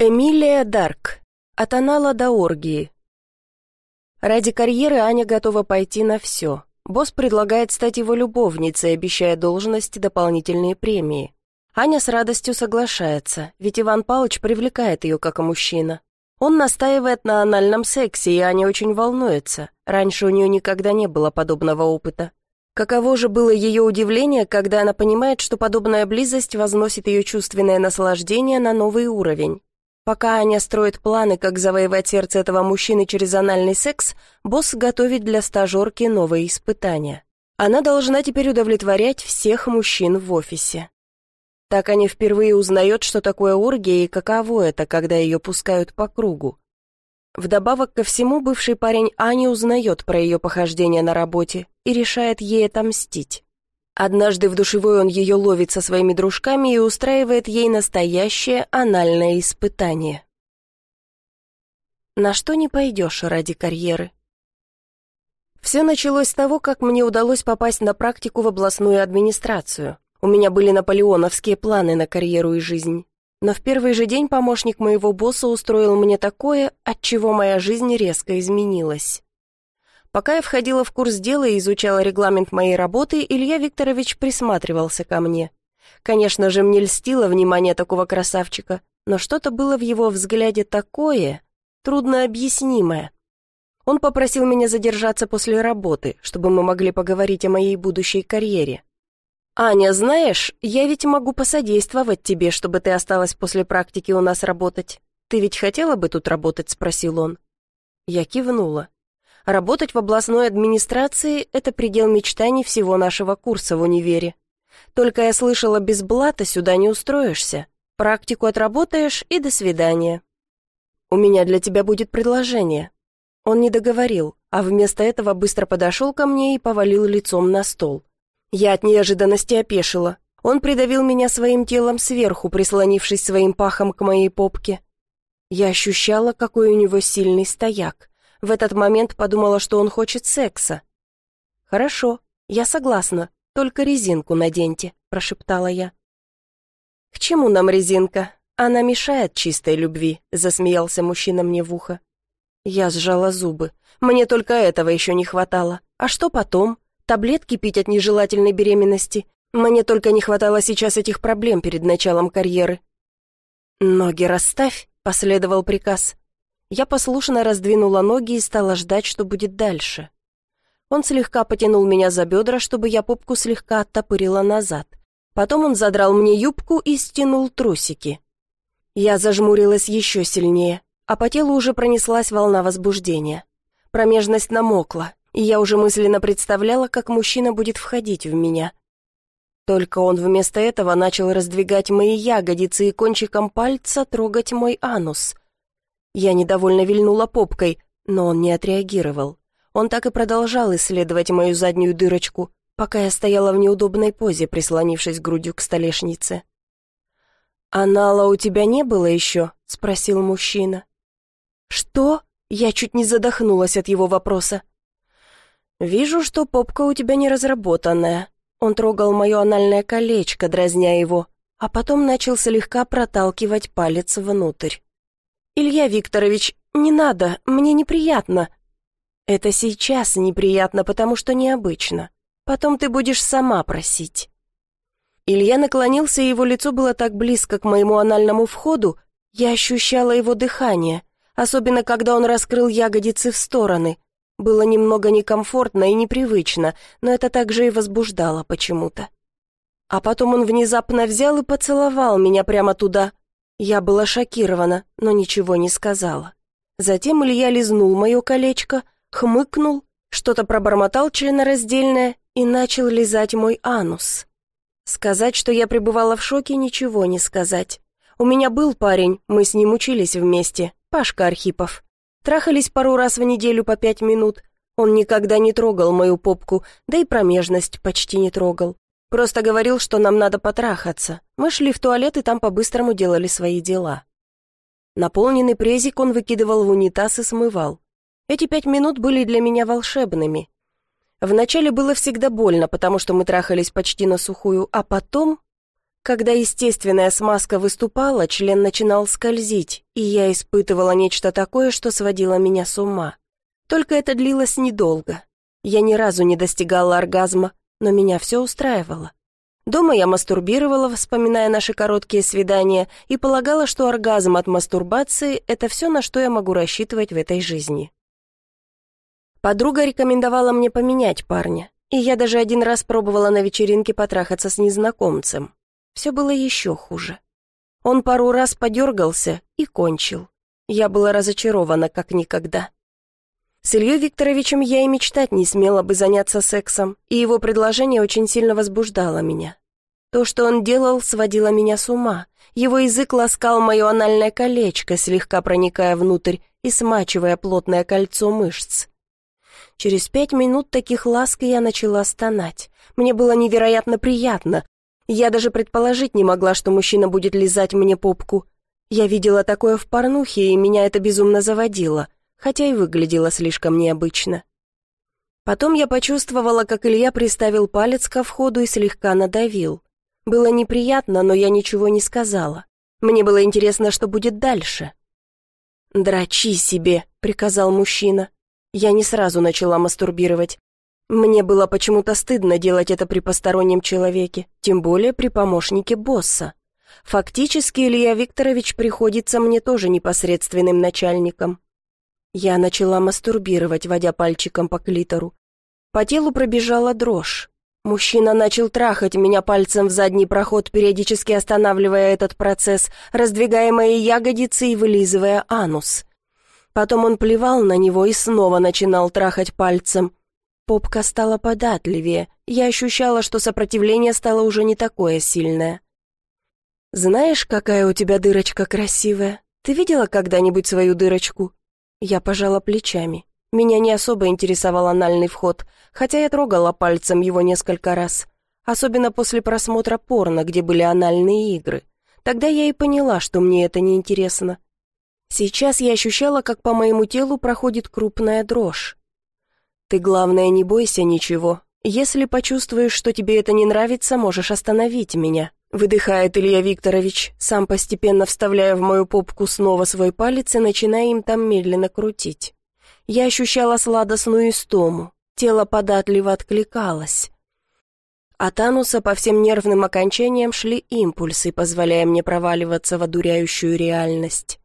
Эмилия Дарк. От анала до оргии. Ради карьеры Аня готова пойти на все. Босс предлагает стать его любовницей, обещая должности и дополнительные премии. Аня с радостью соглашается, ведь Иван Палыч привлекает ее как мужчина. Он настаивает на анальном сексе, и Аня очень волнуется. Раньше у нее никогда не было подобного опыта. Каково же было ее удивление, когда она понимает, что подобная близость возносит ее чувственное наслаждение на новый уровень. Пока Аня строит планы, как завоевать сердце этого мужчины через анальный секс, босс готовит для стажерки новые испытания. Она должна теперь удовлетворять всех мужчин в офисе. Так Аня впервые узнает, что такое оргия и каково это, когда ее пускают по кругу. Вдобавок ко всему, бывший парень Ани узнает про ее похождение на работе и решает ей отомстить. Однажды в душевой он ее ловит со своими дружками и устраивает ей настоящее анальное испытание. На что не пойдешь ради карьеры? Все началось с того, как мне удалось попасть на практику в областную администрацию. У меня были наполеоновские планы на карьеру и жизнь. Но в первый же день помощник моего босса устроил мне такое, от чего моя жизнь резко изменилась. Пока я входила в курс дела и изучала регламент моей работы, Илья Викторович присматривался ко мне. Конечно же, мне льстило внимание такого красавчика, но что-то было в его взгляде такое, трудно объяснимое. Он попросил меня задержаться после работы, чтобы мы могли поговорить о моей будущей карьере. «Аня, знаешь, я ведь могу посодействовать тебе, чтобы ты осталась после практики у нас работать. Ты ведь хотела бы тут работать?» — спросил он. Я кивнула. Работать в областной администрации – это предел мечтаний всего нашего курса в универе. Только я слышала, без блата сюда не устроишься. Практику отработаешь и до свидания. У меня для тебя будет предложение. Он не договорил, а вместо этого быстро подошел ко мне и повалил лицом на стол. Я от неожиданности опешила. Он придавил меня своим телом сверху, прислонившись своим пахом к моей попке. Я ощущала, какой у него сильный стояк. В этот момент подумала, что он хочет секса. «Хорошо, я согласна, только резинку наденьте», — прошептала я. «К чему нам резинка? Она мешает чистой любви», — засмеялся мужчина мне в ухо. Я сжала зубы. Мне только этого еще не хватало. А что потом? Таблетки пить от нежелательной беременности? Мне только не хватало сейчас этих проблем перед началом карьеры. «Ноги расставь», — последовал приказ. Я послушно раздвинула ноги и стала ждать, что будет дальше. Он слегка потянул меня за бедра, чтобы я попку слегка оттопырила назад. Потом он задрал мне юбку и стянул трусики. Я зажмурилась еще сильнее, а по телу уже пронеслась волна возбуждения. Промежность намокла, и я уже мысленно представляла, как мужчина будет входить в меня. Только он вместо этого начал раздвигать мои ягодицы и кончиком пальца трогать мой анус — я недовольно вильнула попкой, но он не отреагировал. Он так и продолжал исследовать мою заднюю дырочку, пока я стояла в неудобной позе, прислонившись грудью к столешнице. «Анала у тебя не было еще?» — спросил мужчина. «Что?» — я чуть не задохнулась от его вопроса. «Вижу, что попка у тебя не разработанная». Он трогал мое анальное колечко, дразня его, а потом начал слегка проталкивать палец внутрь. «Илья Викторович, не надо, мне неприятно». «Это сейчас неприятно, потому что необычно. Потом ты будешь сама просить». Илья наклонился, и его лицо было так близко к моему анальному входу, я ощущала его дыхание, особенно когда он раскрыл ягодицы в стороны. Было немного некомфортно и непривычно, но это также и возбуждало почему-то. А потом он внезапно взял и поцеловал меня прямо туда, я была шокирована, но ничего не сказала. Затем Илья лизнул мое колечко, хмыкнул, что-то пробормотал членораздельное и начал лизать мой анус. Сказать, что я пребывала в шоке, ничего не сказать. У меня был парень, мы с ним учились вместе, Пашка Архипов. Трахались пару раз в неделю по пять минут. Он никогда не трогал мою попку, да и промежность почти не трогал. Просто говорил, что нам надо потрахаться. Мы шли в туалет и там по-быстрому делали свои дела. Наполненный презик он выкидывал в унитаз и смывал. Эти пять минут были для меня волшебными. Вначале было всегда больно, потому что мы трахались почти на сухую, а потом, когда естественная смазка выступала, член начинал скользить, и я испытывала нечто такое, что сводило меня с ума. Только это длилось недолго. Я ни разу не достигала оргазма, но меня все устраивало. Дома я мастурбировала, вспоминая наши короткие свидания, и полагала, что оргазм от мастурбации – это все, на что я могу рассчитывать в этой жизни. Подруга рекомендовала мне поменять парня, и я даже один раз пробовала на вечеринке потрахаться с незнакомцем. Все было еще хуже. Он пару раз подергался и кончил. Я была разочарована как никогда. С Ильей Викторовичем я и мечтать не смела бы заняться сексом, и его предложение очень сильно возбуждало меня. То, что он делал, сводило меня с ума. Его язык ласкал мое анальное колечко, слегка проникая внутрь и смачивая плотное кольцо мышц. Через пять минут таких ласк я начала стонать. Мне было невероятно приятно. Я даже предположить не могла, что мужчина будет лизать мне попку. Я видела такое в порнухе, и меня это безумно заводило — хотя и выглядела слишком необычно. Потом я почувствовала, как Илья приставил палец ко входу и слегка надавил. Было неприятно, но я ничего не сказала. Мне было интересно, что будет дальше. «Дрочи себе», — приказал мужчина. Я не сразу начала мастурбировать. Мне было почему-то стыдно делать это при постороннем человеке, тем более при помощнике босса. Фактически Илья Викторович приходится мне тоже непосредственным начальником. Я начала мастурбировать, водя пальчиком по клитору. По телу пробежала дрожь. Мужчина начал трахать меня пальцем в задний проход, периодически останавливая этот процесс, раздвигая мои ягодицы и вылизывая анус. Потом он плевал на него и снова начинал трахать пальцем. Попка стала податливее. Я ощущала, что сопротивление стало уже не такое сильное. «Знаешь, какая у тебя дырочка красивая? Ты видела когда-нибудь свою дырочку?» Я пожала плечами. Меня не особо интересовал анальный вход, хотя я трогала пальцем его несколько раз. Особенно после просмотра порно, где были анальные игры. Тогда я и поняла, что мне это не интересно. Сейчас я ощущала, как по моему телу проходит крупная дрожь. Ты, главное, не бойся ничего. Если почувствуешь, что тебе это не нравится, можешь остановить меня. Выдыхает Илья Викторович, сам постепенно вставляя в мою попку снова свой палец и начиная им там медленно крутить. Я ощущала сладостную истому, тело податливо откликалось. От тануса по всем нервным окончаниям шли импульсы, позволяя мне проваливаться в одуряющую реальность.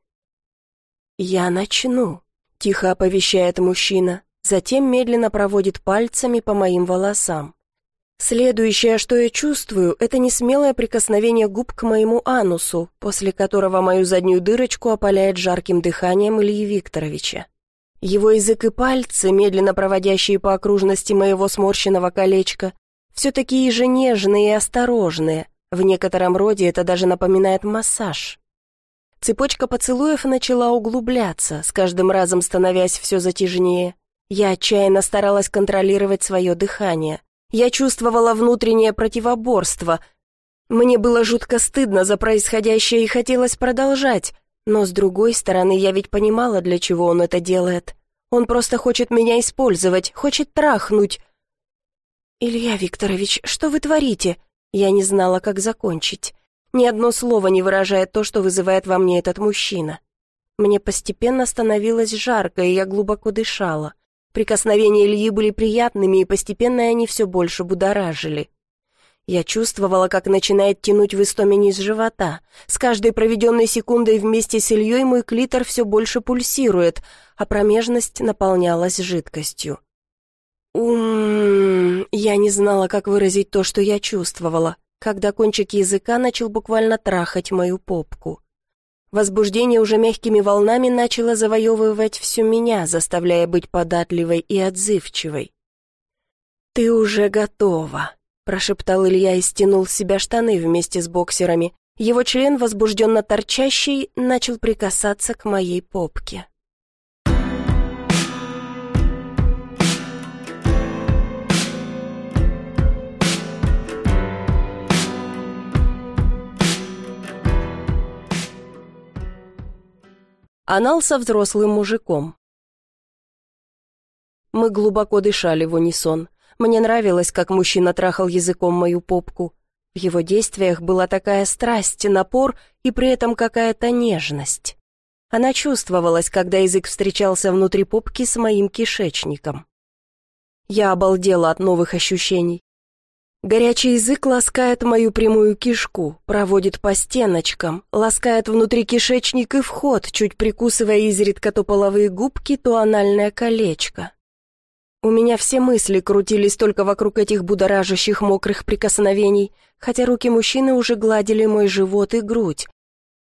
«Я начну», — тихо оповещает мужчина, затем медленно проводит пальцами по моим волосам. Следующее, что я чувствую, это несмелое прикосновение губ к моему анусу, после которого мою заднюю дырочку опаляет жарким дыханием Ильи Викторовича. Его язык и пальцы, медленно проводящие по окружности моего сморщенного колечка, все такие же нежные и осторожные. В некотором роде это даже напоминает массаж. Цепочка поцелуев начала углубляться, с каждым разом становясь все затяжнее. Я отчаянно старалась контролировать свое дыхание. Я чувствовала внутреннее противоборство. Мне было жутко стыдно за происходящее и хотелось продолжать. Но с другой стороны, я ведь понимала, для чего он это делает. Он просто хочет меня использовать, хочет трахнуть. «Илья Викторович, что вы творите?» Я не знала, как закончить. Ни одно слово не выражает то, что вызывает во мне этот мужчина. Мне постепенно становилось жарко, и я глубоко дышала. Прикосновения Ильи были приятными, и постепенно они все больше будоражили. Я чувствовала, как начинает тянуть в истоме низ живота. С каждой проведенной секундой вместе с Ильей мой клитор все больше пульсирует, а промежность наполнялась жидкостью. Ум, я не знала, как выразить то, что я чувствовала, когда кончик языка начал буквально трахать мою попку. Возбуждение уже мягкими волнами начало завоевывать всю меня, заставляя быть податливой и отзывчивой. «Ты уже готова», — прошептал Илья и стянул с себя штаны вместе с боксерами. Его член, возбужденно торчащий, начал прикасаться к моей попке. Анал со взрослым мужиком. Мы глубоко дышали в унисон. Мне нравилось, как мужчина трахал языком мою попку. В его действиях была такая страсть, напор и при этом какая-то нежность. Она чувствовалась, когда язык встречался внутри попки с моим кишечником. Я обалдела от новых ощущений. Горячий язык ласкает мою прямую кишку, проводит по стеночкам, ласкает внутри кишечник и вход, чуть прикусывая изредка то половые губки, то анальное колечко. У меня все мысли крутились только вокруг этих будоражащих мокрых прикосновений, хотя руки мужчины уже гладили мой живот и грудь,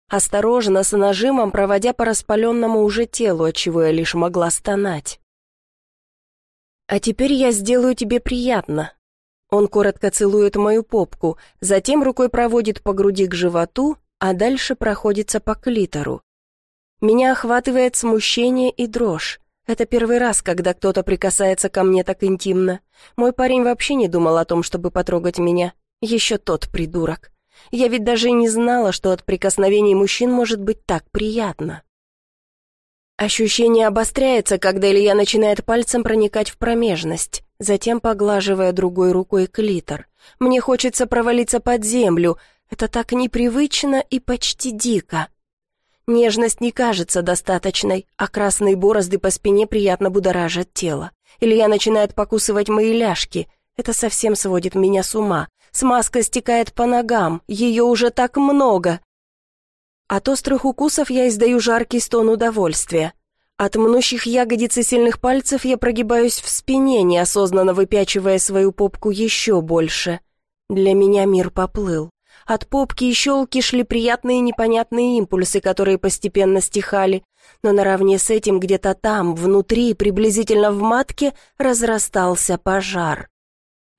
осторожно, с нажимом проводя по распаленному уже телу, отчего я лишь могла стонать. «А теперь я сделаю тебе приятно», он коротко целует мою попку, затем рукой проводит по груди к животу, а дальше проходится по клитору. Меня охватывает смущение и дрожь. Это первый раз, когда кто-то прикасается ко мне так интимно. Мой парень вообще не думал о том, чтобы потрогать меня. Еще тот придурок. Я ведь даже не знала, что от прикосновений мужчин может быть так приятно. Ощущение обостряется, когда Илья начинает пальцем проникать в промежность затем поглаживая другой рукой клитор. «Мне хочется провалиться под землю. Это так непривычно и почти дико». Нежность не кажется достаточной, а красные борозды по спине приятно будоражат тело. Илья начинает покусывать мои ляжки. Это совсем сводит меня с ума. Смазка стекает по ногам, ее уже так много. От острых укусов я издаю жаркий стон удовольствия. От мнущих ягодиц и сильных пальцев я прогибаюсь в спине, неосознанно выпячивая свою попку еще больше. Для меня мир поплыл. От попки и щелки шли приятные непонятные импульсы, которые постепенно стихали. Но наравне с этим где-то там, внутри, приблизительно в матке, разрастался пожар.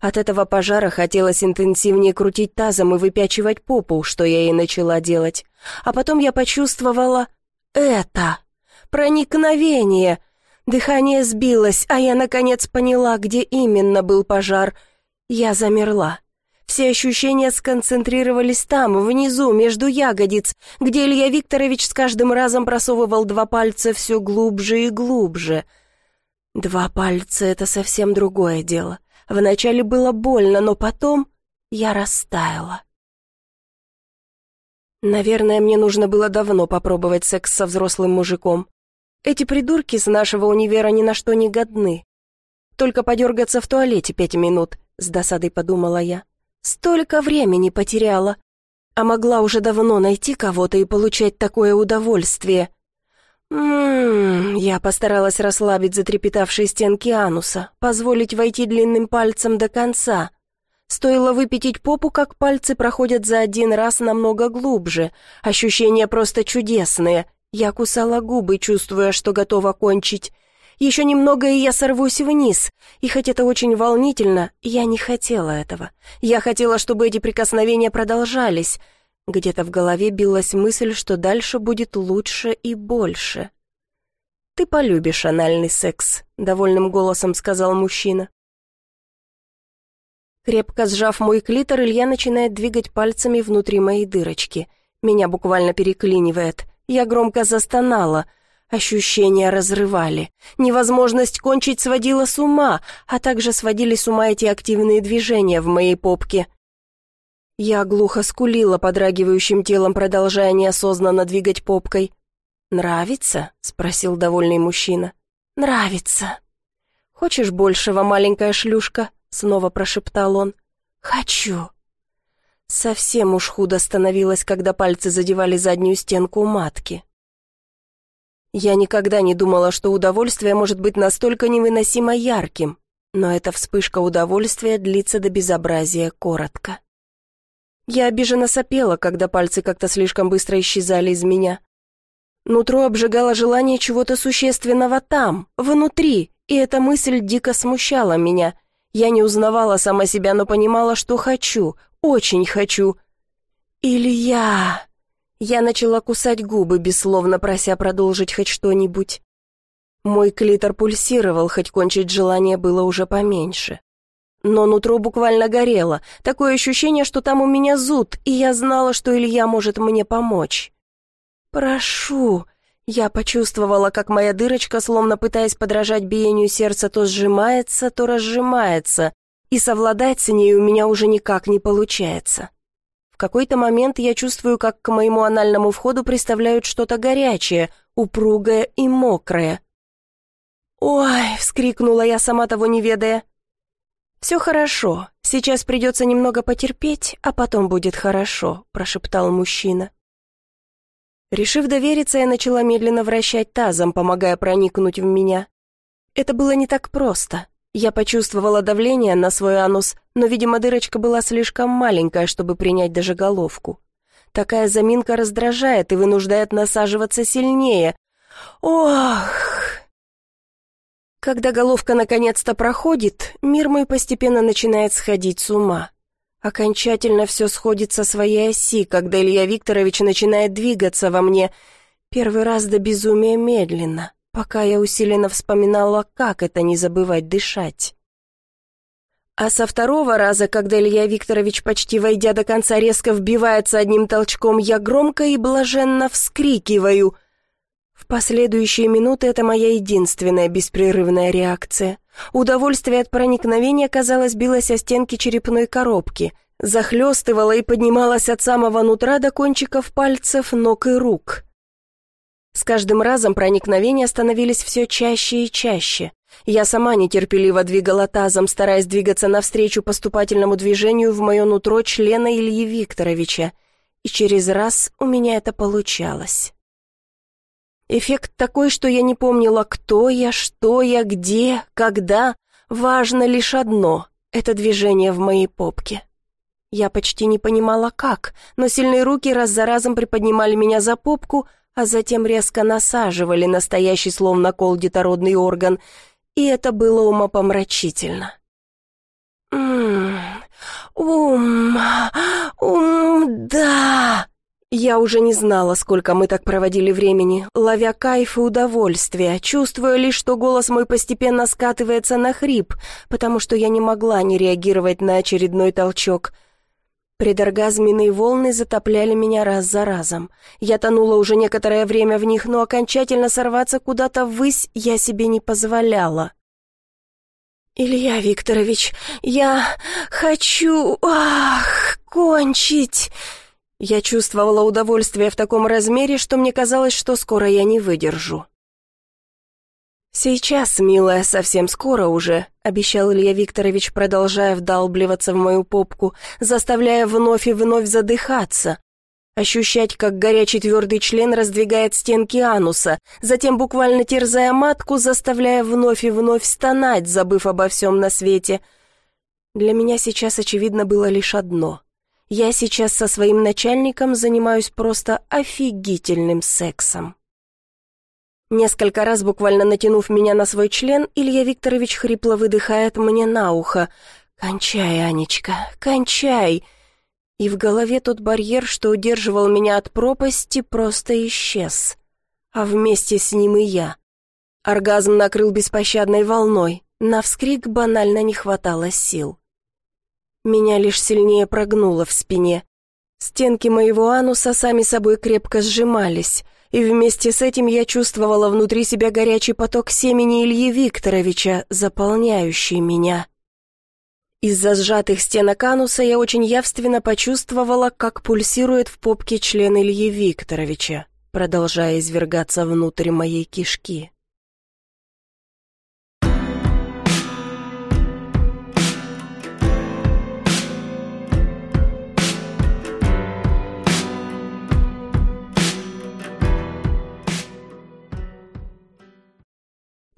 От этого пожара хотелось интенсивнее крутить тазом и выпячивать попу, что я и начала делать. А потом я почувствовала это проникновение. Дыхание сбилось, а я, наконец, поняла, где именно был пожар. Я замерла. Все ощущения сконцентрировались там, внизу, между ягодиц, где Илья Викторович с каждым разом просовывал два пальца все глубже и глубже. Два пальца — это совсем другое дело. Вначале было больно, но потом я растаяла. Наверное, мне нужно было давно попробовать секс со взрослым мужиком. Эти придурки с нашего универа ни на что не годны. Только подергаться в туалете пять минут, с досадой подумала я. Столько времени потеряла. А могла уже давно найти кого-то и получать такое удовольствие. Ммм, я постаралась расслабить затрепетавшие стенки ануса, позволить войти длинным пальцем до конца. Стоило выпятить попу, как пальцы проходят за один раз намного глубже. Ощущения просто чудесные — я кусала губы, чувствуя, что готова кончить. Еще немного, и я сорвусь вниз. И хоть это очень волнительно, я не хотела этого. Я хотела, чтобы эти прикосновения продолжались. Где-то в голове билась мысль, что дальше будет лучше и больше. «Ты полюбишь анальный секс», — довольным голосом сказал мужчина. Крепко сжав мой клитор, Илья начинает двигать пальцами внутри моей дырочки. Меня буквально переклинивает — я громко застонала. Ощущения разрывали. Невозможность кончить сводила с ума, а также сводили с ума эти активные движения в моей попке. Я глухо скулила подрагивающим телом, продолжая неосознанно двигать попкой. «Нравится?» — спросил довольный мужчина. «Нравится». «Хочешь большего, маленькая шлюшка?» — снова прошептал он. «Хочу». Совсем уж худо становилось, когда пальцы задевали заднюю стенку матки. Я никогда не думала, что удовольствие может быть настолько невыносимо ярким, но эта вспышка удовольствия длится до безобразия коротко. Я обиженно сопела, когда пальцы как-то слишком быстро исчезали из меня. Нутро обжигало желание чего-то существенного там, внутри, и эта мысль дико смущала меня. Я не узнавала сама себя, но понимала, что хочу, очень хочу. Илья! Я начала кусать губы, бессловно прося продолжить хоть что-нибудь. Мой клитор пульсировал, хоть кончить желание было уже поменьше. Но нутро буквально горело, такое ощущение, что там у меня зуд, и я знала, что Илья может мне помочь. «Прошу!» Я почувствовала, как моя дырочка, словно пытаясь подражать биению сердца, то сжимается, то разжимается и совладать с ней у меня уже никак не получается. В какой-то момент я чувствую, как к моему анальному входу приставляют что-то горячее, упругое и мокрое. «Ой!» — вскрикнула я, сама того не ведая. «Все хорошо. Сейчас придется немного потерпеть, а потом будет хорошо», — прошептал мужчина. Решив довериться, я начала медленно вращать тазом, помогая проникнуть в меня. Это было не так просто. Я почувствовала давление на свой анус, но, видимо, дырочка была слишком маленькая, чтобы принять даже головку. Такая заминка раздражает и вынуждает насаживаться сильнее. Ох! Когда головка наконец-то проходит, мир мой постепенно начинает сходить с ума. Окончательно все сходит со своей оси, когда Илья Викторович начинает двигаться во мне, первый раз до безумия медленно пока я усиленно вспоминала, как это не забывать дышать. А со второго раза, когда Илья Викторович, почти войдя до конца, резко вбивается одним толчком, я громко и блаженно вскрикиваю. В последующие минуты это моя единственная беспрерывная реакция. Удовольствие от проникновения, казалось, билось о стенки черепной коробки, захлестывало и поднималось от самого нутра до кончиков пальцев, ног и рук. С каждым разом проникновения становились все чаще и чаще. Я сама нетерпеливо двигала тазом, стараясь двигаться навстречу поступательному движению в мое нутро члена Ильи Викторовича. И через раз у меня это получалось. Эффект такой, что я не помнила, кто я, что я, где, когда. Важно лишь одно — это движение в моей попке. Я почти не понимала, как, но сильные руки раз за разом приподнимали меня за попку, а затем резко насаживали настоящий словно кол детородный орган, и это было умопомрачительно. «Ум, ум, ум, да!» Я уже не знала, сколько мы так проводили времени, ловя кайф и удовольствие, чувствуя лишь, что голос мой постепенно скатывается на хрип, потому что я не могла не реагировать на очередной толчок – Предоргазменные волны затопляли меня раз за разом. Я тонула уже некоторое время в них, но окончательно сорваться куда-то ввысь я себе не позволяла. «Илья Викторович, я хочу... Ах, кончить!» Я чувствовала удовольствие в таком размере, что мне казалось, что скоро я не выдержу. «Сейчас, милая, совсем скоро уже», Обещал Илья Викторович, продолжая вдалбливаться в мою попку, заставляя вновь и вновь задыхаться. Ощущать, как горячий твердый член раздвигает стенки ануса, затем буквально терзая матку, заставляя вновь и вновь стонать, забыв обо всем на свете. Для меня сейчас очевидно было лишь одно. Я сейчас со своим начальником занимаюсь просто офигительным сексом. Несколько раз, буквально натянув меня на свой член, Илья Викторович хрипло выдыхает мне на ухо. «Кончай, Анечка, кончай!» И в голове тот барьер, что удерживал меня от пропасти, просто исчез. А вместе с ним и я. Оргазм накрыл беспощадной волной. На вскрик банально не хватало сил. Меня лишь сильнее прогнуло в спине. Стенки моего ануса сами собой крепко сжимались — и вместе с этим я чувствовала внутри себя горячий поток семени Ильи Викторовича, заполняющий меня. Из-за сжатых стенок ануса я очень явственно почувствовала, как пульсирует в попке член Ильи Викторовича, продолжая извергаться внутрь моей кишки.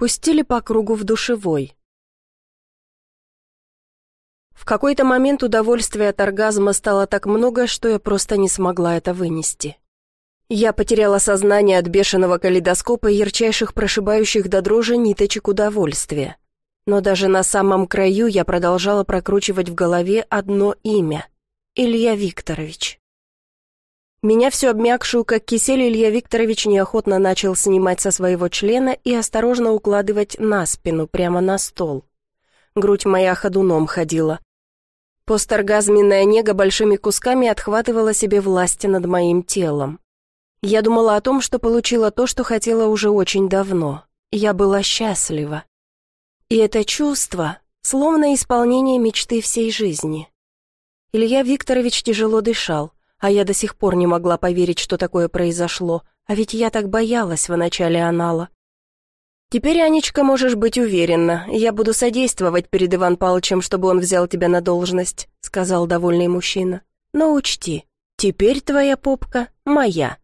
Пустили по кругу в душевой. В какой-то момент удовольствия от оргазма стало так много, что я просто не смогла это вынести. Я потеряла сознание от бешеного калейдоскопа и ярчайших прошибающих до дрожи ниточек удовольствия. Но даже на самом краю я продолжала прокручивать в голове одно имя — Илья Викторович. Меня все обмякшую, как кисель, Илья Викторович неохотно начал снимать со своего члена и осторожно укладывать на спину, прямо на стол. Грудь моя ходуном ходила. Постаргазменная нега большими кусками отхватывала себе власти над моим телом. Я думала о том, что получила то, что хотела уже очень давно. Я была счастлива. И это чувство словно исполнение мечты всей жизни. Илья Викторович тяжело дышал. А я до сих пор не могла поверить, что такое произошло. А ведь я так боялась в начале анала. «Теперь, Анечка, можешь быть уверена. Я буду содействовать перед Иван Павловичем, чтобы он взял тебя на должность», — сказал довольный мужчина. «Но учти, теперь твоя попка моя».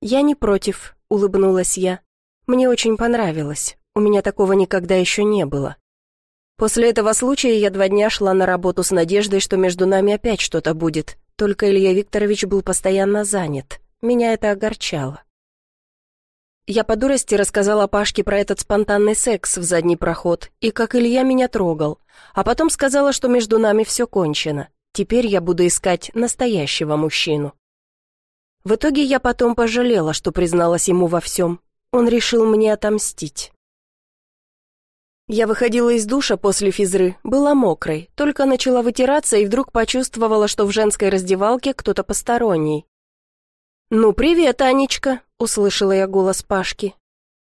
«Я не против», — улыбнулась я. «Мне очень понравилось. У меня такого никогда еще не было». После этого случая я два дня шла на работу с надеждой, что между нами опять что-то будет. Только Илья Викторович был постоянно занят. Меня это огорчало. Я по дурости рассказала Пашке про этот спонтанный секс в задний проход и как Илья меня трогал, а потом сказала, что между нами все кончено. Теперь я буду искать настоящего мужчину. В итоге я потом пожалела, что призналась ему во всем. Он решил мне отомстить. Я выходила из душа после физры, была мокрой, только начала вытираться и вдруг почувствовала, что в женской раздевалке кто-то посторонний. «Ну, привет, Анечка!» — услышала я голос Пашки.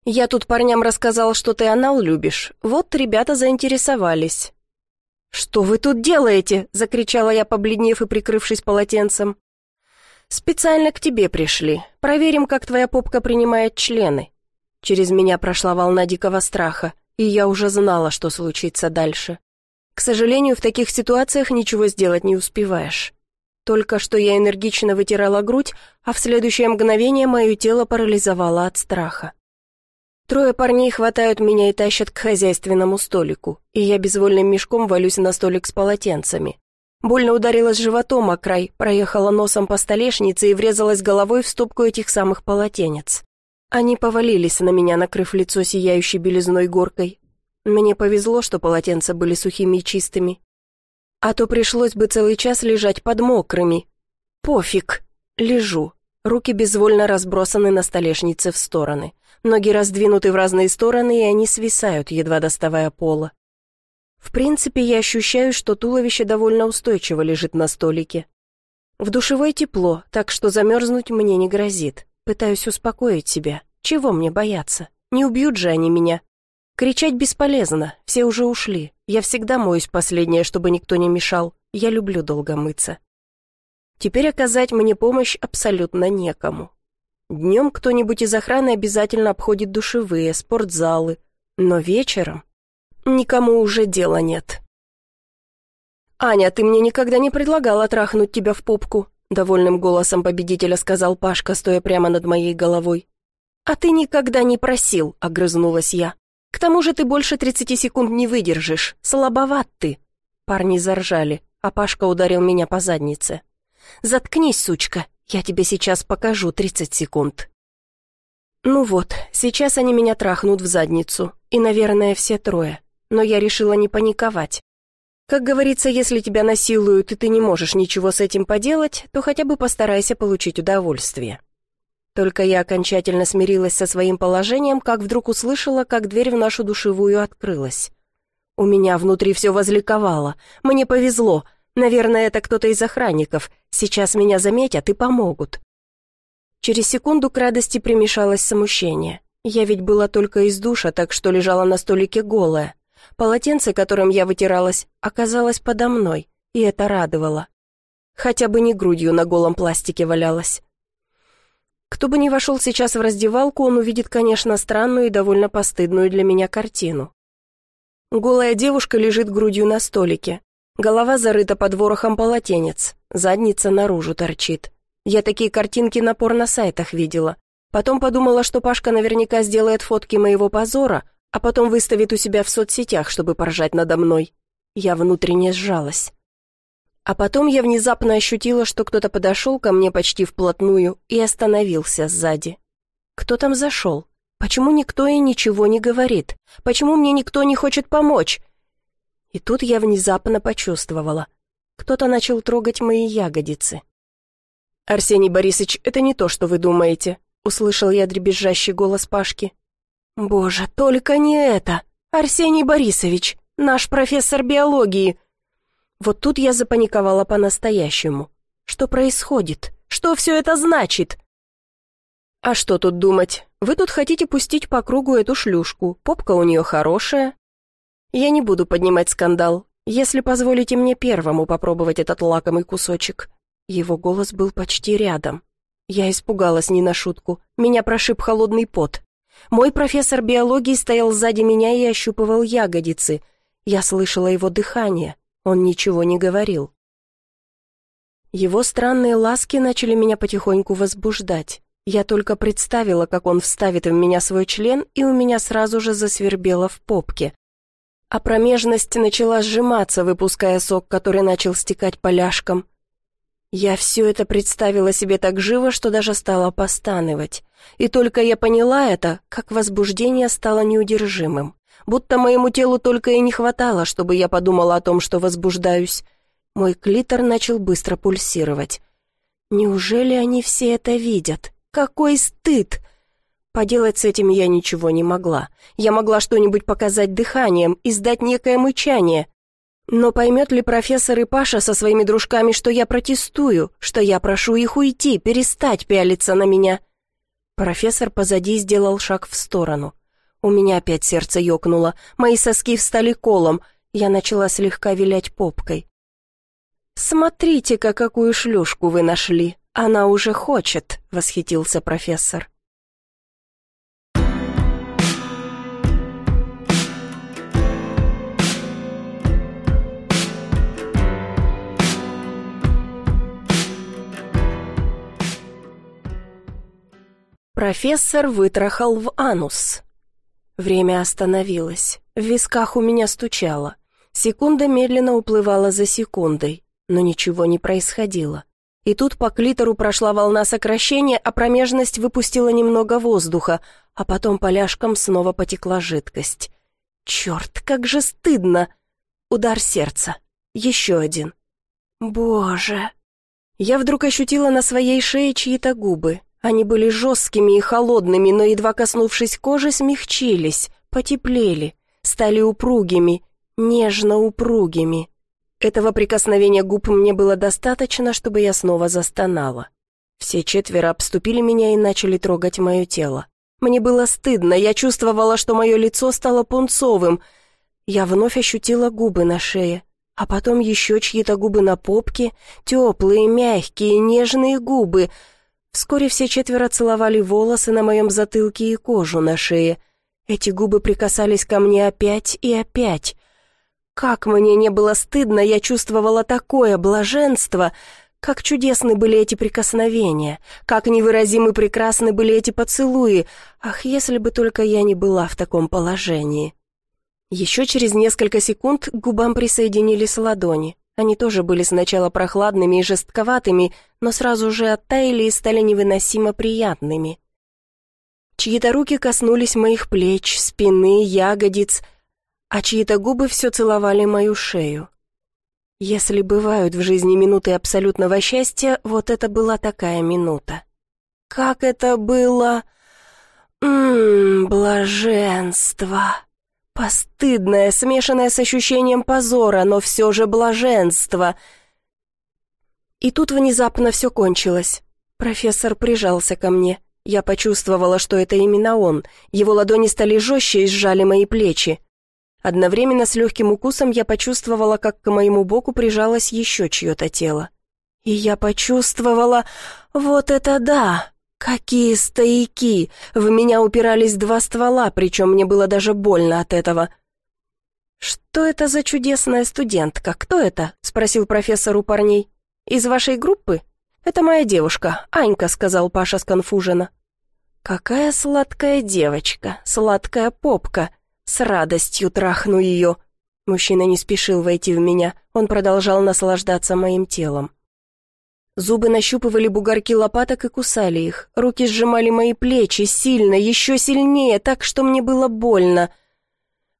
«Я тут парням рассказал, что ты анал любишь. Вот ребята заинтересовались». «Что вы тут делаете?» — закричала я, побледнев и прикрывшись полотенцем. «Специально к тебе пришли. Проверим, как твоя попка принимает члены». Через меня прошла волна дикого страха и я уже знала, что случится дальше. К сожалению, в таких ситуациях ничего сделать не успеваешь. Только что я энергично вытирала грудь, а в следующее мгновение мое тело парализовало от страха. Трое парней хватают меня и тащат к хозяйственному столику, и я безвольным мешком валюсь на столик с полотенцами. Больно ударилась животом о край, проехала носом по столешнице и врезалась головой в стопку этих самых полотенец. Они повалились на меня, накрыв лицо сияющей белизной горкой. Мне повезло, что полотенца были сухими и чистыми. А то пришлось бы целый час лежать под мокрыми. Пофиг. Лежу. Руки безвольно разбросаны на столешнице в стороны. Ноги раздвинуты в разные стороны, и они свисают, едва доставая пола. В принципе, я ощущаю, что туловище довольно устойчиво лежит на столике. В душевой тепло, так что замерзнуть мне не грозит. Пытаюсь успокоить себя. Чего мне бояться? Не убьют же они меня. Кричать бесполезно, все уже ушли. Я всегда моюсь последнее, чтобы никто не мешал. Я люблю долго мыться. Теперь оказать мне помощь абсолютно некому. Днем кто-нибудь из охраны обязательно обходит душевые, спортзалы, но вечером никому уже дела нет. «Аня, ты мне никогда не предлагала трахнуть тебя в пупку. — довольным голосом победителя сказал Пашка, стоя прямо над моей головой. «А ты никогда не просил», — огрызнулась я. «К тому же ты больше тридцати секунд не выдержишь. Слабоват ты». Парни заржали, а Пашка ударил меня по заднице. «Заткнись, сучка, я тебе сейчас покажу тридцать секунд». Ну вот, сейчас они меня трахнут в задницу, и, наверное, все трое. Но я решила не паниковать. Как говорится, если тебя насилуют, и ты не можешь ничего с этим поделать, то хотя бы постарайся получить удовольствие. Только я окончательно смирилась со своим положением, как вдруг услышала, как дверь в нашу душевую открылась. У меня внутри все возликовало. Мне повезло. Наверное, это кто-то из охранников. Сейчас меня заметят и помогут. Через секунду к радости примешалось смущение. Я ведь была только из душа, так что лежала на столике голая. Полотенце, которым я вытиралась, оказалось подо мной, и это радовало. Хотя бы не грудью на голом пластике валялась. Кто бы ни вошел сейчас в раздевалку, он увидит, конечно, странную и довольно постыдную для меня картину. Голая девушка лежит грудью на столике. Голова зарыта под ворохом полотенец, задница наружу торчит. Я такие картинки на порно сайтах видела. Потом подумала, что Пашка наверняка сделает фотки моего позора, а потом выставит у себя в соцсетях, чтобы поржать надо мной. Я внутренне сжалась. А потом я внезапно ощутила, что кто-то подошел ко мне почти вплотную и остановился сзади. Кто там зашел? Почему никто и ничего не говорит? Почему мне никто не хочет помочь? И тут я внезапно почувствовала. Кто-то начал трогать мои ягодицы. «Арсений Борисович, это не то, что вы думаете», — услышал я дребезжащий голос Пашки. Боже, только не это! Арсений Борисович, наш профессор биологии! Вот тут я запаниковала по-настоящему. Что происходит? Что все это значит? А что тут думать? Вы тут хотите пустить по кругу эту шлюшку, попка у нее хорошая. Я не буду поднимать скандал, если позволите мне первому попробовать этот лакомый кусочек. Его голос был почти рядом. Я испугалась не на шутку, меня прошиб холодный пот. Мой профессор биологии стоял сзади меня и ощупывал ягодицы. Я слышала его дыхание, он ничего не говорил. Его странные ласки начали меня потихоньку возбуждать. Я только представила, как он вставит в меня свой член, и у меня сразу же засвербело в попке. А промежность начала сжиматься, выпуская сок, который начал стекать поляшком. Я все это представила себе так живо, что даже стала постанывать. И только я поняла это, как возбуждение стало неудержимым. Будто моему телу только и не хватало, чтобы я подумала о том, что возбуждаюсь. Мой клитор начал быстро пульсировать. Неужели они все это видят? Какой стыд! Поделать с этим я ничего не могла. Я могла что-нибудь показать дыханием, издать некое мычание, но поймет ли профессор и Паша со своими дружками, что я протестую, что я прошу их уйти, перестать пялиться на меня? Профессор позади сделал шаг в сторону. У меня опять сердце ёкнуло, мои соски встали колом, я начала слегка вилять попкой. «Смотрите-ка, какую шлюшку вы нашли! Она уже хочет!» — восхитился профессор. Профессор вытрахал в анус. Время остановилось. В висках у меня стучало. Секунда медленно уплывала за секундой, но ничего не происходило. И тут по клитору прошла волна сокращения, а промежность выпустила немного воздуха, а потом поляшком снова потекла жидкость. Черт, как же стыдно! Удар сердца. Еще один. Боже! Я вдруг ощутила на своей шее чьи-то губы. Они были жесткими и холодными, но, едва коснувшись кожи, смягчились, потеплели, стали упругими, нежно упругими. Этого прикосновения губ мне было достаточно, чтобы я снова застонала. Все четверо обступили меня и начали трогать мое тело. Мне было стыдно, я чувствовала, что мое лицо стало пунцовым. Я вновь ощутила губы на шее, а потом еще чьи-то губы на попке, теплые, мягкие, нежные губы — Вскоре все четверо целовали волосы на моем затылке и кожу на шее. Эти губы прикасались ко мне опять и опять. Как мне не было стыдно, я чувствовала такое блаженство. Как чудесны были эти прикосновения, как невыразимы прекрасны были эти поцелуи. Ах, если бы только я не была в таком положении. Еще через несколько секунд к губам присоединились ладони. Они тоже были сначала прохладными и жестковатыми, но сразу же оттаяли и стали невыносимо приятными. Чьи-то руки коснулись моих плеч, спины, ягодиц, а чьи-то губы все целовали мою шею. Если бывают в жизни минуты абсолютного счастья, вот это была такая минута. Как это было... Ммм, блаженство! постыдное, смешанное с ощущением позора, но все же блаженство. И тут внезапно все кончилось. Профессор прижался ко мне. Я почувствовала, что это именно он. Его ладони стали жестче и сжали мои плечи. Одновременно с легким укусом я почувствовала, как к моему боку прижалось еще чье-то тело. И я почувствовала... Вот это да! Какие стояки! В меня упирались два ствола, причем мне было даже больно от этого. «Что это за чудесная студентка? Кто это?» — спросил профессор у парней. «Из вашей группы?» «Это моя девушка, Анька», — сказал Паша сконфуженно. «Какая сладкая девочка, сладкая попка. С радостью трахну ее». Мужчина не спешил войти в меня, он продолжал наслаждаться моим телом. Зубы нащупывали бугорки лопаток и кусали их. Руки сжимали мои плечи сильно, еще сильнее, так что мне было больно.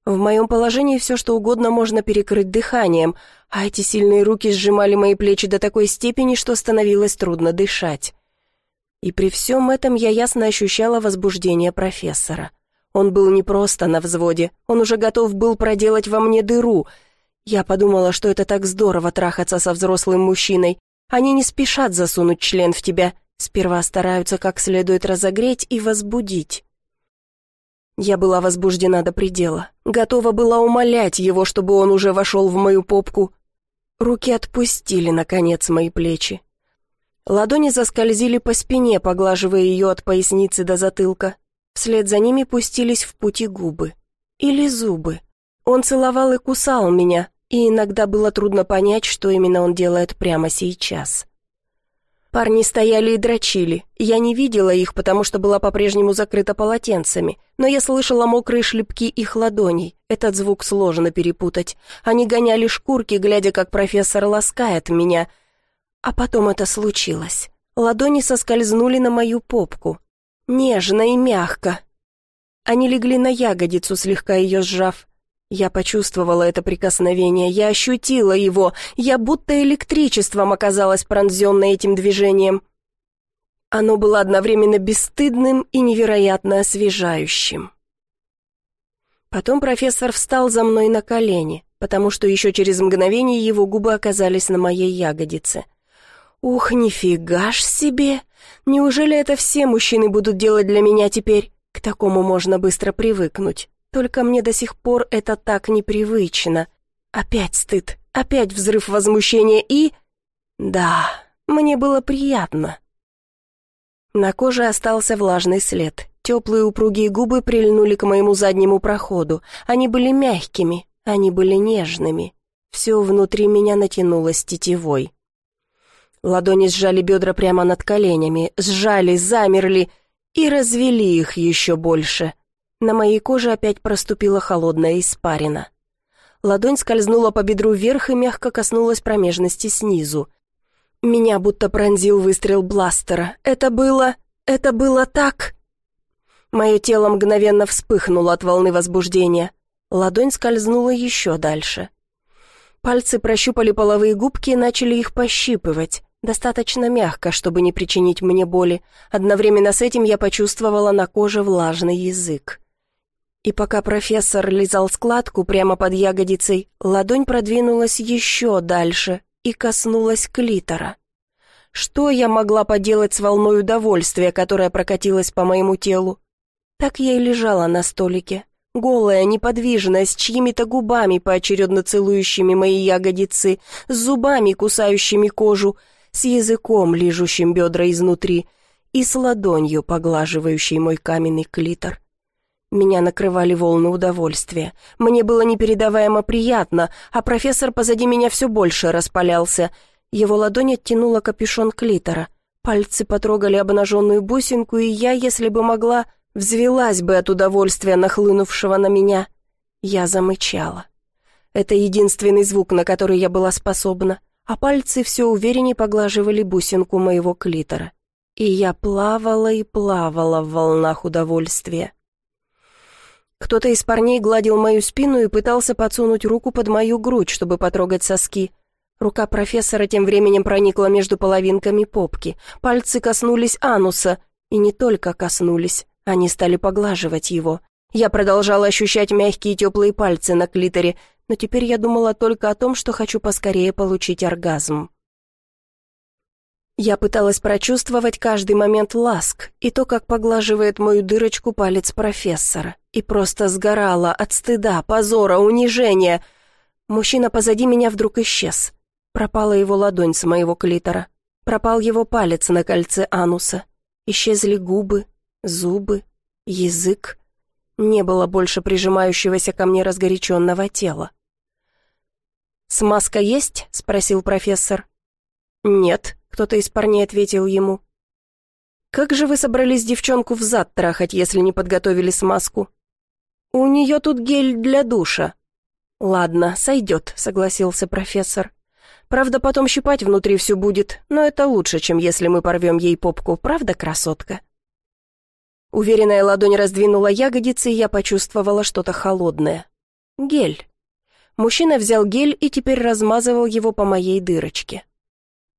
В моем положении все, что угодно, можно перекрыть дыханием, а эти сильные руки сжимали мои плечи до такой степени, что становилось трудно дышать. И при всем этом я ясно ощущала возбуждение профессора. Он был не просто на взводе, он уже готов был проделать во мне дыру. Я подумала, что это так здорово трахаться со взрослым мужчиной, они не спешат засунуть член в тебя, сперва стараются как следует разогреть и возбудить. Я была возбуждена до предела, готова была умолять его, чтобы он уже вошел в мою попку. Руки отпустили, наконец, мои плечи. Ладони заскользили по спине, поглаживая ее от поясницы до затылка. Вслед за ними пустились в пути губы. Или зубы. Он целовал и кусал меня, и иногда было трудно понять, что именно он делает прямо сейчас. Парни стояли и дрочили. Я не видела их, потому что была по-прежнему закрыта полотенцами, но я слышала мокрые шлепки их ладоней. Этот звук сложно перепутать. Они гоняли шкурки, глядя, как профессор ласкает меня. А потом это случилось. Ладони соскользнули на мою попку. Нежно и мягко. Они легли на ягодицу, слегка ее сжав. Я почувствовала это прикосновение, я ощутила его, я будто электричеством оказалась пронзенной этим движением. Оно было одновременно бесстыдным и невероятно освежающим. Потом профессор встал за мной на колени, потому что еще через мгновение его губы оказались на моей ягодице. «Ух, нифига ж себе! Неужели это все мужчины будут делать для меня теперь? К такому можно быстро привыкнуть». Только мне до сих пор это так непривычно. Опять стыд, опять взрыв возмущения и... Да, мне было приятно. На коже остался влажный след. Теплые упругие губы прильнули к моему заднему проходу. Они были мягкими, они были нежными. Все внутри меня натянулось тетивой. Ладони сжали бедра прямо над коленями, сжали, замерли и развели их еще больше. На моей коже опять проступила холодная испарина. Ладонь скользнула по бедру вверх и мягко коснулась промежности снизу. Меня будто пронзил выстрел бластера. Это было... это было так... Мое тело мгновенно вспыхнуло от волны возбуждения. Ладонь скользнула еще дальше. Пальцы прощупали половые губки и начали их пощипывать. Достаточно мягко, чтобы не причинить мне боли. Одновременно с этим я почувствовала на коже влажный язык. И пока профессор лизал складку прямо под ягодицей, ладонь продвинулась еще дальше и коснулась клитора. Что я могла поделать с волной удовольствия, которая прокатилась по моему телу? Так я и лежала на столике, голая, неподвижная, с чьими-то губами, поочередно целующими мои ягодицы, с зубами, кусающими кожу, с языком, лижущим бедра изнутри, и с ладонью, поглаживающей мой каменный клитор. Меня накрывали волны удовольствия. Мне было непередаваемо приятно, а профессор позади меня все больше распалялся. Его ладонь оттянула капюшон клитора. Пальцы потрогали обнаженную бусинку, и я, если бы могла, взвелась бы от удовольствия, нахлынувшего на меня. Я замычала. Это единственный звук, на который я была способна, а пальцы все увереннее поглаживали бусинку моего клитора. И я плавала и плавала в волнах удовольствия. Кто-то из парней гладил мою спину и пытался подсунуть руку под мою грудь, чтобы потрогать соски. Рука профессора тем временем проникла между половинками попки. Пальцы коснулись ануса, и не только коснулись, они стали поглаживать его. Я продолжала ощущать мягкие теплые пальцы на клиторе, но теперь я думала только о том, что хочу поскорее получить оргазм. Я пыталась прочувствовать каждый момент ласк и то, как поглаживает мою дырочку палец профессора и просто сгорала от стыда, позора, унижения. Мужчина позади меня вдруг исчез. Пропала его ладонь с моего клитора. Пропал его палец на кольце ануса. Исчезли губы, зубы, язык. Не было больше прижимающегося ко мне разгоряченного тела. «Смазка есть?» — спросил профессор. «Нет», — кто-то из парней ответил ему. «Как же вы собрались девчонку в зад трахать, если не подготовили смазку?» У нее тут гель для душа». «Ладно, сойдет», — согласился профессор. «Правда, потом щипать внутри все будет, но это лучше, чем если мы порвем ей попку, правда, красотка?» Уверенная ладонь раздвинула ягодицы, и я почувствовала что-то холодное. «Гель». Мужчина взял гель и теперь размазывал его по моей дырочке.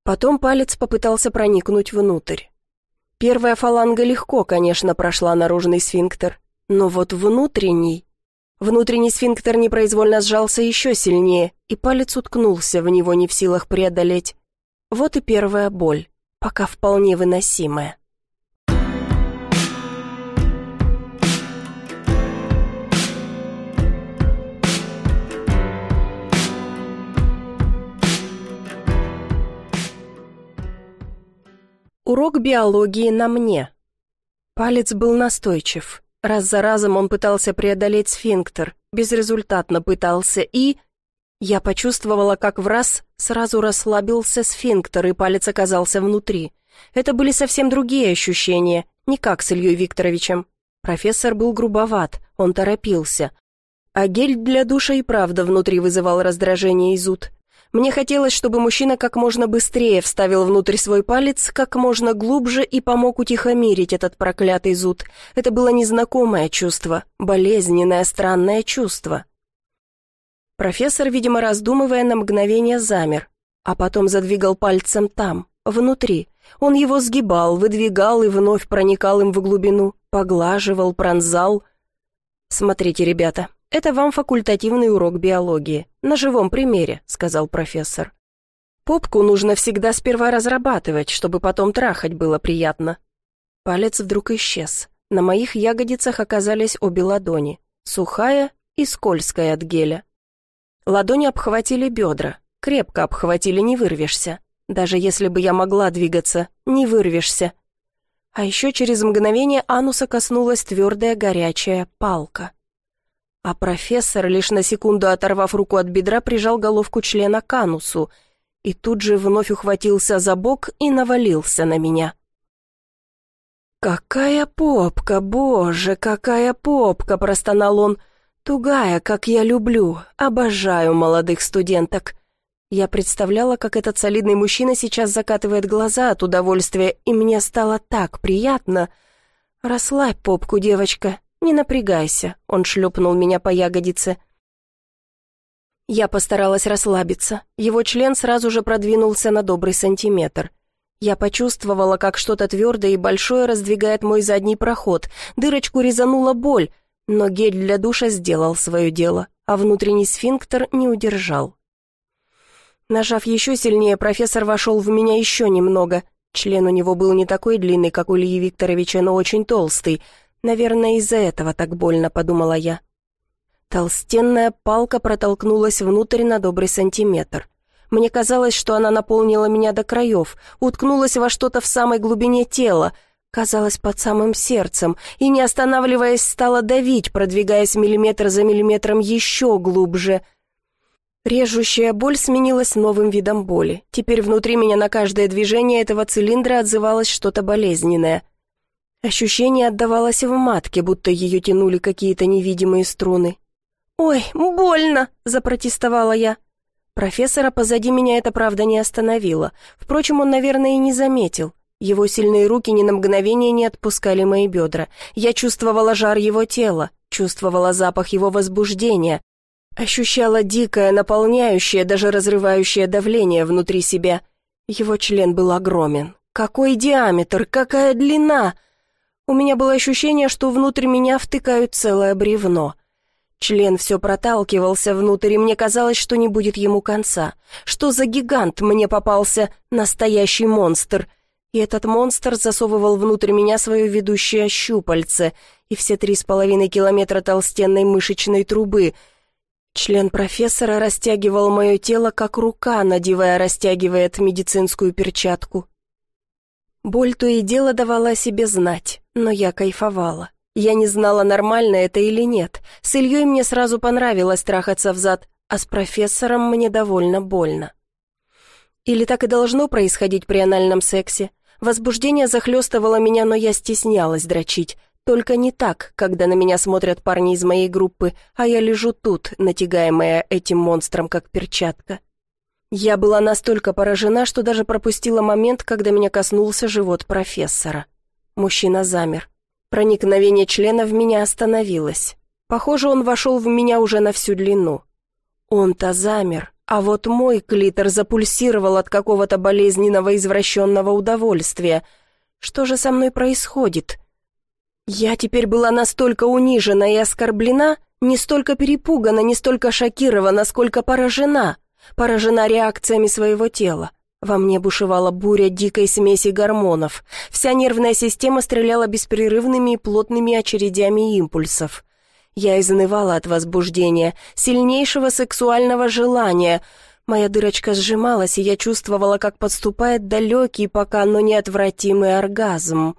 Потом палец попытался проникнуть внутрь. Первая фаланга легко, конечно, прошла наружный сфинктер, но вот внутренний... Внутренний сфинктер непроизвольно сжался еще сильнее, и палец уткнулся в него не в силах преодолеть. Вот и первая боль, пока вполне выносимая. Урок биологии на мне. Палец был настойчив. Раз за разом он пытался преодолеть сфинктер, безрезультатно пытался, и... Я почувствовала, как в раз сразу расслабился сфинктер, и палец оказался внутри. Это были совсем другие ощущения, не как с Ильей Викторовичем. Профессор был грубоват, он торопился. А гель для душа и правда внутри вызывал раздражение и зуд. Мне хотелось, чтобы мужчина как можно быстрее вставил внутрь свой палец, как можно глубже и помог утихомирить этот проклятый зуд. Это было незнакомое чувство, болезненное, странное чувство. Профессор, видимо, раздумывая на мгновение, замер, а потом задвигал пальцем там, внутри. Он его сгибал, выдвигал и вновь проникал им в глубину, поглаживал, пронзал. «Смотрите, ребята, «Это вам факультативный урок биологии, на живом примере», — сказал профессор. «Попку нужно всегда сперва разрабатывать, чтобы потом трахать было приятно». Палец вдруг исчез. На моих ягодицах оказались обе ладони, сухая и скользкая от геля. Ладони обхватили бедра, крепко обхватили, не вырвешься. Даже если бы я могла двигаться, не вырвешься. А еще через мгновение ануса коснулась твердая горячая палка а профессор, лишь на секунду оторвав руку от бедра, прижал головку члена к анусу и тут же вновь ухватился за бок и навалился на меня. «Какая попка, боже, какая попка!» – простонал он. «Тугая, как я люблю, обожаю молодых студенток». Я представляла, как этот солидный мужчина сейчас закатывает глаза от удовольствия, и мне стало так приятно. «Расслабь попку, девочка, не напрягайся», — он шлепнул меня по ягодице. Я постаралась расслабиться. Его член сразу же продвинулся на добрый сантиметр. Я почувствовала, как что-то твердое и большое раздвигает мой задний проход. Дырочку резанула боль, но гель для душа сделал свое дело, а внутренний сфинктер не удержал. Нажав еще сильнее, профессор вошел в меня еще немного. Член у него был не такой длинный, как у Ильи Викторовича, но очень толстый — Наверное, из-за этого так больно, подумала я. Толстенная палка протолкнулась внутрь на добрый сантиметр. Мне казалось, что она наполнила меня до краев, уткнулась во что-то в самой глубине тела, казалось, под самым сердцем, и, не останавливаясь, стала давить, продвигаясь миллиметр за миллиметром еще глубже. Режущая боль сменилась новым видом боли. Теперь внутри меня на каждое движение этого цилиндра отзывалось что-то болезненное — Ощущение отдавалось в матке, будто ее тянули какие-то невидимые струны. «Ой, больно!» – запротестовала я. Профессора позади меня это, правда, не остановило. Впрочем, он, наверное, и не заметил. Его сильные руки ни на мгновение не отпускали мои бедра. Я чувствовала жар его тела, чувствовала запах его возбуждения, ощущала дикое, наполняющее, даже разрывающее давление внутри себя. Его член был огромен. Какой диаметр, какая длина! У меня было ощущение, что внутрь меня втыкают целое бревно. Член все проталкивался внутрь, и мне казалось, что не будет ему конца. Что за гигант мне попался, настоящий монстр — и этот монстр засовывал внутрь меня свое ведущее щупальце и все три с половиной километра толстенной мышечной трубы. Член профессора растягивал мое тело, как рука, надевая, растягивает медицинскую перчатку. Боль то и дело давала себе знать. Но я кайфовала. Я не знала, нормально это или нет. С Ильей мне сразу понравилось трахаться взад, а с профессором мне довольно больно. Или так и должно происходить при анальном сексе. Возбуждение захлестывало меня, но я стеснялась дрочить. Только не так, когда на меня смотрят парни из моей группы, а я лежу тут, натягаемая этим монстром, как перчатка. Я была настолько поражена, что даже пропустила момент, когда меня коснулся живот профессора. Мужчина замер. Проникновение члена в меня остановилось. Похоже, он вошел в меня уже на всю длину. Он-то замер, а вот мой клитор запульсировал от какого-то болезненного извращенного удовольствия. Что же со мной происходит? Я теперь была настолько унижена и оскорблена, не столько перепугана, не столько шокирована, сколько поражена. Поражена реакциями своего тела. Во мне бушевала буря дикой смеси гормонов. Вся нервная система стреляла беспрерывными и плотными очередями импульсов. Я изнывала от возбуждения, сильнейшего сексуального желания. Моя дырочка сжималась, и я чувствовала, как подступает далекий, пока, но неотвратимый оргазм.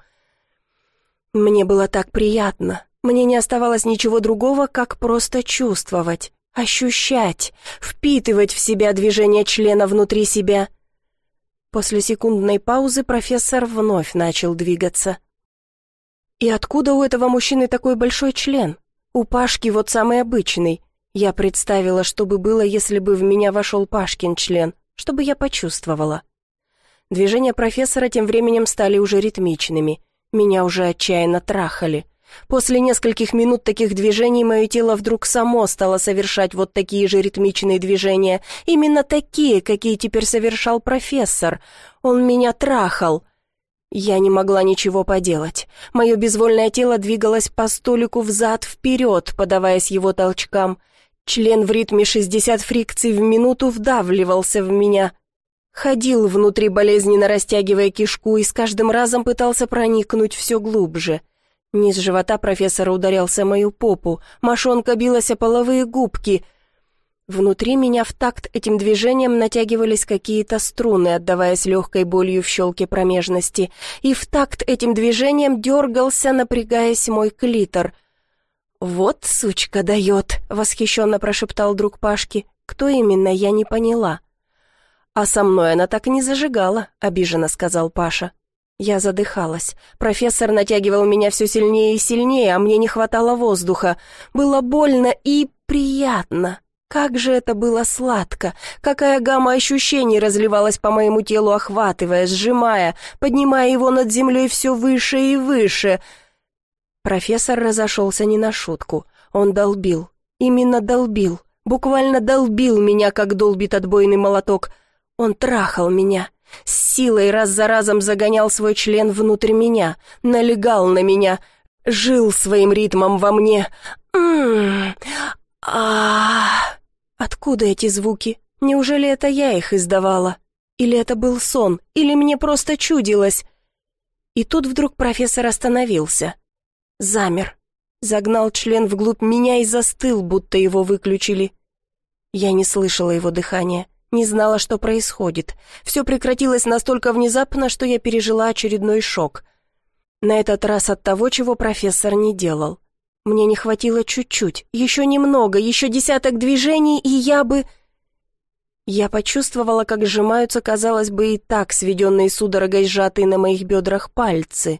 Мне было так приятно. Мне не оставалось ничего другого, как просто чувствовать, ощущать, впитывать в себя движение члена внутри себя — После секундной паузы профессор вновь начал двигаться. «И откуда у этого мужчины такой большой член? У Пашки вот самый обычный. Я представила, что бы было, если бы в меня вошел Пашкин член, чтобы я почувствовала». Движения профессора тем временем стали уже ритмичными. Меня уже отчаянно трахали – После нескольких минут таких движений мое тело вдруг само стало совершать вот такие же ритмичные движения, именно такие, какие теперь совершал профессор. Он меня трахал. Я не могла ничего поделать. Мое безвольное тело двигалось по столику взад-вперед, подаваясь его толчкам. Член в ритме 60 фрикций в минуту вдавливался в меня. Ходил внутри болезни, растягивая кишку и с каждым разом пытался проникнуть все глубже. Низ живота профессора ударялся мою попу, мошонка билась о половые губки. Внутри меня в такт этим движением натягивались какие-то струны, отдаваясь легкой болью в щелке промежности, и в такт этим движением дергался, напрягаясь мой клитор. «Вот сучка дает!» — восхищенно прошептал друг Пашки. «Кто именно, я не поняла». «А со мной она так не зажигала», — обиженно сказал Паша. Я задыхалась. Профессор натягивал меня все сильнее и сильнее, а мне не хватало воздуха. Было больно и приятно. Как же это было сладко! Какая гамма ощущений разливалась по моему телу, охватывая, сжимая, поднимая его над землей все выше и выше. Профессор разошелся не на шутку. Он долбил. Именно долбил. Буквально долбил меня, как долбит отбойный молоток. Он трахал меня. С силой раз за разом загонял свой член внутрь меня, налегал на меня, жил своим ритмом во мне. М-м-м. А Откуда эти звуки? Неужели это я их издавала? Или это был сон? Или мне просто чудилось? И тут вдруг профессор остановился. Замер. Загнал член вглубь меня и застыл, будто его выключили. Я не слышала его дыхания. Не знала, что происходит. Все прекратилось настолько внезапно, что я пережила очередной шок. На этот раз от того, чего профессор не делал. Мне не хватило чуть-чуть, еще немного, еще десяток движений, и я бы... Я почувствовала, как сжимаются, казалось бы, и так сведенные судорогой сжатые на моих бедрах пальцы.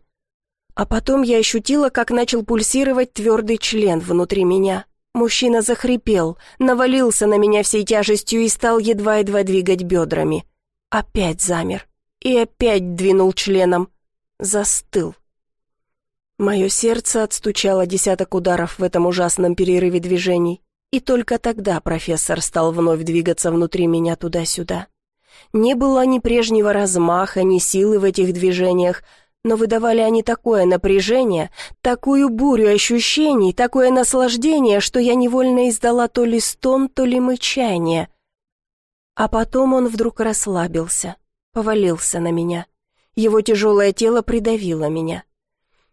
А потом я ощутила, как начал пульсировать твердый член внутри меня. Мужчина захрипел, навалился на меня всей тяжестью и стал едва-едва двигать бедрами. Опять замер. И опять двинул членом. Застыл. Мое сердце отстучало десяток ударов в этом ужасном перерыве движений. И только тогда профессор стал вновь двигаться внутри меня туда-сюда. Не было ни прежнего размаха, ни силы в этих движениях, но выдавали они такое напряжение, такую бурю ощущений, такое наслаждение, что я невольно издала то ли стон, то ли мычание. А потом он вдруг расслабился, повалился на меня. Его тяжелое тело придавило меня.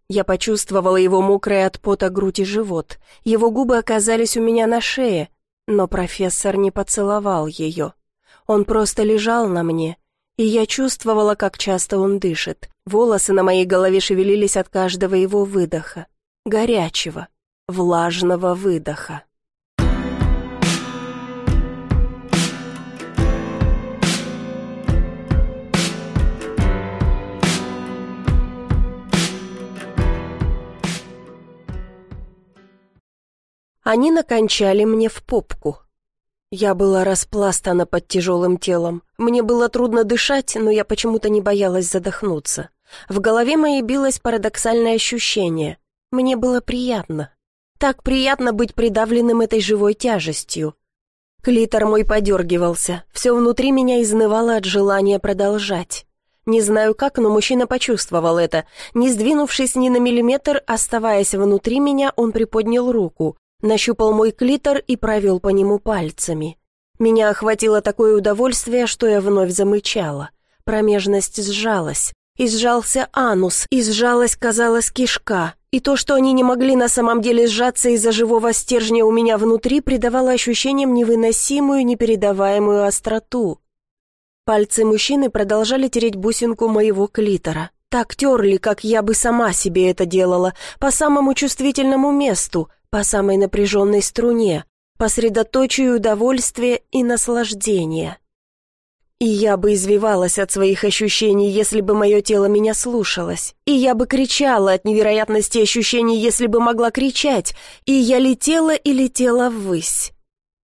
Я почувствовала его мокрое от пота грудь и живот. Его губы оказались у меня на шее, но профессор не поцеловал ее. Он просто лежал на мне, и я чувствовала, как часто он дышит. Волосы на моей голове шевелились от каждого его выдоха. Горячего, влажного выдоха. Они накончали мне в попку. Я была распластана под тяжелым телом. Мне было трудно дышать, но я почему-то не боялась задохнуться. В голове моей билось парадоксальное ощущение. Мне было приятно. Так приятно быть придавленным этой живой тяжестью. Клитор мой подергивался. Все внутри меня изнывало от желания продолжать. Не знаю как, но мужчина почувствовал это. Не сдвинувшись ни на миллиметр, оставаясь внутри меня, он приподнял руку нащупал мой клитор и провел по нему пальцами. Меня охватило такое удовольствие, что я вновь замычала. Промежность сжалась. И сжался анус, и сжалась, казалось, кишка. И то, что они не могли на самом деле сжаться из-за живого стержня у меня внутри, придавало ощущениям невыносимую, непередаваемую остроту. Пальцы мужчины продолжали тереть бусинку моего клитора. Так терли, как я бы сама себе это делала, по самому чувствительному месту, по самой напряженной струне, посредоточию удовольствия и наслаждения. И я бы извивалась от своих ощущений, если бы мое тело меня слушалось. И я бы кричала от невероятности ощущений, если бы могла кричать. И я летела и летела ввысь.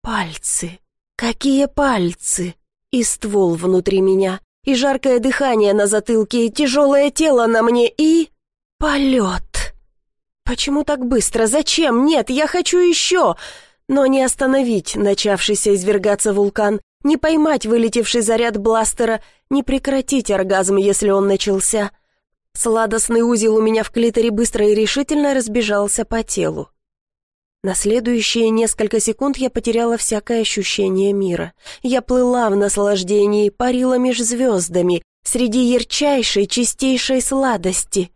Пальцы. Какие пальцы! И ствол внутри меня, и жаркое дыхание на затылке, и тяжелое тело на мне, и... полет! «Почему так быстро? Зачем? Нет, я хочу еще!» Но не остановить начавшийся извергаться вулкан, не поймать вылетевший заряд бластера, не прекратить оргазм, если он начался. Сладостный узел у меня в клиторе быстро и решительно разбежался по телу. На следующие несколько секунд я потеряла всякое ощущение мира. Я плыла в наслаждении, парила меж звездами, среди ярчайшей, чистейшей сладости.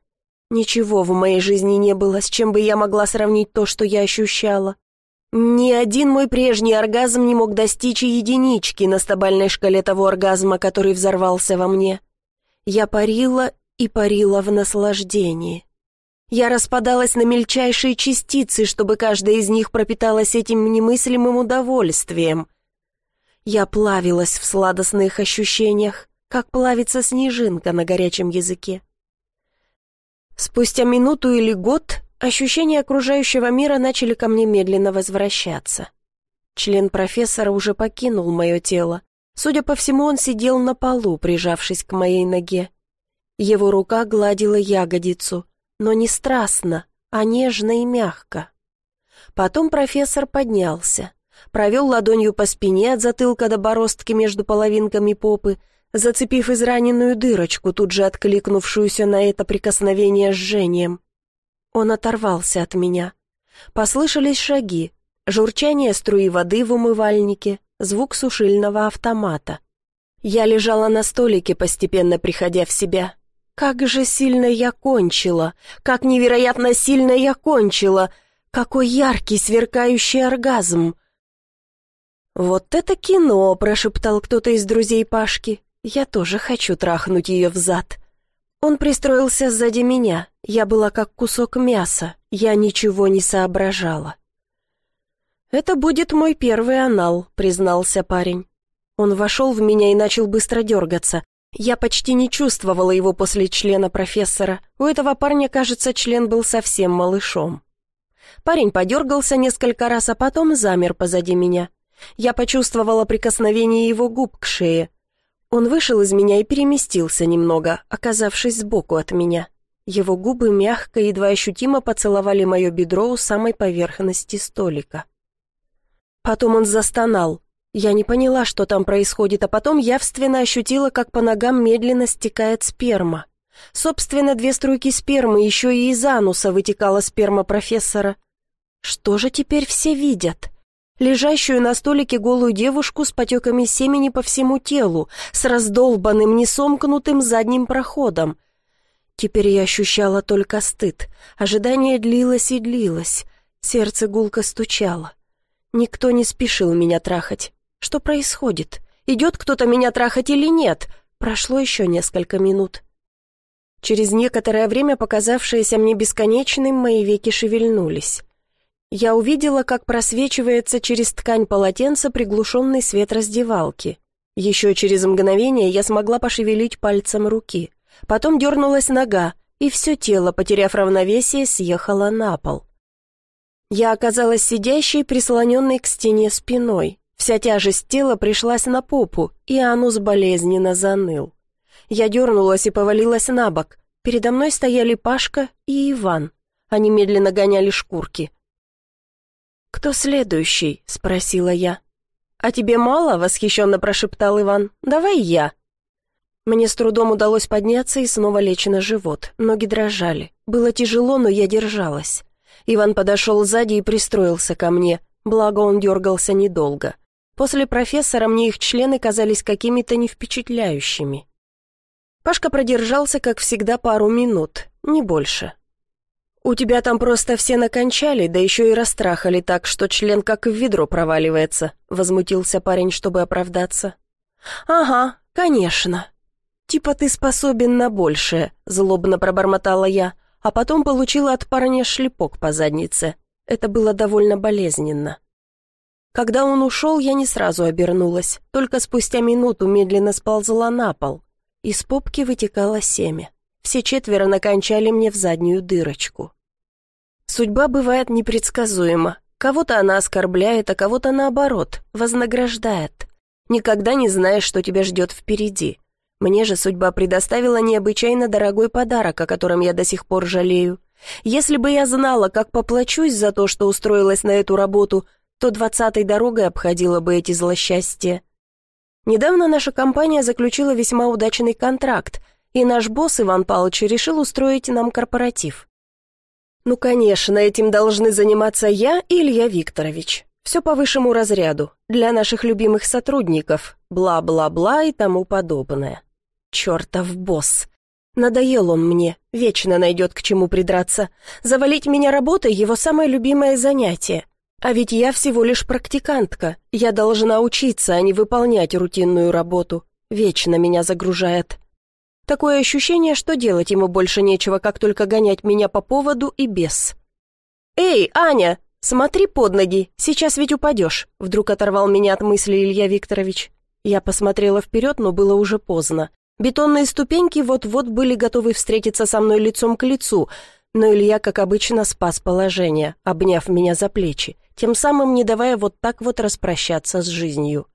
Ничего в моей жизни не было, с чем бы я могла сравнить то, что я ощущала. Ни один мой прежний оргазм не мог достичь единички на стабальной шкале того оргазма, который взорвался во мне. Я парила и парила в наслаждении. Я распадалась на мельчайшие частицы, чтобы каждая из них пропиталась этим немыслимым удовольствием. Я плавилась в сладостных ощущениях, как плавится снежинка на горячем языке. Спустя минуту или год ощущения окружающего мира начали ко мне медленно возвращаться. Член профессора уже покинул мое тело. Судя по всему, он сидел на полу, прижавшись к моей ноге. Его рука гладила ягодицу, но не страстно, а нежно и мягко. Потом профессор поднялся, провел ладонью по спине от затылка до бороздки между половинками попы, зацепив израненную дырочку, тут же откликнувшуюся на это прикосновение жжением. Он оторвался от меня. Послышались шаги, журчание струи воды в умывальнике, звук сушильного автомата. Я лежала на столике, постепенно приходя в себя. Как же сильно я кончила! Как невероятно сильно я кончила! Какой яркий, сверкающий оргазм! «Вот это кино!» – прошептал кто-то из друзей Пашки. Я тоже хочу трахнуть ее в зад. Он пристроился сзади меня. Я была как кусок мяса. Я ничего не соображала. «Это будет мой первый анал», — признался парень. Он вошел в меня и начал быстро дергаться. Я почти не чувствовала его после члена профессора. У этого парня, кажется, член был совсем малышом. Парень подергался несколько раз, а потом замер позади меня. Я почувствовала прикосновение его губ к шее. Он вышел из меня и переместился немного, оказавшись сбоку от меня. Его губы мягко, и едва ощутимо поцеловали мое бедро у самой поверхности столика. Потом он застонал. Я не поняла, что там происходит, а потом явственно ощутила, как по ногам медленно стекает сперма. Собственно, две струйки спермы, еще и из ануса вытекала сперма профессора. Что же теперь все видят? лежащую на столике голую девушку с потеками семени по всему телу, с раздолбанным, несомкнутым задним проходом. Теперь я ощущала только стыд. Ожидание длилось и длилось. Сердце гулко стучало. Никто не спешил меня трахать. Что происходит? Идет кто-то меня трахать или нет? Прошло еще несколько минут. Через некоторое время показавшиеся мне бесконечным мои веки шевельнулись я увидела, как просвечивается через ткань полотенца приглушенный свет раздевалки. Еще через мгновение я смогла пошевелить пальцем руки. Потом дернулась нога, и все тело, потеряв равновесие, съехало на пол. Я оказалась сидящей, прислоненной к стене спиной. Вся тяжесть тела пришлась на попу, и анус болезненно заныл. Я дернулась и повалилась на бок. Передо мной стояли Пашка и Иван. Они медленно гоняли шкурки. «Кто следующий?» — спросила я. «А тебе мало?» — восхищенно прошептал Иван. «Давай я». Мне с трудом удалось подняться и снова лечь на живот. Ноги дрожали. Было тяжело, но я держалась. Иван подошел сзади и пристроился ко мне, благо он дергался недолго. После профессора мне их члены казались какими-то невпечатляющими. Пашка продержался, как всегда, пару минут, не больше. У тебя там просто все накончали, да еще и растрахали так, что член как в ведро проваливается», — возмутился парень, чтобы оправдаться. «Ага, конечно. Типа ты способен на большее», — злобно пробормотала я, а потом получила от парня шлепок по заднице. Это было довольно болезненно. Когда он ушел, я не сразу обернулась, только спустя минуту медленно сползла на пол. Из попки вытекало семя. Все четверо накончали мне в заднюю дырочку. Судьба бывает непредсказуема. Кого-то она оскорбляет, а кого-то наоборот, вознаграждает. Никогда не знаешь, что тебя ждет впереди. Мне же судьба предоставила необычайно дорогой подарок, о котором я до сих пор жалею. Если бы я знала, как поплачусь за то, что устроилась на эту работу, то двадцатой дорогой обходила бы эти злосчастья. Недавно наша компания заключила весьма удачный контракт, и наш босс Иван Павлович решил устроить нам корпоратив. Ну, конечно, этим должны заниматься я и Илья Викторович. Все по высшему разряду, для наших любимых сотрудников, бла-бла-бла и тому подобное. Чертов босс. Надоел он мне, вечно найдет к чему придраться. Завалить меня работой — его самое любимое занятие. А ведь я всего лишь практикантка, я должна учиться, а не выполнять рутинную работу. Вечно меня загружает. Такое ощущение, что делать ему больше нечего, как только гонять меня по поводу и без. «Эй, Аня, смотри под ноги, сейчас ведь упадешь», вдруг оторвал меня от мысли Илья Викторович. Я посмотрела вперед, но было уже поздно. Бетонные ступеньки вот-вот были готовы встретиться со мной лицом к лицу, но Илья, как обычно, спас положение, обняв меня за плечи, тем самым не давая вот так вот распрощаться с жизнью.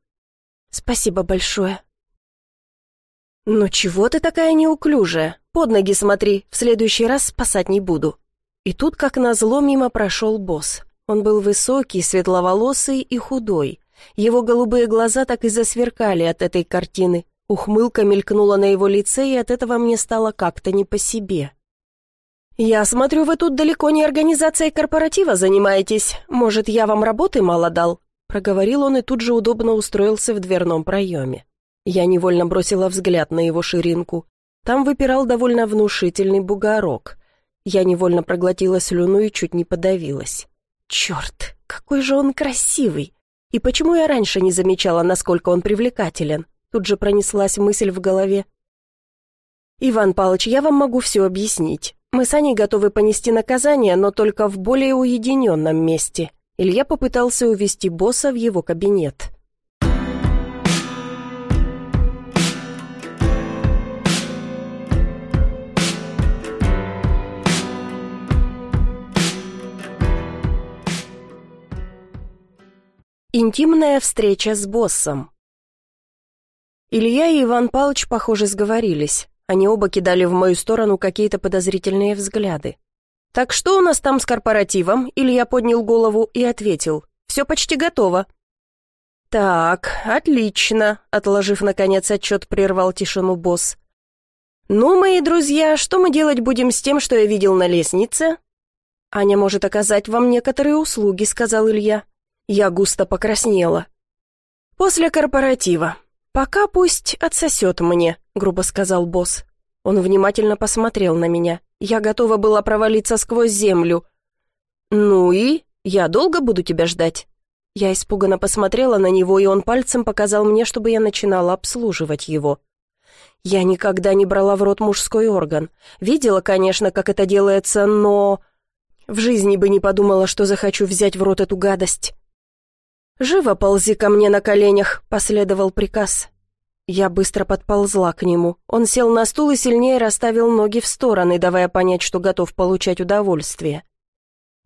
«Спасибо большое», «Ну чего ты такая неуклюжая? Под ноги смотри, в следующий раз спасать не буду». И тут, как назло, мимо прошел босс. Он был высокий, светловолосый и худой. Его голубые глаза так и засверкали от этой картины. Ухмылка мелькнула на его лице, и от этого мне стало как-то не по себе. «Я смотрю, вы тут далеко не организацией корпоратива занимаетесь. Может, я вам работы мало дал?» Проговорил он и тут же удобно устроился в дверном проеме. Я невольно бросила взгляд на его ширинку. Там выпирал довольно внушительный бугорок. Я невольно проглотила слюну и чуть не подавилась. «Черт, какой же он красивый!» И почему я раньше не замечала, насколько он привлекателен? Тут же пронеслась мысль в голове. «Иван Павлович, я вам могу все объяснить. Мы с Аней готовы понести наказание, но только в более уединенном месте». Илья попытался увести босса в его кабинет. Интимная встреча с боссом. Илья и Иван Павлович, похоже, сговорились. Они оба кидали в мою сторону какие-то подозрительные взгляды. «Так что у нас там с корпоративом?» Илья поднял голову и ответил. «Все почти готово». «Так, отлично», — отложив, наконец, отчет, прервал тишину босс. «Ну, мои друзья, что мы делать будем с тем, что я видел на лестнице?» «Аня может оказать вам некоторые услуги», — сказал Илья. Я густо покраснела. «После корпоратива. Пока пусть отсосет мне», — грубо сказал босс. Он внимательно посмотрел на меня. Я готова была провалиться сквозь землю. «Ну и? Я долго буду тебя ждать?» Я испуганно посмотрела на него, и он пальцем показал мне, чтобы я начинала обслуживать его. Я никогда не брала в рот мужской орган. Видела, конечно, как это делается, но... В жизни бы не подумала, что захочу взять в рот эту гадость. «Живо ползи ко мне на коленях», — последовал приказ. Я быстро подползла к нему. Он сел на стул и сильнее расставил ноги в стороны, давая понять, что готов получать удовольствие.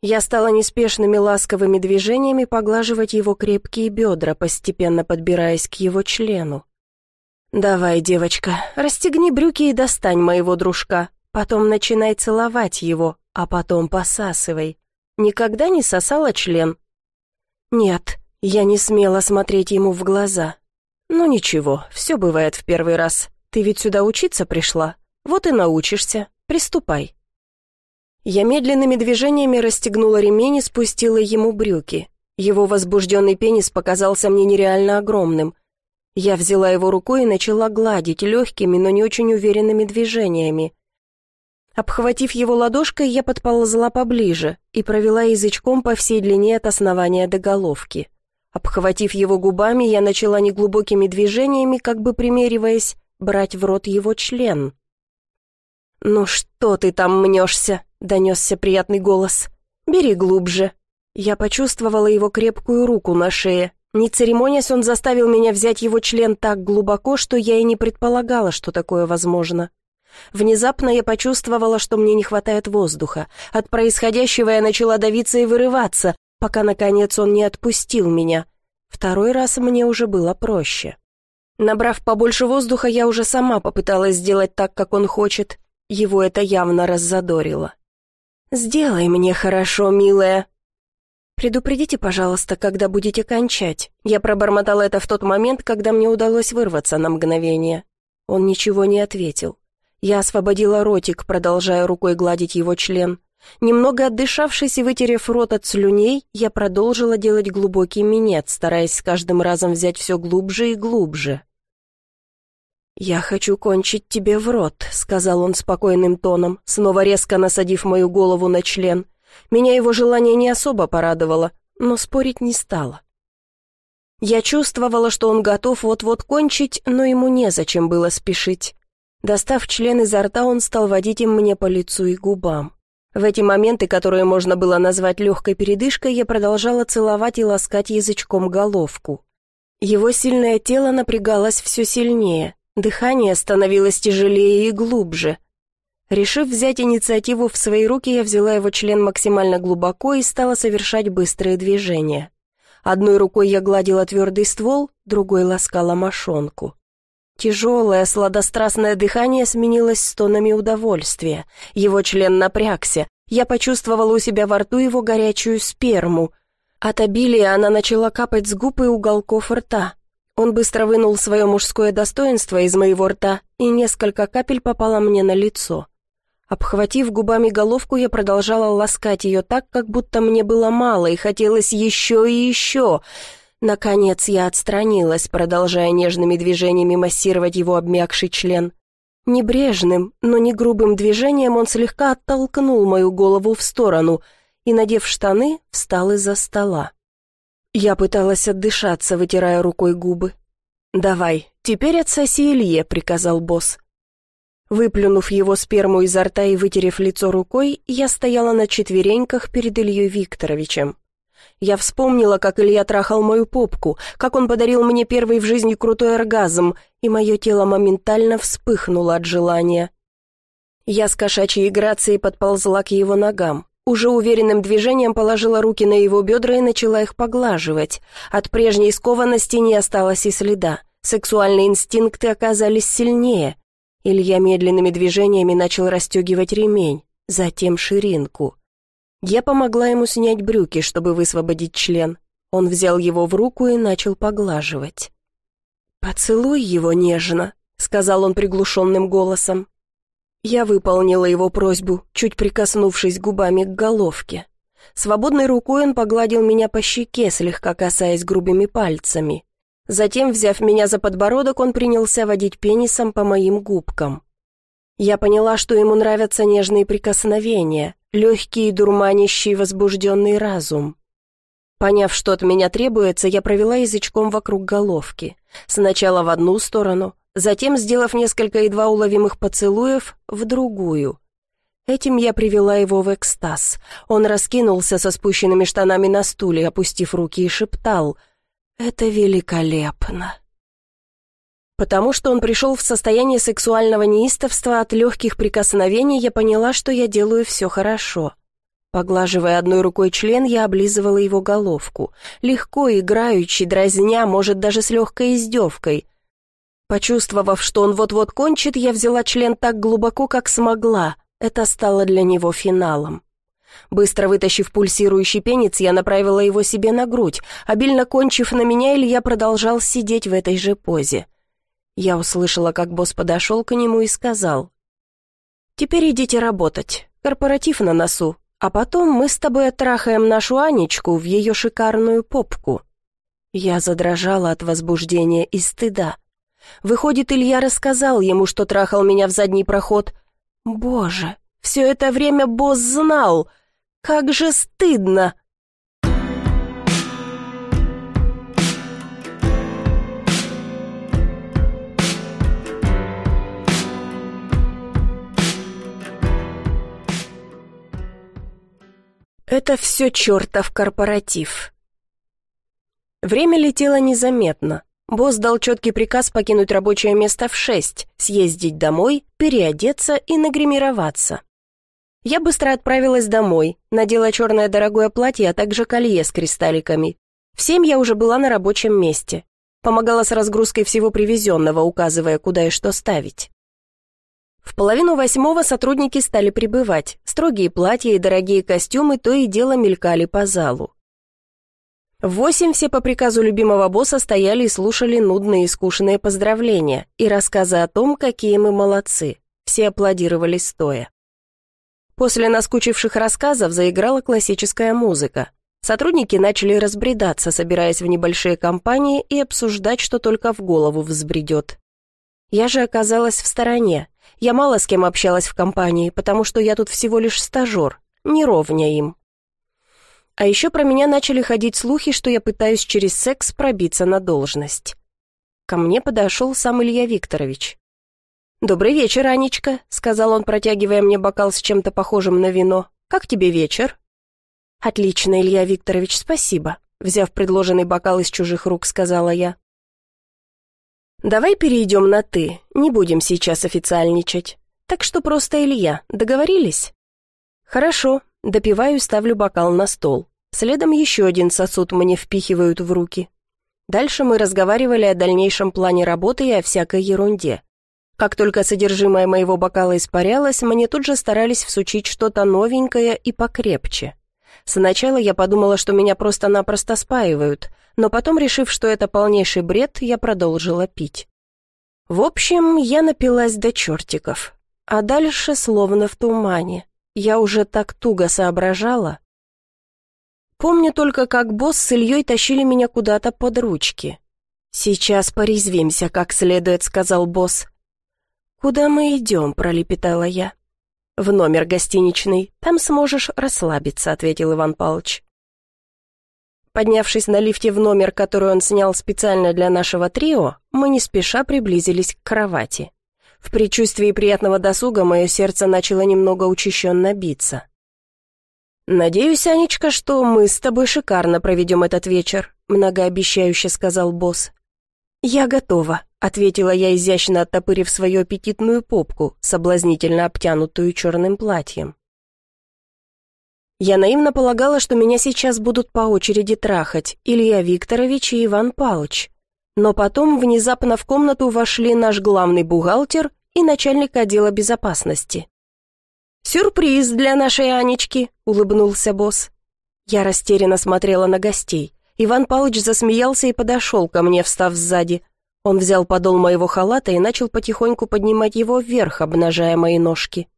Я стала неспешными ласковыми движениями поглаживать его крепкие бедра, постепенно подбираясь к его члену. «Давай, девочка, расстегни брюки и достань моего дружка. Потом начинай целовать его, а потом посасывай. Никогда не сосала член?» «Нет», я не смела смотреть ему в глаза. «Ну ничего, все бывает в первый раз. Ты ведь сюда учиться пришла. Вот и научишься. Приступай». Я медленными движениями расстегнула ремень и спустила ему брюки. Его возбужденный пенис показался мне нереально огромным. Я взяла его рукой и начала гладить легкими, но не очень уверенными движениями. Обхватив его ладошкой, я подползла поближе и провела язычком по всей длине от основания до головки. Обхватив его губами, я начала неглубокими движениями, как бы примериваясь, брать в рот его член. «Ну что ты там мнешься?» — донесся приятный голос. «Бери глубже». Я почувствовала его крепкую руку на шее. Не церемонясь, он заставил меня взять его член так глубоко, что я и не предполагала, что такое возможно. Внезапно я почувствовала, что мне не хватает воздуха. От происходящего я начала давиться и вырываться пока, наконец, он не отпустил меня. Второй раз мне уже было проще. Набрав побольше воздуха, я уже сама попыталась сделать так, как он хочет. Его это явно раззадорило. «Сделай мне хорошо, милая», «Предупредите, пожалуйста, когда будете кончать». Я пробормотала это в тот момент, когда мне удалось вырваться на мгновение. Он ничего не ответил. Я освободила ротик, продолжая рукой гладить его член. Немного отдышавшись и вытерев рот от слюней, я продолжила делать глубокий минет, стараясь с каждым разом взять все глубже и глубже. «Я хочу кончить тебе в рот», — сказал он спокойным тоном, снова резко насадив мою голову на член. Меня его желание не особо порадовало, но спорить не стало. Я чувствовала, что он готов вот-вот кончить, но ему незачем было спешить. Достав член изо рта, он стал водить им мне по лицу и губам. В эти моменты, которые можно было назвать легкой передышкой, я продолжала целовать и ласкать язычком головку. Его сильное тело напрягалось все сильнее, дыхание становилось тяжелее и глубже. Решив взять инициативу в свои руки, я взяла его член максимально глубоко и стала совершать быстрые движения. Одной рукой я гладила твердый ствол, другой ласкала мошонку. Тяжелое, сладострастное дыхание сменилось стонами удовольствия. Его член напрягся. Я почувствовала у себя во рту его горячую сперму. От обилия она начала капать с губ и уголков рта. Он быстро вынул свое мужское достоинство из моего рта, и несколько капель попало мне на лицо. Обхватив губами головку, я продолжала ласкать ее так, как будто мне было мало, и хотелось еще и еще. Наконец я отстранилась, продолжая нежными движениями массировать его обмякший член. Небрежным, но не грубым движением он слегка оттолкнул мою голову в сторону и, надев штаны, встал из-за стола. Я пыталась отдышаться, вытирая рукой губы. «Давай, теперь отсоси Илье», — приказал босс. Выплюнув его сперму изо рта и вытерев лицо рукой, я стояла на четвереньках перед Ильей Викторовичем. Я вспомнила, как Илья трахал мою попку, как он подарил мне первый в жизни крутой оргазм, и мое тело моментально вспыхнуло от желания. Я с кошачьей грацией подползла к его ногам. Уже уверенным движением положила руки на его бедра и начала их поглаживать. От прежней скованности не осталось и следа. Сексуальные инстинкты оказались сильнее. Илья медленными движениями начал расстегивать ремень, затем ширинку. Я помогла ему снять брюки, чтобы высвободить член. Он взял его в руку и начал поглаживать. «Поцелуй его нежно», — сказал он приглушенным голосом. Я выполнила его просьбу, чуть прикоснувшись губами к головке. Свободной рукой он погладил меня по щеке, слегка касаясь грубыми пальцами. Затем, взяв меня за подбородок, он принялся водить пенисом по моим губкам. Я поняла, что ему нравятся нежные прикосновения, легкий и дурманящий возбужденный разум. Поняв, что от меня требуется, я провела язычком вокруг головки. Сначала в одну сторону, затем, сделав несколько едва уловимых поцелуев, в другую. Этим я привела его в экстаз. Он раскинулся со спущенными штанами на стуле, опустив руки и шептал «Это великолепно!» Потому что он пришел в состояние сексуального неистовства от легких прикосновений, я поняла, что я делаю все хорошо. Поглаживая одной рукой член, я облизывала его головку. Легко, играючи, дразня, может, даже с легкой издевкой. Почувствовав, что он вот-вот кончит, я взяла член так глубоко, как смогла. Это стало для него финалом. Быстро вытащив пульсирующий пенец, я направила его себе на грудь. Обильно кончив на меня, Илья продолжал сидеть в этой же позе. Я услышала, как босс подошел к нему и сказал. «Теперь идите работать. Корпоратив на носу. А потом мы с тобой оттрахаем нашу Анечку в ее шикарную попку». Я задрожала от возбуждения и стыда. Выходит, Илья рассказал ему, что трахал меня в задний проход. «Боже, все это время босс знал! Как же стыдно!» Это все чертов корпоратив. Время летело незаметно. Босс дал четкий приказ покинуть рабочее место в шесть, съездить домой, переодеться и нагримироваться. Я быстро отправилась домой, надела черное дорогое платье, а также колье с кристалликами. В семь я уже была на рабочем месте. Помогала с разгрузкой всего привезенного, указывая, куда и что ставить. В половину восьмого сотрудники стали прибывать. Строгие платья и дорогие костюмы то и дело мелькали по залу. В восемь все по приказу любимого босса стояли и слушали нудные и скучные поздравления и рассказы о том, какие мы молодцы. Все аплодировали стоя. После наскучивших рассказов заиграла классическая музыка. Сотрудники начали разбредаться, собираясь в небольшие компании и обсуждать, что только в голову взбредет. Я же оказалась в стороне, я мало с кем общалась в компании, потому что я тут всего лишь стажер, не ровня им. А еще про меня начали ходить слухи, что я пытаюсь через секс пробиться на должность. Ко мне подошел сам Илья Викторович. «Добрый вечер, Анечка», — сказал он, протягивая мне бокал с чем-то похожим на вино. «Как тебе вечер?» «Отлично, Илья Викторович, спасибо», — взяв предложенный бокал из чужих рук, сказала я. Давай перейдем на «ты», не будем сейчас официальничать. Так что просто Илья, договорились? Хорошо, допиваю, ставлю бокал на стол. Следом еще один сосуд мне впихивают в руки. Дальше мы разговаривали о дальнейшем плане работы и о всякой ерунде. Как только содержимое моего бокала испарялось, мне тут же старались всучить что-то новенькое и покрепче. Сначала я подумала, что меня просто-напросто спаивают – но потом, решив, что это полнейший бред, я продолжила пить. В общем, я напилась до чертиков, а дальше словно в тумане. Я уже так туго соображала. Помню только, как босс с Ильей тащили меня куда-то под ручки. «Сейчас порезвимся, как следует», — сказал босс. «Куда мы идем?» — пролепетала я. «В номер гостиничный. Там сможешь расслабиться», — ответил Иван Павлович. Поднявшись на лифте в номер, который он снял специально для нашего трио, мы не спеша приблизились к кровати. В предчувствии приятного досуга мое сердце начало немного учащенно биться. «Надеюсь, Анечка, что мы с тобой шикарно проведем этот вечер», многообещающе сказал босс. «Я готова», — ответила я, изящно оттопырив свою аппетитную попку, соблазнительно обтянутую черным платьем. Я наивно полагала, что меня сейчас будут по очереди трахать Илья Викторович и Иван Палыч. Но потом внезапно в комнату вошли наш главный бухгалтер и начальник отдела безопасности. «Сюрприз для нашей Анечки», — улыбнулся босс. Я растерянно смотрела на гостей. Иван Павлович засмеялся и подошел ко мне, встав сзади. Он взял подол моего халата и начал потихоньку поднимать его вверх, обнажая мои ножки.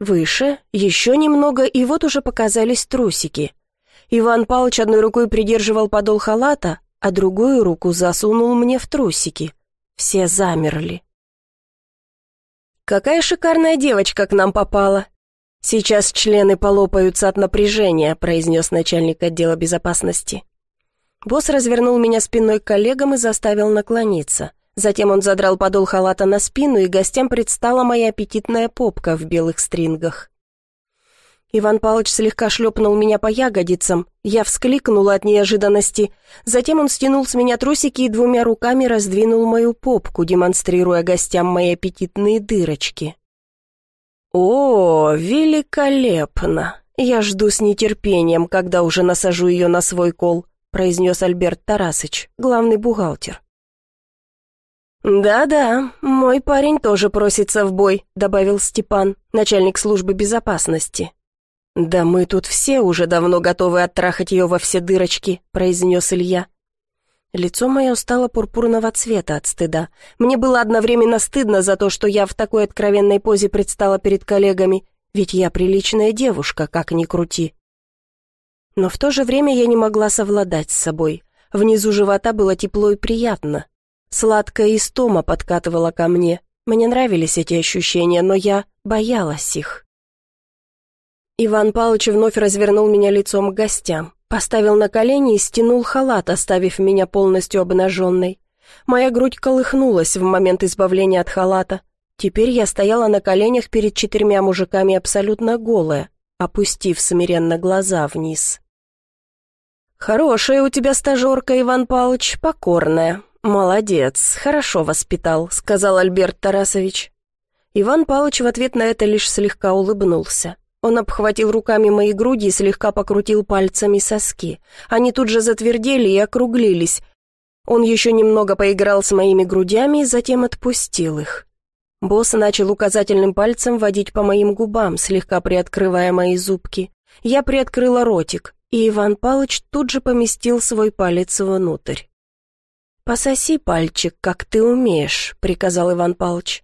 Выше, еще немного, и вот уже показались трусики. Иван Павлович одной рукой придерживал подол халата, а другую руку засунул мне в трусики. Все замерли. «Какая шикарная девочка к нам попала!» «Сейчас члены полопаются от напряжения», — произнес начальник отдела безопасности. Босс развернул меня спиной к коллегам и заставил наклониться. Затем он задрал подол халата на спину, и гостям предстала моя аппетитная попка в белых стрингах. Иван Павлович слегка шлепнул меня по ягодицам. Я вскликнула от неожиданности. Затем он стянул с меня трусики и двумя руками раздвинул мою попку, демонстрируя гостям мои аппетитные дырочки. «О, великолепно! Я жду с нетерпением, когда уже насажу ее на свой кол», произнес Альберт Тарасыч, главный бухгалтер. «Да-да, мой парень тоже просится в бой», — добавил Степан, начальник службы безопасности. «Да мы тут все уже давно готовы оттрахать ее во все дырочки», — произнес Илья. Лицо мое стало пурпурного цвета от стыда. Мне было одновременно стыдно за то, что я в такой откровенной позе предстала перед коллегами, ведь я приличная девушка, как ни крути. Но в то же время я не могла совладать с собой. Внизу живота было тепло и приятно. Сладкая истома подкатывала ко мне. Мне нравились эти ощущения, но я боялась их. Иван Павлович вновь развернул меня лицом к гостям, поставил на колени и стянул халат, оставив меня полностью обнаженной. Моя грудь колыхнулась в момент избавления от халата. Теперь я стояла на коленях перед четырьмя мужиками абсолютно голая, опустив смиренно глаза вниз. «Хорошая у тебя стажерка, Иван Павлович, покорная», «Молодец, хорошо воспитал», — сказал Альберт Тарасович. Иван Павлович в ответ на это лишь слегка улыбнулся. Он обхватил руками мои груди и слегка покрутил пальцами соски. Они тут же затвердели и округлились. Он еще немного поиграл с моими грудями и затем отпустил их. Босс начал указательным пальцем водить по моим губам, слегка приоткрывая мои зубки. Я приоткрыла ротик, и Иван Палыч тут же поместил свой палец внутрь. «Пососи пальчик, как ты умеешь», — приказал Иван Палыч.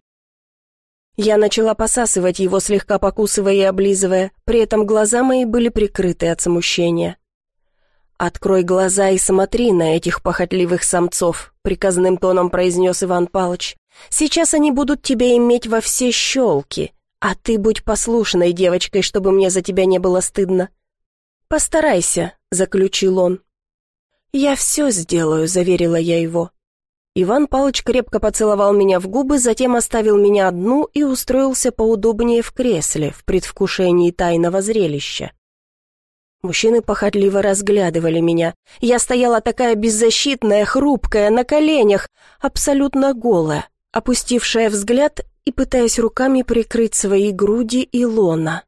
Я начала посасывать его, слегка покусывая и облизывая, при этом глаза мои были прикрыты от смущения. «Открой глаза и смотри на этих похотливых самцов», — приказным тоном произнес Иван Палыч. «Сейчас они будут тебя иметь во все щелки, а ты будь послушной девочкой, чтобы мне за тебя не было стыдно». «Постарайся», — заключил он. «Я все сделаю», — заверила я его. Иван Палыч крепко поцеловал меня в губы, затем оставил меня одну и устроился поудобнее в кресле, в предвкушении тайного зрелища. Мужчины похотливо разглядывали меня. Я стояла такая беззащитная, хрупкая, на коленях, абсолютно голая, опустившая взгляд и пытаясь руками прикрыть свои груди и лона.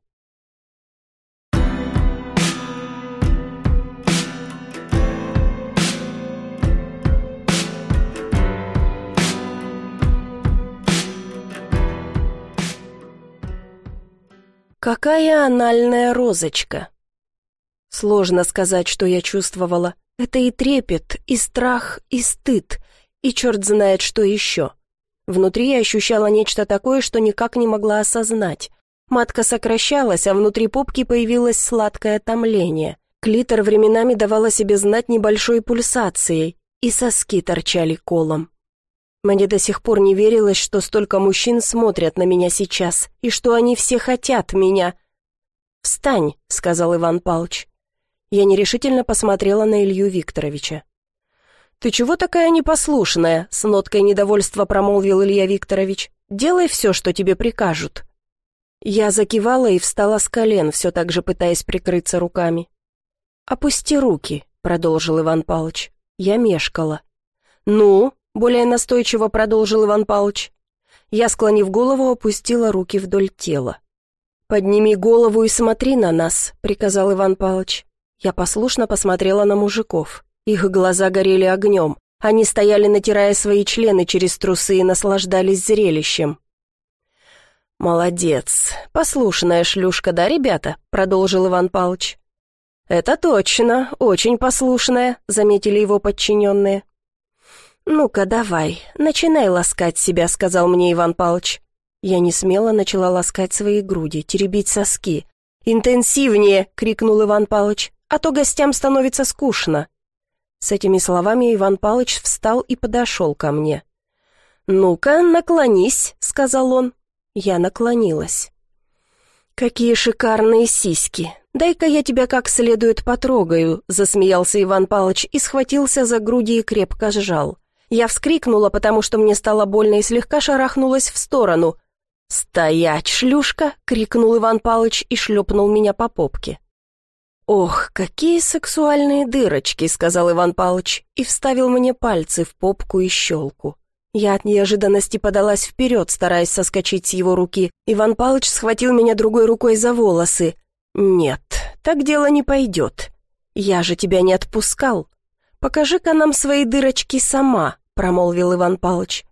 Какая анальная розочка! Сложно сказать, что я чувствовала. Это и трепет, и страх, и стыд, и черт знает что еще. Внутри я ощущала нечто такое, что никак не могла осознать. Матка сокращалась, а внутри попки появилось сладкое томление. Клитор временами давала себе знать небольшой пульсацией, и соски торчали колом. Мне до сих пор не верилось, что столько мужчин смотрят на меня сейчас, и что они все хотят меня. «Встань», — сказал Иван Палч. Я нерешительно посмотрела на Илью Викторовича. «Ты чего такая непослушная?» — с ноткой недовольства промолвил Илья Викторович. «Делай все, что тебе прикажут». Я закивала и встала с колен, все так же пытаясь прикрыться руками. «Опусти руки», — продолжил Иван Палыч. Я мешкала. «Ну?» — более настойчиво продолжил Иван Павлович. Я, склонив голову, опустила руки вдоль тела. «Подними голову и смотри на нас», — приказал Иван Павлович. Я послушно посмотрела на мужиков. Их глаза горели огнем. Они стояли, натирая свои члены через трусы и наслаждались зрелищем. «Молодец, послушная шлюшка, да, ребята?» — продолжил Иван Павлович. «Это точно, очень послушная», — заметили его подчиненные. «Ну-ка, давай, начинай ласкать себя», — сказал мне Иван Павлович. Я не смело начала ласкать свои груди, теребить соски. «Интенсивнее!» — крикнул Иван Павлович, «а то гостям становится скучно». С этими словами Иван Павлович встал и подошел ко мне. «Ну-ка, наклонись», — сказал он. Я наклонилась. «Какие шикарные сиськи! Дай-ка я тебя как следует потрогаю», — засмеялся Иван Павлович и схватился за груди и крепко сжал. Я вскрикнула, потому что мне стало больно и слегка шарахнулась в сторону. «Стоять, шлюшка!» — крикнул Иван Палыч и шлепнул меня по попке. «Ох, какие сексуальные дырочки!» — сказал Иван Палыч и вставил мне пальцы в попку и щелку. Я от неожиданности подалась вперед, стараясь соскочить с его руки. Иван Палыч схватил меня другой рукой за волосы. «Нет, так дело не пойдет. Я же тебя не отпускал. Покажи-ка нам свои дырочки сама» промолвил Иван Палыч.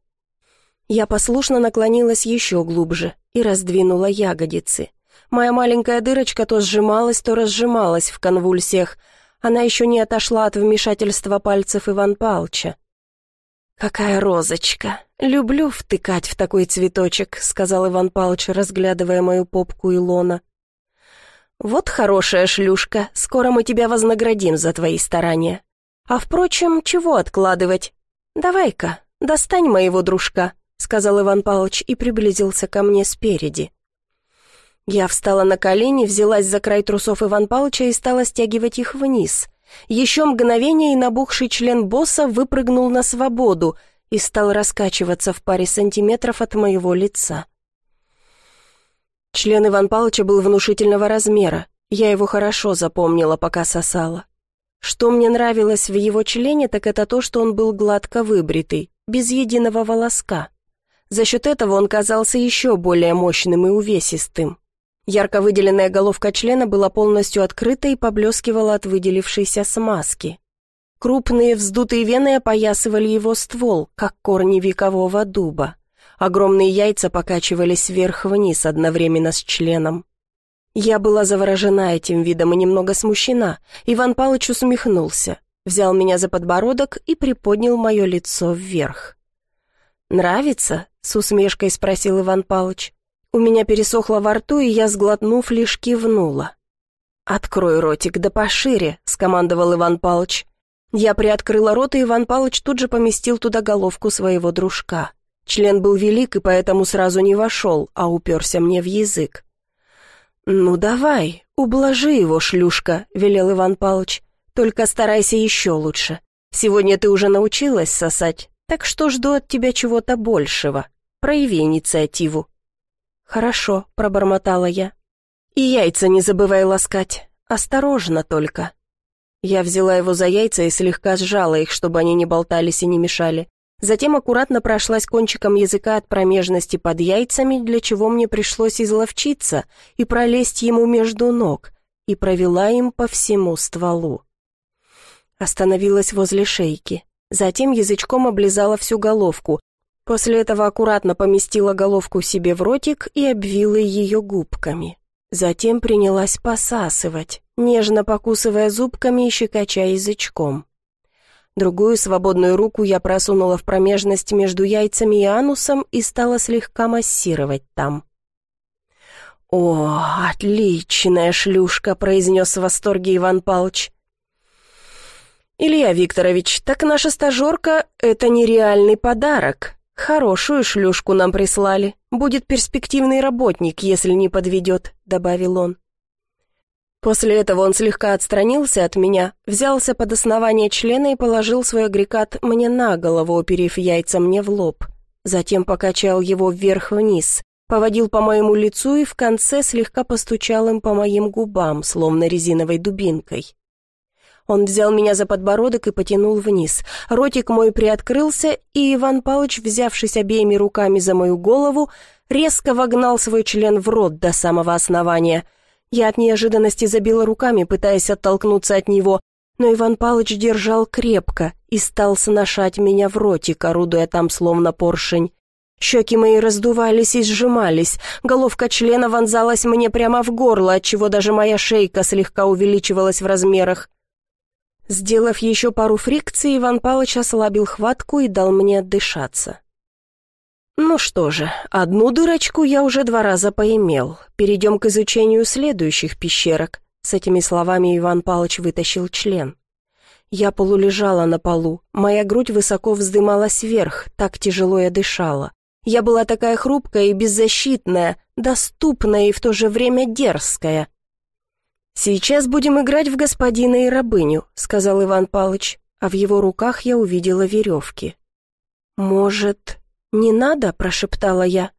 Я послушно наклонилась еще глубже и раздвинула ягодицы. Моя маленькая дырочка то сжималась, то разжималась в конвульсиях. Она еще не отошла от вмешательства пальцев Иван Палча. «Какая розочка! Люблю втыкать в такой цветочек», — сказал Иван Палыч, разглядывая мою попку Илона. «Вот хорошая шлюшка, скоро мы тебя вознаградим за твои старания. А впрочем, чего откладывать? «Давай-ка, достань моего дружка», — сказал Иван Павлович и приблизился ко мне спереди. Я встала на колени, взялась за край трусов Иван Павловича и стала стягивать их вниз. Еще мгновение, и набухший член босса выпрыгнул на свободу и стал раскачиваться в паре сантиметров от моего лица. Член Иван Павловича был внушительного размера. Я его хорошо запомнила, пока сосала. Что мне нравилось в его члене, так это то, что он был гладко выбритый, без единого волоска. За счет этого он казался еще более мощным и увесистым. Ярко выделенная головка члена была полностью открыта и поблескивала от выделившейся смазки. Крупные вздутые вены опоясывали его ствол, как корни векового дуба. Огромные яйца покачивались вверх-вниз одновременно с членом. Я была заворожена этим видом и немного смущена. Иван Павлович усмехнулся, взял меня за подбородок и приподнял мое лицо вверх. «Нравится?» — с усмешкой спросил Иван Павлович. У меня пересохло во рту, и я, сглотнув, лишь кивнула. «Открой ротик, да пошире», — скомандовал Иван Палыч. Я приоткрыла рот, и Иван Палыч тут же поместил туда головку своего дружка. Член был велик, и поэтому сразу не вошел, а уперся мне в язык. «Ну давай, ублажи его, шлюшка», — велел Иван Палыч. «Только старайся еще лучше. Сегодня ты уже научилась сосать, так что жду от тебя чего-то большего. Прояви инициативу». «Хорошо», — пробормотала я. «И яйца не забывай ласкать. Осторожно только». Я взяла его за яйца и слегка сжала их, чтобы они не болтались и не мешали. Затем аккуратно прошлась кончиком языка от промежности под яйцами, для чего мне пришлось изловчиться и пролезть ему между ног, и провела им по всему стволу. Остановилась возле шейки. Затем язычком облизала всю головку. После этого аккуратно поместила головку себе в ротик и обвила ее губками. Затем принялась посасывать, нежно покусывая зубками и щекоча язычком. Другую свободную руку я просунула в промежность между яйцами и анусом и стала слегка массировать там. «О, отличная шлюшка!» — произнес в восторге Иван Палч. «Илья Викторович, так наша стажерка — это нереальный подарок. Хорошую шлюшку нам прислали. Будет перспективный работник, если не подведет», — добавил он. После этого он слегка отстранился от меня, взялся под основание члена и положил свой агрегат мне на голову, уперев яйца мне в лоб. Затем покачал его вверх-вниз, поводил по моему лицу и в конце слегка постучал им по моим губам, словно резиновой дубинкой. Он взял меня за подбородок и потянул вниз. Ротик мой приоткрылся, и Иван Палыч, взявшись обеими руками за мою голову, резко вогнал свой член в рот до самого основания — я от неожиданности забила руками, пытаясь оттолкнуться от него, но Иван Палыч держал крепко и стал сношать меня в ротик, орудуя там словно поршень. Щеки мои раздувались и сжимались, головка члена вонзалась мне прямо в горло, отчего даже моя шейка слегка увеличивалась в размерах. Сделав еще пару фрикций, Иван Палыч ослабил хватку и дал мне отдышаться. Ну что же, одну дырочку я уже два раза поимел. Перейдем к изучению следующих пещерок. С этими словами Иван Палыч вытащил член. Я полулежала на полу, моя грудь высоко вздымалась вверх, так тяжело я дышала. Я была такая хрупкая и беззащитная, доступная и в то же время дерзкая. «Сейчас будем играть в господина и рабыню», — сказал Иван Палыч, а в его руках я увидела веревки. «Может, «Не надо», — прошептала я.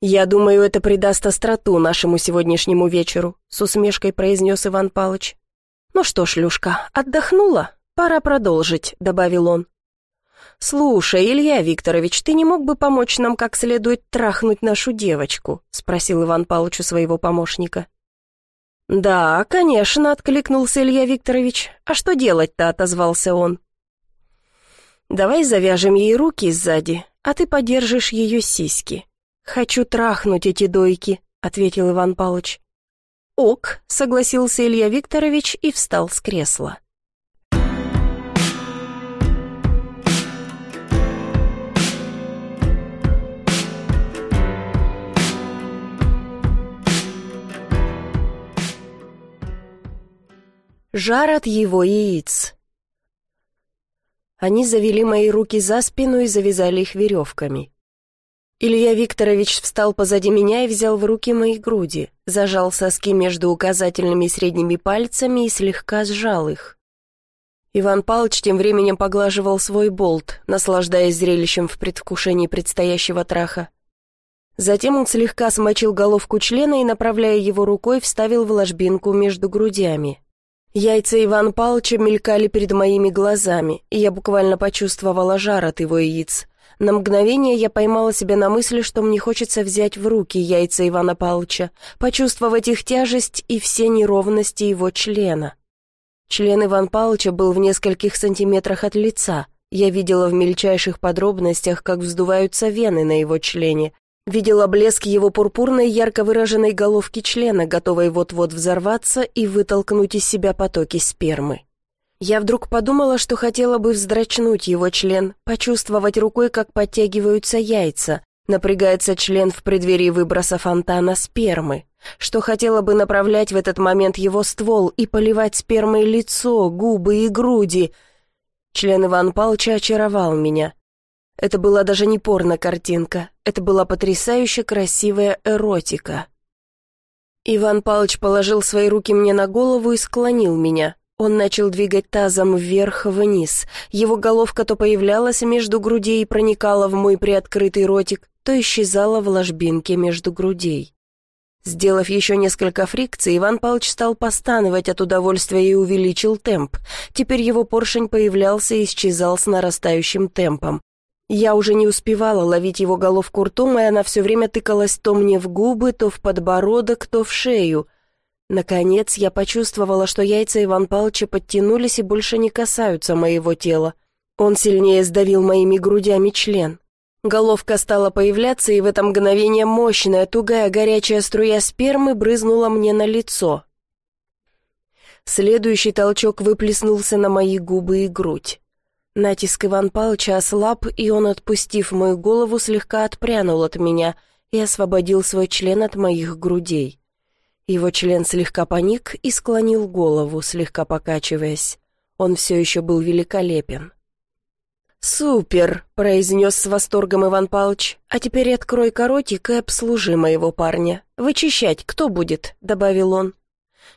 «Я думаю, это придаст остроту нашему сегодняшнему вечеру», — с усмешкой произнес Иван Палыч. «Ну что ж, Люшка, отдохнула? Пора продолжить», — добавил он. «Слушай, Илья Викторович, ты не мог бы помочь нам как следует трахнуть нашу девочку?» — спросил Иван Павлович у своего помощника. «Да, конечно», — откликнулся Илья Викторович. «А что делать-то?» — отозвался он. Давай завяжем ей руки сзади, а ты подержишь ее сиськи. Хочу трахнуть эти дойки, ответил Иван Палыч. Ок, согласился Илья Викторович и встал с кресла. Жар от его яиц. Они завели мои руки за спину и завязали их веревками. Илья Викторович встал позади меня и взял в руки мои груди, зажал соски между указательными и средними пальцами и слегка сжал их. Иван Павлович тем временем поглаживал свой болт, наслаждаясь зрелищем в предвкушении предстоящего траха. Затем он слегка смочил головку члена и, направляя его рукой, вставил в ложбинку между грудями. Яйца Ивана Палча мелькали перед моими глазами, и я буквально почувствовала жар от его яиц. На мгновение я поймала себя на мысли, что мне хочется взять в руки яйца Ивана Палча, почувствовать их тяжесть и все неровности его члена. Член Иван Палча был в нескольких сантиметрах от лица. Я видела в мельчайших подробностях, как вздуваются вены на его члене, Видела блеск его пурпурной, ярко выраженной головки члена, готовой вот-вот взорваться и вытолкнуть из себя потоки спермы. Я вдруг подумала, что хотела бы вздрачнуть его член, почувствовать рукой, как подтягиваются яйца, напрягается член в преддверии выброса фонтана спермы, что хотела бы направлять в этот момент его ствол и поливать спермой лицо, губы и груди. Член Иван Палча очаровал меня. Это была даже не порно-картинка, это была потрясающе красивая эротика. Иван Палыч положил свои руки мне на голову и склонил меня. Он начал двигать тазом вверх-вниз. Его головка то появлялась между грудей и проникала в мой приоткрытый ротик, то исчезала в ложбинке между грудей. Сделав еще несколько фрикций, Иван Палыч стал постановать от удовольствия и увеличил темп. Теперь его поршень появлялся и исчезал с нарастающим темпом. Я уже не успевала ловить его головку ртом, и она все время тыкалась то мне в губы, то в подбородок, то в шею. Наконец я почувствовала, что яйца Иван Павловича подтянулись и больше не касаются моего тела. Он сильнее сдавил моими грудями член. Головка стала появляться, и в это мгновение мощная, тугая, горячая струя спермы брызнула мне на лицо. Следующий толчок выплеснулся на мои губы и грудь. Натиск Иван Павловича ослаб, и он, отпустив мою голову, слегка отпрянул от меня и освободил свой член от моих грудей. Его член слегка поник и склонил голову, слегка покачиваясь. Он все еще был великолепен. «Супер!» — произнес с восторгом Иван Павлович. «А теперь открой коротик и обслужи моего парня. Вычищать кто будет?» — добавил он.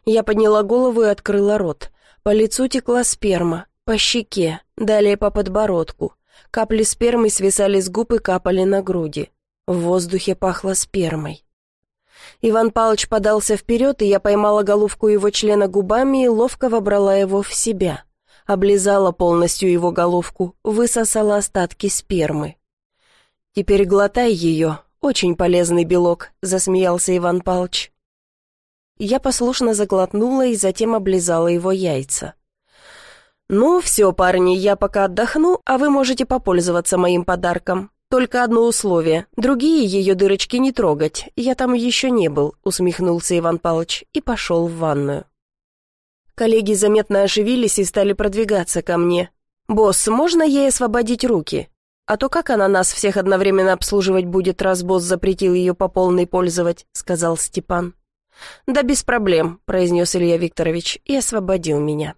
Я подняла голову и открыла рот. По лицу текла сперма. По щеке, далее по подбородку. Капли спермы свисали с губ и капали на груди. В воздухе пахло спермой. Иван Палыч подался вперед, и я поймала головку его члена губами и ловко вобрала его в себя. Облизала полностью его головку, высосала остатки спермы. «Теперь глотай ее, очень полезный белок», — засмеялся Иван Палыч. Я послушно заглотнула и затем облизала его яйца. «Ну все, парни, я пока отдохну, а вы можете попользоваться моим подарком. Только одно условие, другие ее дырочки не трогать, я там еще не был», усмехнулся Иван Павлович и пошел в ванную. Коллеги заметно оживились и стали продвигаться ко мне. «Босс, можно ей освободить руки? А то как она нас всех одновременно обслуживать будет, раз босс запретил ее по полной пользовать?» — сказал Степан. «Да без проблем», — произнес Илья Викторович и освободил меня.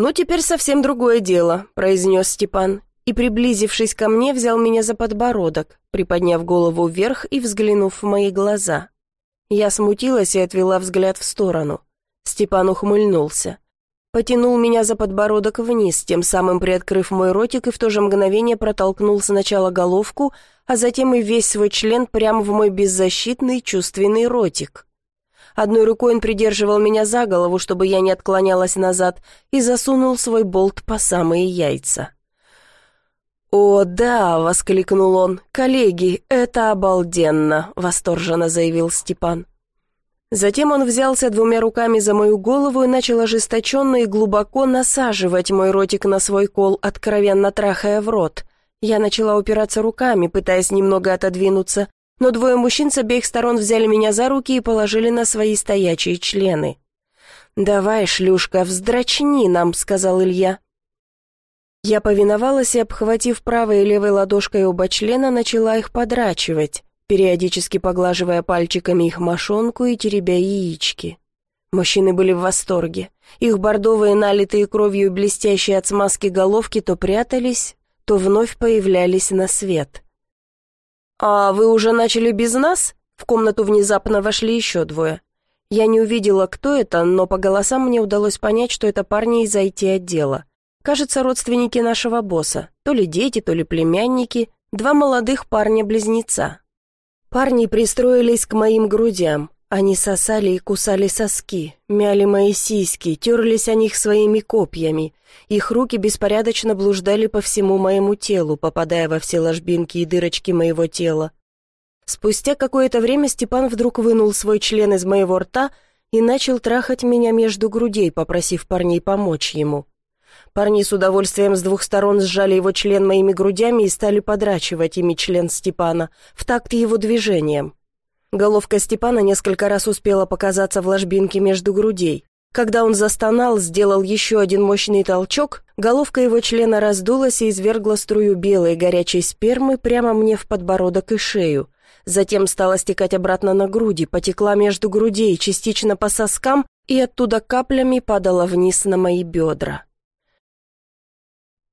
«Ну, теперь совсем другое дело», — произнес Степан, и, приблизившись ко мне, взял меня за подбородок, приподняв голову вверх и взглянув в мои глаза. Я смутилась и отвела взгляд в сторону. Степан ухмыльнулся. Потянул меня за подбородок вниз, тем самым приоткрыв мой ротик и в то же мгновение протолкнул сначала головку, а затем и весь свой член прямо в мой беззащитный чувственный ротик. Одной рукой он придерживал меня за голову, чтобы я не отклонялась назад, и засунул свой болт по самые яйца. «О, да!» — воскликнул он. «Коллеги, это обалденно!» — восторженно заявил Степан. Затем он взялся двумя руками за мою голову и начал ожесточенно и глубоко насаживать мой ротик на свой кол, откровенно трахая в рот. Я начала упираться руками, пытаясь немного отодвинуться, но двое мужчин с обеих сторон взяли меня за руки и положили на свои стоячие члены. «Давай, шлюшка, вздрачни нам», — сказал Илья. Я повиновалась и, обхватив правой и левой ладошкой оба члена, начала их подрачивать, периодически поглаживая пальчиками их мошонку и теребя яички. Мужчины были в восторге. Их бордовые, налитые кровью и блестящие от смазки головки то прятались, то вновь появлялись на свет — «А вы уже начали без нас?» В комнату внезапно вошли еще двое. Я не увидела, кто это, но по голосам мне удалось понять, что это парни из IT-отдела. Кажется, родственники нашего босса, то ли дети, то ли племянники, два молодых парня-близнеца. Парни пристроились к моим грудям, они сосали и кусали соски, мяли мои сиськи, терлись о них своими копьями. Их руки беспорядочно блуждали по всему моему телу, попадая во все ложбинки и дырочки моего тела. Спустя какое-то время Степан вдруг вынул свой член из моего рта и начал трахать меня между грудей, попросив парней помочь ему. Парни с удовольствием с двух сторон сжали его член моими грудями и стали подрачивать ими член Степана в такт его движением. Головка Степана несколько раз успела показаться в ложбинке между грудей. Когда он застонал, сделал еще один мощный толчок, головка его члена раздулась и извергла струю белой горячей спермы прямо мне в подбородок и шею. Затем стала стекать обратно на груди, потекла между грудей, частично по соскам, и оттуда каплями падала вниз на мои бедра.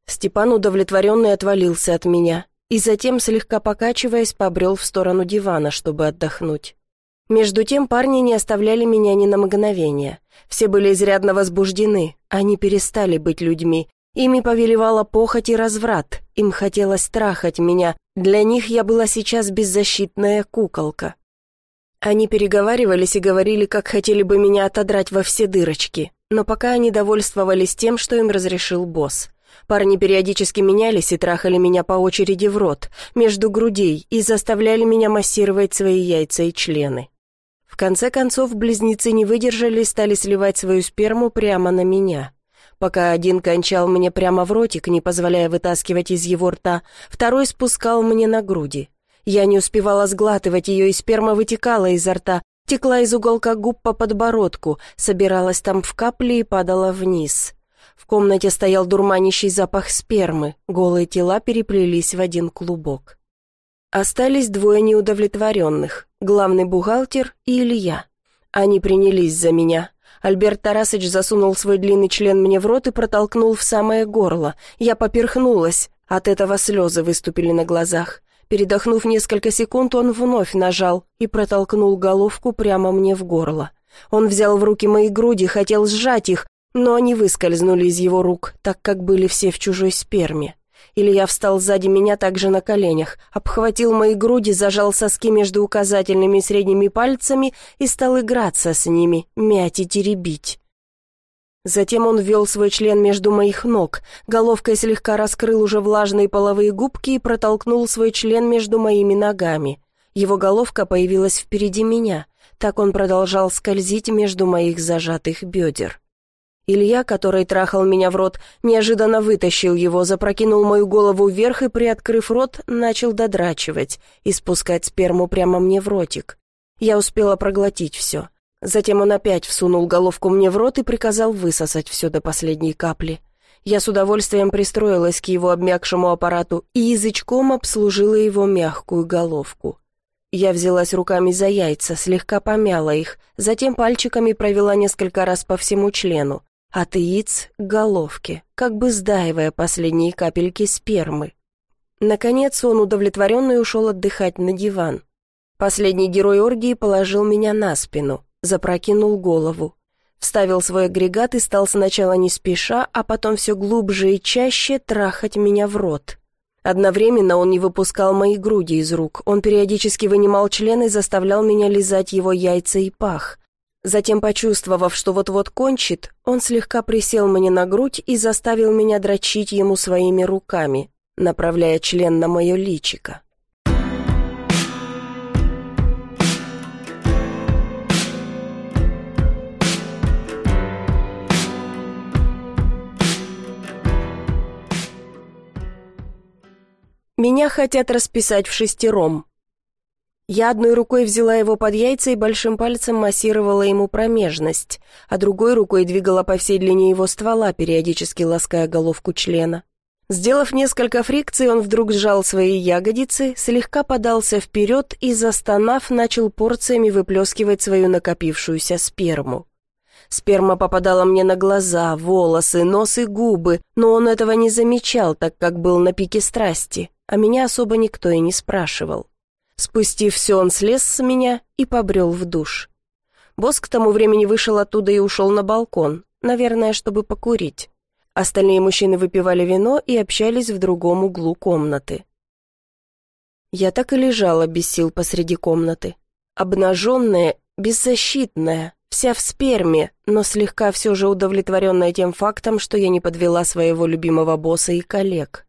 Степан удовлетворенный отвалился от меня и затем, слегка покачиваясь, побрел в сторону дивана, чтобы отдохнуть. Между тем парни не оставляли меня ни на мгновение. Все были изрядно возбуждены, они перестали быть людьми. Ими повелевала похоть и разврат, им хотелось трахать меня. Для них я была сейчас беззащитная куколка. Они переговаривались и говорили, как хотели бы меня отодрать во все дырочки, но пока они довольствовались тем, что им разрешил босс. Парни периодически менялись и трахали меня по очереди в рот, между грудей, и заставляли меня массировать свои яйца и члены. В конце концов, близнецы не выдержали и стали сливать свою сперму прямо на меня. Пока один кончал мне прямо в ротик, не позволяя вытаскивать из его рта, второй спускал мне на груди. Я не успевала сглатывать ее, и сперма вытекала изо рта, текла из уголка губ по подбородку, собиралась там в капли и падала вниз. В комнате стоял дурманящий запах спермы, голые тела переплелись в один клубок. Остались двое неудовлетворенных, главный бухгалтер и Илья. Они принялись за меня. Альберт Тарасыч засунул свой длинный член мне в рот и протолкнул в самое горло. Я поперхнулась, от этого слезы выступили на глазах. Передохнув несколько секунд, он вновь нажал и протолкнул головку прямо мне в горло. Он взял в руки мои груди, хотел сжать их, но они выскользнули из его рук, так как были все в чужой сперме. Или я встал сзади меня также на коленях, обхватил мои груди, зажал соски между указательными и средними пальцами и стал играться с ними, мять и теребить. Затем он ввел свой член между моих ног, головкой слегка раскрыл уже влажные половые губки и протолкнул свой член между моими ногами. Его головка появилась впереди меня, так он продолжал скользить между моих зажатых бедер. Илья, который трахал меня в рот, неожиданно вытащил его, запрокинул мою голову вверх и, приоткрыв рот, начал додрачивать и спускать сперму прямо мне в ротик. Я успела проглотить все. Затем он опять всунул головку мне в рот и приказал высосать все до последней капли. Я с удовольствием пристроилась к его обмякшему аппарату и язычком обслужила его мягкую головку. Я взялась руками за яйца, слегка помяла их, затем пальчиками провела несколько раз по всему члену от яиц к головке, как бы сдаивая последние капельки спермы. Наконец он удовлетворенно ушел отдыхать на диван. Последний герой оргии положил меня на спину, запрокинул голову, вставил свой агрегат и стал сначала не спеша, а потом все глубже и чаще трахать меня в рот. Одновременно он не выпускал мои груди из рук, он периодически вынимал член и заставлял меня лизать его яйца и пах. Затем, почувствовав, что вот-вот кончит, он слегка присел мне на грудь и заставил меня дрочить ему своими руками, направляя член на мое личико. Меня хотят расписать в шестером. Я одной рукой взяла его под яйца и большим пальцем массировала ему промежность, а другой рукой двигала по всей длине его ствола, периодически лаская головку члена. Сделав несколько фрикций, он вдруг сжал свои ягодицы, слегка подался вперед и, застонав, начал порциями выплескивать свою накопившуюся сперму. Сперма попадала мне на глаза, волосы, нос и губы, но он этого не замечал, так как был на пике страсти, а меня особо никто и не спрашивал. Спустив все, он слез с меня и побрел в душ. Босс к тому времени вышел оттуда и ушел на балкон, наверное, чтобы покурить. Остальные мужчины выпивали вино и общались в другом углу комнаты. Я так и лежала без сил посреди комнаты. Обнаженная, беззащитная, вся в сперме, но слегка все же удовлетворенная тем фактом, что я не подвела своего любимого босса и коллег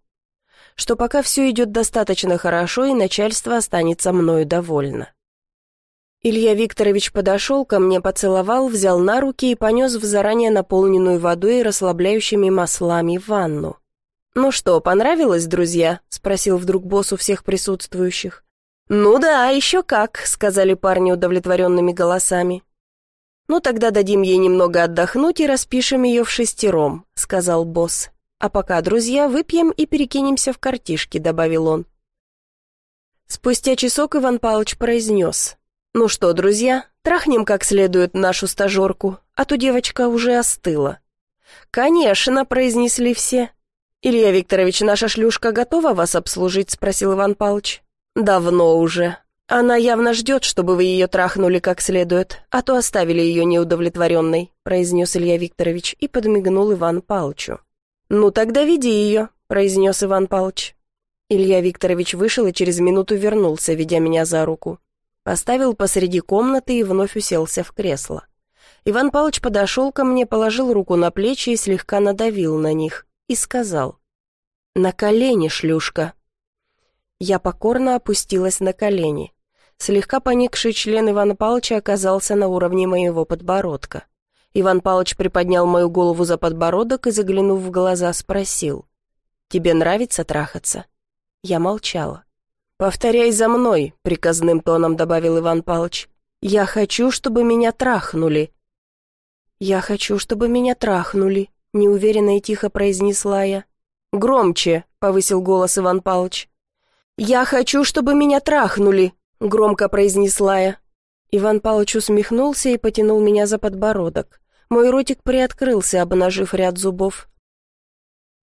что пока все идет достаточно хорошо и начальство останется мною довольно. Илья Викторович подошел ко мне, поцеловал, взял на руки и понес в заранее наполненную водой и расслабляющими маслами ванну. «Ну что, понравилось, друзья?» — спросил вдруг босс у всех присутствующих. «Ну да, а еще как», — сказали парни удовлетворенными голосами. «Ну тогда дадим ей немного отдохнуть и распишем ее в шестером», — сказал босс. «А пока, друзья, выпьем и перекинемся в картишки», — добавил он. Спустя часок Иван Павлович произнес. «Ну что, друзья, трахнем как следует нашу стажерку, а то девочка уже остыла». «Конечно», — произнесли все. «Илья Викторович, наша шлюшка готова вас обслужить?» — спросил Иван Павлович. «Давно уже. Она явно ждет, чтобы вы ее трахнули как следует, а то оставили ее неудовлетворенной», — произнес Илья Викторович и подмигнул Ивану Павловичу. «Ну тогда веди ее», — произнес Иван Павлович. Илья Викторович вышел и через минуту вернулся, ведя меня за руку. Поставил посреди комнаты и вновь уселся в кресло. Иван Павлович подошел ко мне, положил руку на плечи и слегка надавил на них и сказал «На колени, шлюшка!» Я покорно опустилась на колени. Слегка поникший член Ивана Павловича оказался на уровне моего подбородка. Иван Павлович приподнял мою голову за подбородок и, заглянув в глаза, спросил. «Тебе нравится трахаться?» Я молчала. «Повторяй за мной», — приказным тоном добавил Иван Павлович. «Я хочу, чтобы меня трахнули». «Я хочу, чтобы меня трахнули», — неуверенно и тихо произнесла я. «Громче», — повысил голос Иван Павлович. «Я хочу, чтобы меня трахнули», — громко произнесла я. Иван Павлович усмехнулся и потянул меня за подбородок. Мой ротик приоткрылся, обнажив ряд зубов.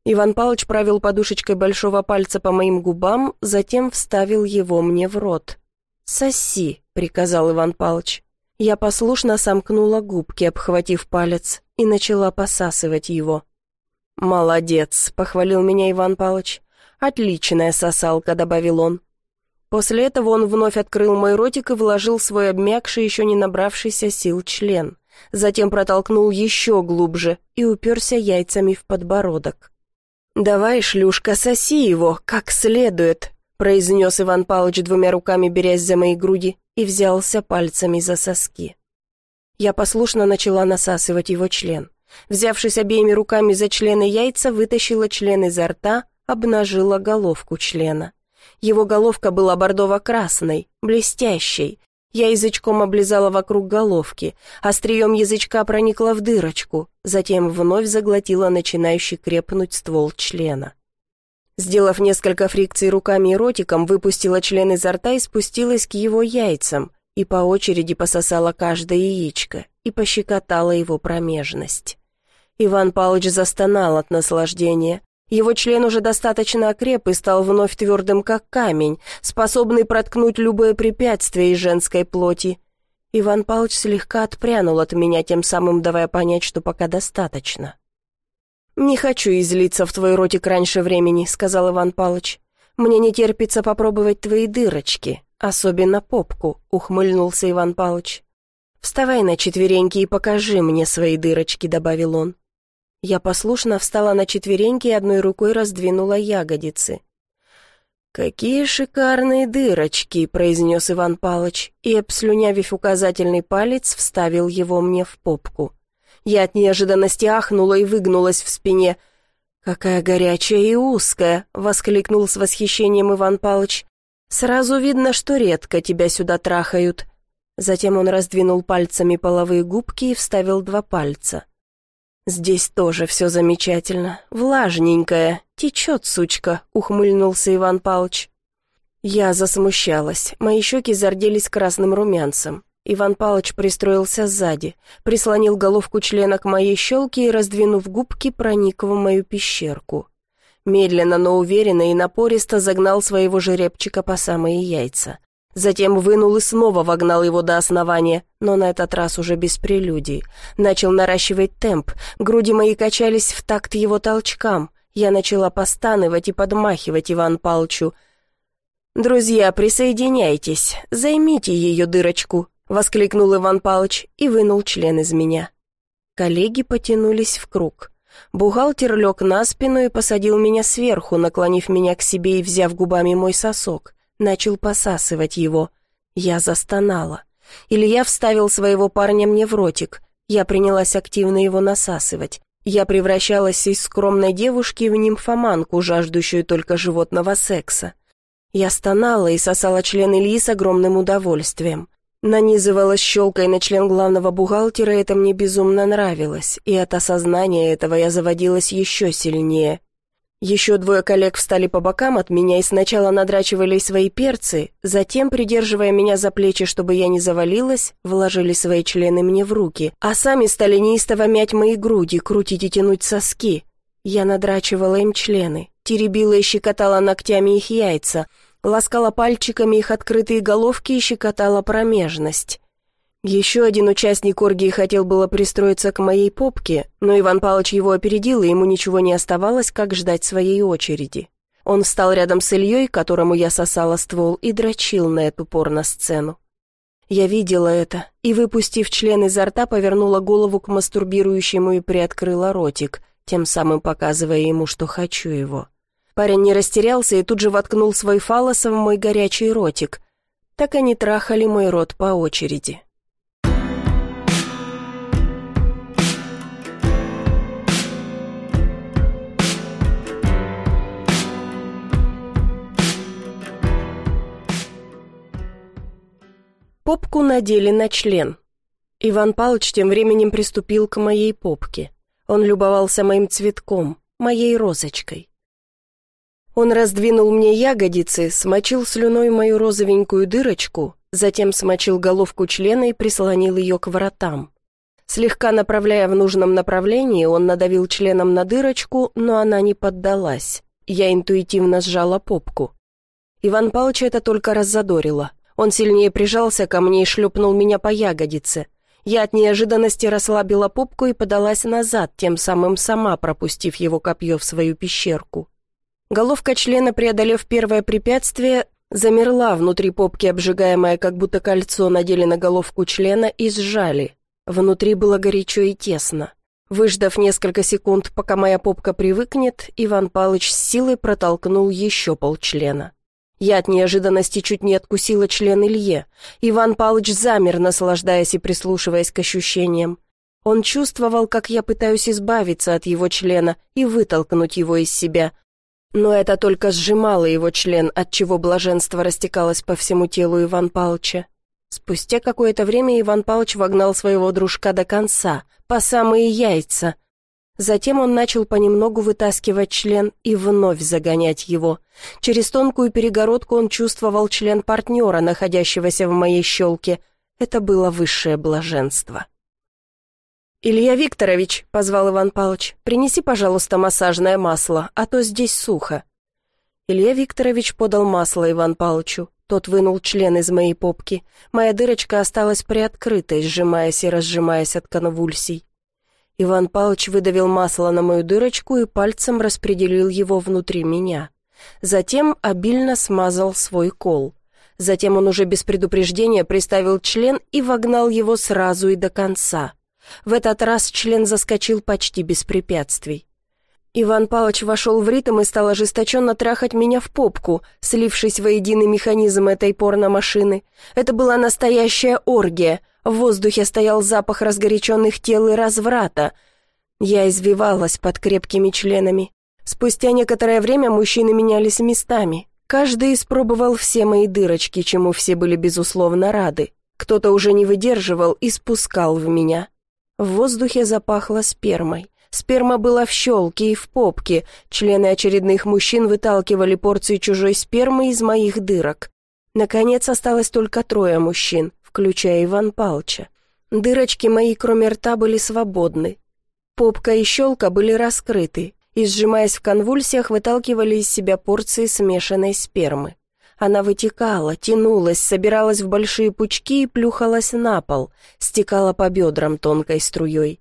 Иван Павлович провел подушечкой большого пальца по моим губам, затем вставил его мне в рот. «Соси», — приказал Иван Павлович. Я послушно сомкнула губки, обхватив палец, и начала посасывать его. «Молодец», — похвалил меня Иван Павлович. «Отличная сосалка», — добавил он. После этого он вновь открыл мой ротик и вложил свой обмякший, еще не набравшийся сил член затем протолкнул еще глубже и уперся яйцами в подбородок. «Давай, шлюшка, соси его, как следует», — произнес Иван Павлович двумя руками, берясь за мои груди, и взялся пальцами за соски. Я послушно начала насасывать его член. Взявшись обеими руками за члены яйца, вытащила член изо рта, обнажила головку члена. Его головка была бордово-красной, блестящей, я язычком облизала вокруг головки, а острием язычка проникла в дырочку, затем вновь заглотила начинающий крепнуть ствол члена. Сделав несколько фрикций руками и ротиком, выпустила член изо рта и спустилась к его яйцам, и по очереди пососала каждое яичко, и пощекотала его промежность. Иван Павлович застонал от наслаждения, его член уже достаточно окреп и стал вновь твердым, как камень, способный проткнуть любое препятствие из женской плоти. Иван Павлович слегка отпрянул от меня, тем самым давая понять, что пока достаточно. «Не хочу излиться в твой ротик раньше времени», — сказал Иван Павлович. «Мне не терпится попробовать твои дырочки, особенно попку», — ухмыльнулся Иван Павлович. «Вставай на четвереньки и покажи мне свои дырочки», — добавил он. Я послушно встала на четвереньки и одной рукой раздвинула ягодицы. «Какие шикарные дырочки!» — произнес Иван Палыч, и, обслюнявив указательный палец, вставил его мне в попку. Я от неожиданности ахнула и выгнулась в спине. «Какая горячая и узкая!» — воскликнул с восхищением Иван Палыч. «Сразу видно, что редко тебя сюда трахают». Затем он раздвинул пальцами половые губки и вставил два пальца. «Здесь тоже все замечательно. Влажненькое. Течет, сучка», — ухмыльнулся Иван Павлович. Я засмущалась. Мои щеки зарделись красным румянцем. Иван Павлович пристроился сзади, прислонил головку члена к моей щелке и, раздвинув губки, проник в мою пещерку. Медленно, но уверенно и напористо загнал своего жеребчика по самые яйца. Затем вынул и снова вогнал его до основания, но на этот раз уже без прелюдий. Начал наращивать темп, груди мои качались в такт его толчкам. Я начала постанывать и подмахивать Иван Палчу. «Друзья, присоединяйтесь, займите ее дырочку», — воскликнул Иван Палыч и вынул член из меня. Коллеги потянулись в круг. Бухгалтер лег на спину и посадил меня сверху, наклонив меня к себе и взяв губами мой сосок начал посасывать его. Я застонала. Илья вставил своего парня мне в ротик. Я принялась активно его насасывать. Я превращалась из скромной девушки в нимфоманку, жаждущую только животного секса. Я стонала и сосала член Ильи с огромным удовольствием. Нанизывала щелкой на член главного бухгалтера, это мне безумно нравилось, и от осознания этого я заводилась еще сильнее. Еще двое коллег встали по бокам от меня и сначала надрачивали свои перцы, затем, придерживая меня за плечи, чтобы я не завалилась, вложили свои члены мне в руки, а сами стали неистово мять мои груди, крутить и тянуть соски. Я надрачивала им члены, теребила и щекотала ногтями их яйца, ласкала пальчиками их открытые головки и щекотала промежность. Еще один участник оргии хотел было пристроиться к моей попке, но Иван Павлович его опередил, и ему ничего не оставалось, как ждать своей очереди. Он встал рядом с Ильей, которому я сосала ствол, и дрочил на эту порно-сцену. Я видела это, и, выпустив член изо рта, повернула голову к мастурбирующему и приоткрыла ротик, тем самым показывая ему, что хочу его. Парень не растерялся и тут же воткнул свой фалос в мой горячий ротик. Так они трахали мой рот по очереди. Попку надели на член. Иван Палыч тем временем приступил к моей попке. Он любовался моим цветком, моей розочкой. Он раздвинул мне ягодицы, смочил слюной мою розовенькую дырочку, затем смочил головку члена и прислонил ее к воротам. Слегка направляя в нужном направлении, он надавил членом на дырочку, но она не поддалась. Я интуитивно сжала попку. Иван Павлович это только раззадорило. Он сильнее прижался ко мне и шлепнул меня по ягодице. Я от неожиданности расслабила попку и подалась назад, тем самым сама пропустив его копье в свою пещерку. Головка члена, преодолев первое препятствие, замерла внутри попки, обжигаемая, как будто кольцо надели на головку члена и сжали. Внутри было горячо и тесно. Выждав несколько секунд, пока моя попка привыкнет, Иван Палыч с силой протолкнул еще полчлена. Я от неожиданности чуть не откусила член Илье. Иван Палыч замер, наслаждаясь и прислушиваясь к ощущениям. Он чувствовал, как я пытаюсь избавиться от его члена и вытолкнуть его из себя. Но это только сжимало его член, отчего блаженство растекалось по всему телу Иван Палыча. Спустя какое-то время Иван Палыч вогнал своего дружка до конца, по самые яйца, Затем он начал понемногу вытаскивать член и вновь загонять его. Через тонкую перегородку он чувствовал член партнера, находящегося в моей щелке. Это было высшее блаженство. «Илья Викторович», — позвал Иван Павлович, — «принеси, пожалуйста, массажное масло, а то здесь сухо». Илья Викторович подал масло Иван Павловичу. Тот вынул член из моей попки. Моя дырочка осталась приоткрытой, сжимаясь и разжимаясь от конвульсий. Иван Павлович выдавил масло на мою дырочку и пальцем распределил его внутри меня. Затем обильно смазал свой кол. Затем он уже без предупреждения приставил член и вогнал его сразу и до конца. В этот раз член заскочил почти без препятствий. Иван Павлович вошел в ритм и стал ожесточенно трахать меня в попку, слившись воединый механизм этой порномашины. Это была настоящая оргия — в воздухе стоял запах разгоряченных тел и разврата. Я извивалась под крепкими членами. Спустя некоторое время мужчины менялись местами. Каждый испробовал все мои дырочки, чему все были безусловно рады. Кто-то уже не выдерживал и спускал в меня. В воздухе запахло спермой. Сперма была в щелке и в попке. Члены очередных мужчин выталкивали порции чужой спермы из моих дырок. Наконец осталось только трое мужчин включая Иван Палча. Дырочки мои, кроме рта, были свободны. Попка и щелка были раскрыты, и, сжимаясь в конвульсиях, выталкивали из себя порции смешанной спермы. Она вытекала, тянулась, собиралась в большие пучки и плюхалась на пол, стекала по бедрам тонкой струей.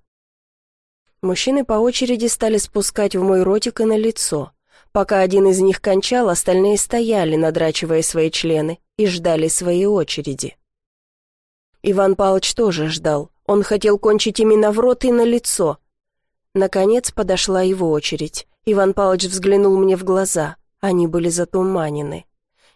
Мужчины по очереди стали спускать в мой ротик и на лицо. Пока один из них кончал, остальные стояли, надрачивая свои члены, и ждали своей очереди. Иван Павлович тоже ждал. Он хотел кончить именно в рот и на лицо. Наконец подошла его очередь. Иван Павлович взглянул мне в глаза. Они были затуманены.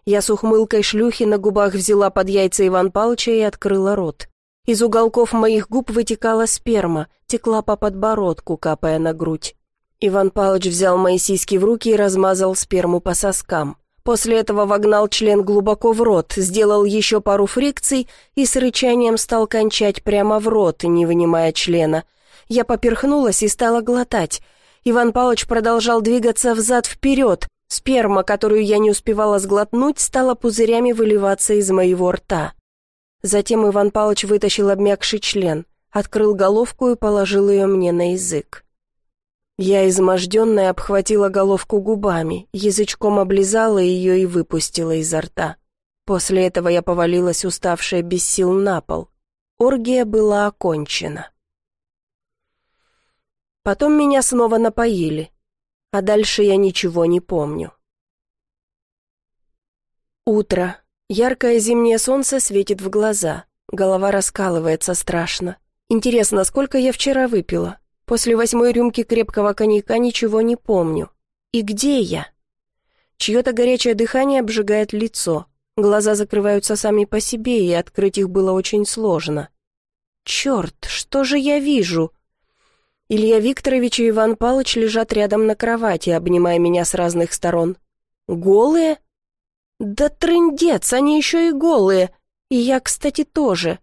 Я с ухмылкой шлюхи на губах взяла под яйца Иван Павловича и открыла рот. Из уголков моих губ вытекала сперма, текла по подбородку, капая на грудь. Иван Павлович взял мои сиськи в руки и размазал сперму по соскам. После этого вогнал член глубоко в рот, сделал еще пару фрикций и с рычанием стал кончать прямо в рот, не вынимая члена. Я поперхнулась и стала глотать. Иван Павлович продолжал двигаться взад-вперед. Сперма, которую я не успевала сглотнуть, стала пузырями выливаться из моего рта. Затем Иван Павлович вытащил обмякший член, открыл головку и положил ее мне на язык. Я изможденная обхватила головку губами, язычком облизала ее и выпустила изо рта. После этого я повалилась, уставшая без сил, на пол. Оргия была окончена. Потом меня снова напоили, а дальше я ничего не помню. Утро. Яркое зимнее солнце светит в глаза. Голова раскалывается страшно. Интересно, сколько я вчера выпила? После восьмой рюмки крепкого коньяка ничего не помню. И где я? Чье-то горячее дыхание обжигает лицо. Глаза закрываются сами по себе, и открыть их было очень сложно. Черт, что же я вижу? Илья Викторович и Иван Палыч лежат рядом на кровати, обнимая меня с разных сторон. Голые? Да трындец, они еще и голые. И я, кстати, тоже.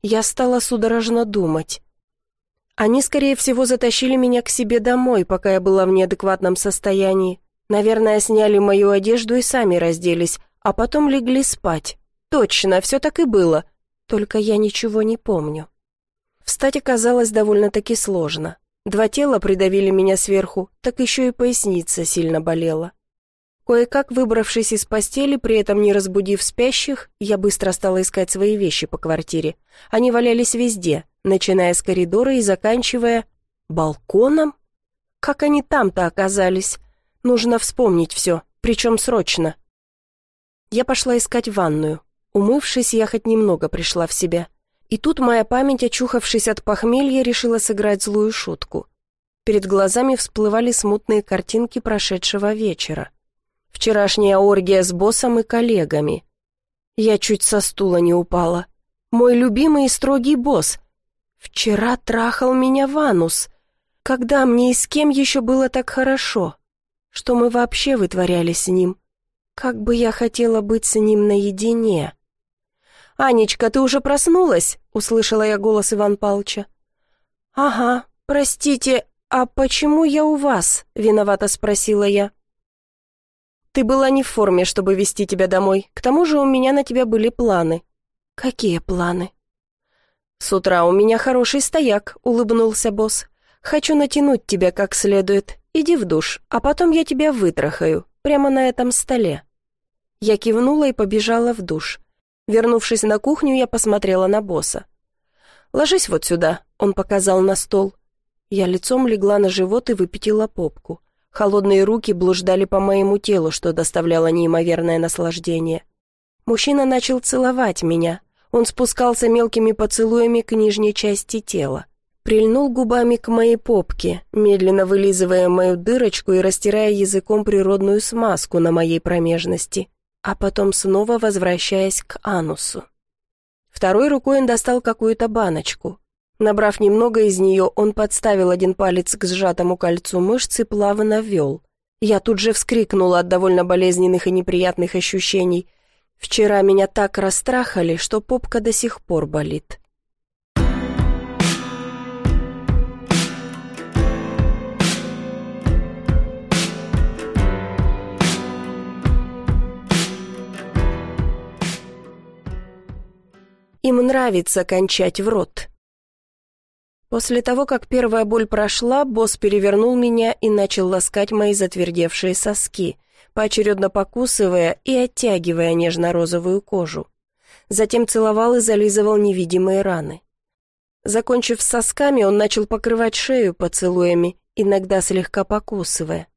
Я стала судорожно думать. Они, скорее всего, затащили меня к себе домой, пока я была в неадекватном состоянии. Наверное, сняли мою одежду и сами разделись, а потом легли спать. Точно, все так и было. Только я ничего не помню. Встать оказалось довольно-таки сложно. Два тела придавили меня сверху, так еще и поясница сильно болела. Кое-как выбравшись из постели, при этом не разбудив спящих, я быстро стала искать свои вещи по квартире. Они валялись везде — начиная с коридора и заканчивая балконом. Как они там-то оказались? Нужно вспомнить все, причем срочно. Я пошла искать ванную. Умывшись, я хоть немного пришла в себя. И тут моя память, очухавшись от похмелья, решила сыграть злую шутку. Перед глазами всплывали смутные картинки прошедшего вечера. Вчерашняя оргия с боссом и коллегами. Я чуть со стула не упала. Мой любимый и строгий босс, Вчера трахал меня Ванус. Когда мне и с кем еще было так хорошо? Что мы вообще вытворяли с ним? Как бы я хотела быть с ним наедине. «Анечка, ты уже проснулась?» — услышала я голос Иван Палча. «Ага, простите, а почему я у вас?» — виновато спросила я. «Ты была не в форме, чтобы вести тебя домой. К тому же у меня на тебя были планы». «Какие планы?» «С утра у меня хороший стояк», — улыбнулся босс. «Хочу натянуть тебя как следует. Иди в душ, а потом я тебя вытрахаю, прямо на этом столе». Я кивнула и побежала в душ. Вернувшись на кухню, я посмотрела на босса. «Ложись вот сюда», — он показал на стол. Я лицом легла на живот и выпятила попку. Холодные руки блуждали по моему телу, что доставляло неимоверное наслаждение. Мужчина начал целовать меня, он спускался мелкими поцелуями к нижней части тела. Прильнул губами к моей попке, медленно вылизывая мою дырочку и растирая языком природную смазку на моей промежности, а потом снова возвращаясь к анусу. Второй рукой он достал какую-то баночку. Набрав немного из нее, он подставил один палец к сжатому кольцу мышцы и плавно ввел. Я тут же вскрикнула от довольно болезненных и неприятных ощущений, Вчера меня так расстрахали, что попка до сих пор болит. Им нравится кончать в рот. После того, как первая боль прошла, босс перевернул меня и начал ласкать мои затвердевшие соски поочередно покусывая и оттягивая нежно-розовую кожу. Затем целовал и зализывал невидимые раны. Закончив с сосками, он начал покрывать шею поцелуями, иногда слегка покусывая.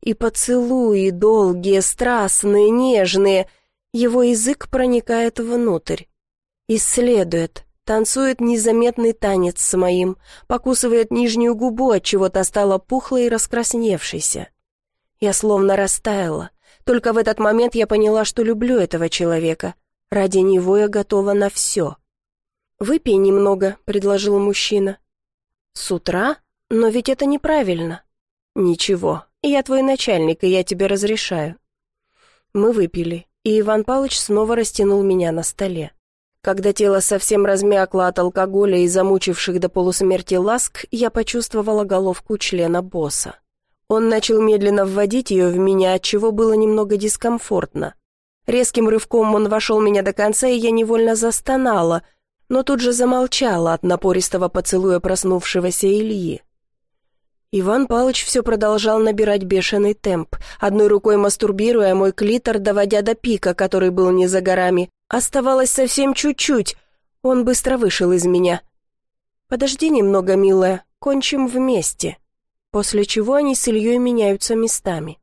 И поцелуи долгие, страстные, нежные. Его язык проникает внутрь. Исследует, танцует незаметный танец с моим, покусывает нижнюю губу, от чего то стала пухлой и раскрасневшейся. Я словно растаяла. Только в этот момент я поняла, что люблю этого человека. Ради него я готова на все. «Выпей немного», — предложил мужчина. «С утра? Но ведь это неправильно». «Ничего, я твой начальник, и я тебе разрешаю». Мы выпили, и Иван Палыч снова растянул меня на столе. Когда тело совсем размякло от алкоголя и замучивших до полусмерти ласк, я почувствовала головку члена босса. Он начал медленно вводить ее в меня, от чего было немного дискомфортно. Резким рывком он вошел меня до конца, и я невольно застонала, но тут же замолчала от напористого поцелуя проснувшегося Ильи. Иван Палыч все продолжал набирать бешеный темп, одной рукой мастурбируя мой клитор, доводя до пика, который был не за горами. Оставалось совсем чуть-чуть. Он быстро вышел из меня. «Подожди немного, милая, кончим вместе» после чего они с Ильей меняются местами.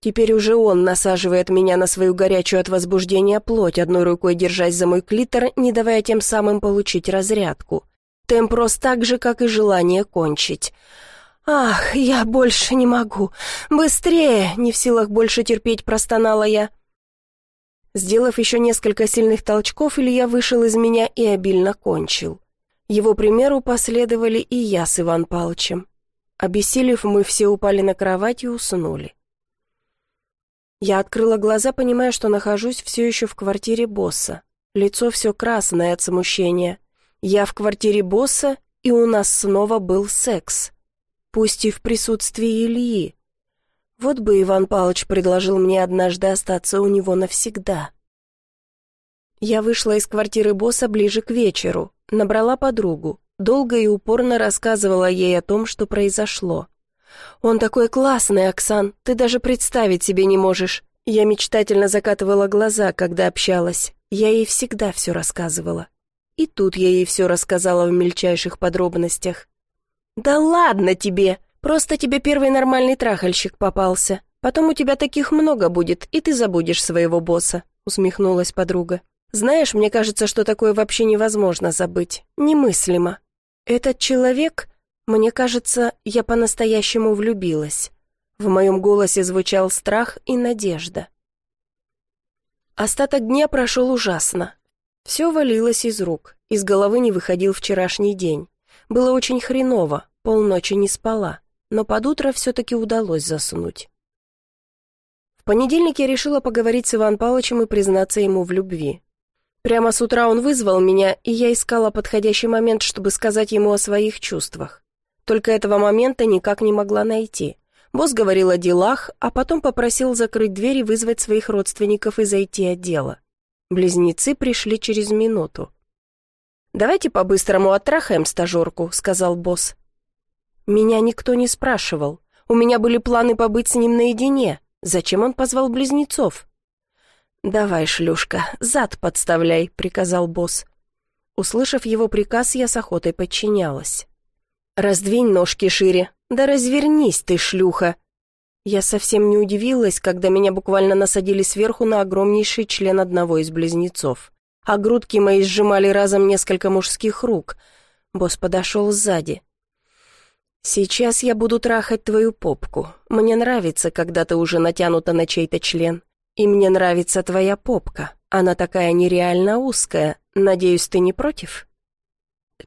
Теперь уже он насаживает меня на свою горячую от возбуждения плоть, одной рукой держась за мой клитор, не давая тем самым получить разрядку. Темп рост так же, как и желание кончить. «Ах, я больше не могу! Быстрее!» — не в силах больше терпеть, простонала я. Сделав еще несколько сильных толчков, Илья вышел из меня и обильно кончил. Его примеру последовали и я с Иван Палычем. Обессилев, мы все упали на кровать и уснули. Я открыла глаза, понимая, что нахожусь все еще в квартире босса. Лицо все красное от смущения. Я в квартире босса, и у нас снова был секс. Пусть и в присутствии Ильи. Вот бы Иван Павлович предложил мне однажды остаться у него навсегда. Я вышла из квартиры босса ближе к вечеру, набрала подругу долго и упорно рассказывала ей о том, что произошло. «Он такой классный, Оксан, ты даже представить себе не можешь». Я мечтательно закатывала глаза, когда общалась. Я ей всегда все рассказывала. И тут я ей все рассказала в мельчайших подробностях. «Да ладно тебе! Просто тебе первый нормальный трахальщик попался. Потом у тебя таких много будет, и ты забудешь своего босса», — усмехнулась подруга. «Знаешь, мне кажется, что такое вообще невозможно забыть. Немыслимо. Этот человек, мне кажется, я по-настоящему влюбилась. В моем голосе звучал страх и надежда. Остаток дня прошел ужасно. Все валилось из рук, из головы не выходил вчерашний день. Было очень хреново, полночи не спала, но под утро все-таки удалось заснуть. В понедельник я решила поговорить с Иван Павловичем и признаться ему в любви. Прямо с утра он вызвал меня, и я искала подходящий момент, чтобы сказать ему о своих чувствах. Только этого момента никак не могла найти. Босс говорил о делах, а потом попросил закрыть дверь и вызвать своих родственников и зайти от дела. Близнецы пришли через минуту. «Давайте по-быстрому оттрахаем стажерку», — сказал босс. Меня никто не спрашивал. У меня были планы побыть с ним наедине. Зачем он позвал близнецов? «Давай, шлюшка, зад подставляй», — приказал босс. Услышав его приказ, я с охотой подчинялась. «Раздвинь ножки шире! Да развернись ты, шлюха!» Я совсем не удивилась, когда меня буквально насадили сверху на огромнейший член одного из близнецов. А грудки мои сжимали разом несколько мужских рук. Босс подошел сзади. «Сейчас я буду трахать твою попку. Мне нравится, когда ты уже натянута на чей-то член. И мне нравится твоя попка. Она такая нереально узкая. Надеюсь, ты не против?»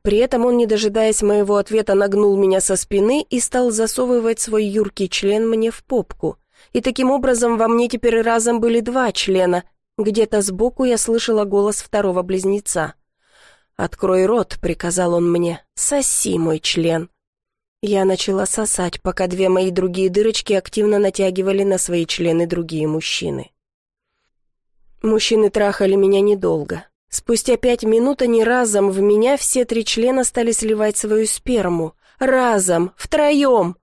При этом он, не дожидаясь моего ответа, нагнул меня со спины и стал засовывать свой юркий член мне в попку. И таким образом во мне теперь разом были два члена. Где-то сбоку я слышала голос второго близнеца. «Открой рот», — приказал он мне, — «соси мой член». Я начала сосать, пока две мои другие дырочки активно натягивали на свои члены другие мужчины. Мужчины трахали меня недолго. Спустя пять минут они разом в меня все три члена стали сливать свою сперму. Разом, втроем.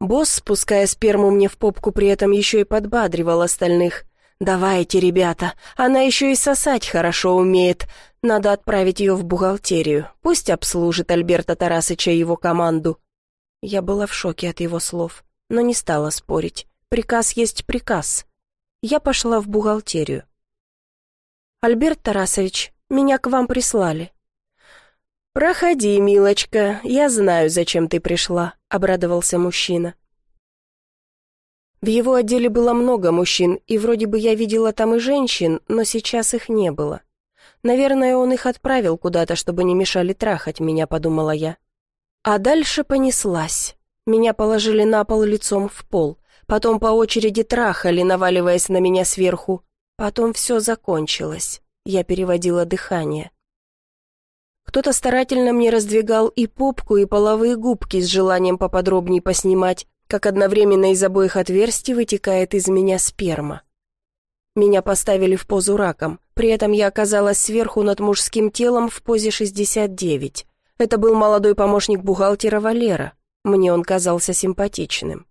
Босс, спуская сперму мне в попку, при этом еще и подбадривал остальных. «Давайте, ребята, она еще и сосать хорошо умеет. Надо отправить ее в бухгалтерию. Пусть обслужит Альберта Тарасыча и его команду». Я была в шоке от его слов, но не стала спорить. «Приказ есть приказ». Я пошла в бухгалтерию. «Альберт Тарасович, меня к вам прислали». «Проходи, милочка, я знаю, зачем ты пришла», — обрадовался мужчина. В его отделе было много мужчин, и вроде бы я видела там и женщин, но сейчас их не было. Наверное, он их отправил куда-то, чтобы не мешали трахать меня, подумала я. А дальше понеслась. Меня положили на пол лицом в пол. Потом по очереди трахали, наваливаясь на меня сверху. Потом все закончилось. Я переводила дыхание. Кто-то старательно мне раздвигал и попку, и половые губки с желанием поподробнее поснимать, как одновременно из обоих отверстий вытекает из меня сперма. Меня поставили в позу раком, при этом я оказалась сверху над мужским телом в позе 69. Это был молодой помощник бухгалтера Валера. Мне он казался симпатичным.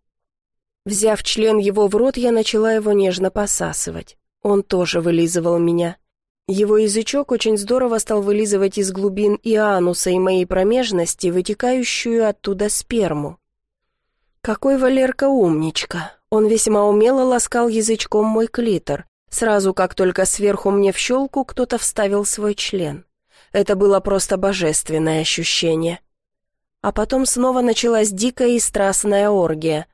Взяв член его в рот, я начала его нежно посасывать. Он тоже вылизывал меня. Его язычок очень здорово стал вылизывать из глубин и ануса, и моей промежности, вытекающую оттуда сперму. Какой Валерка умничка! Он весьма умело ласкал язычком мой клитор. Сразу, как только сверху мне в щелку, кто-то вставил свой член. Это было просто божественное ощущение. А потом снова началась дикая и страстная оргия.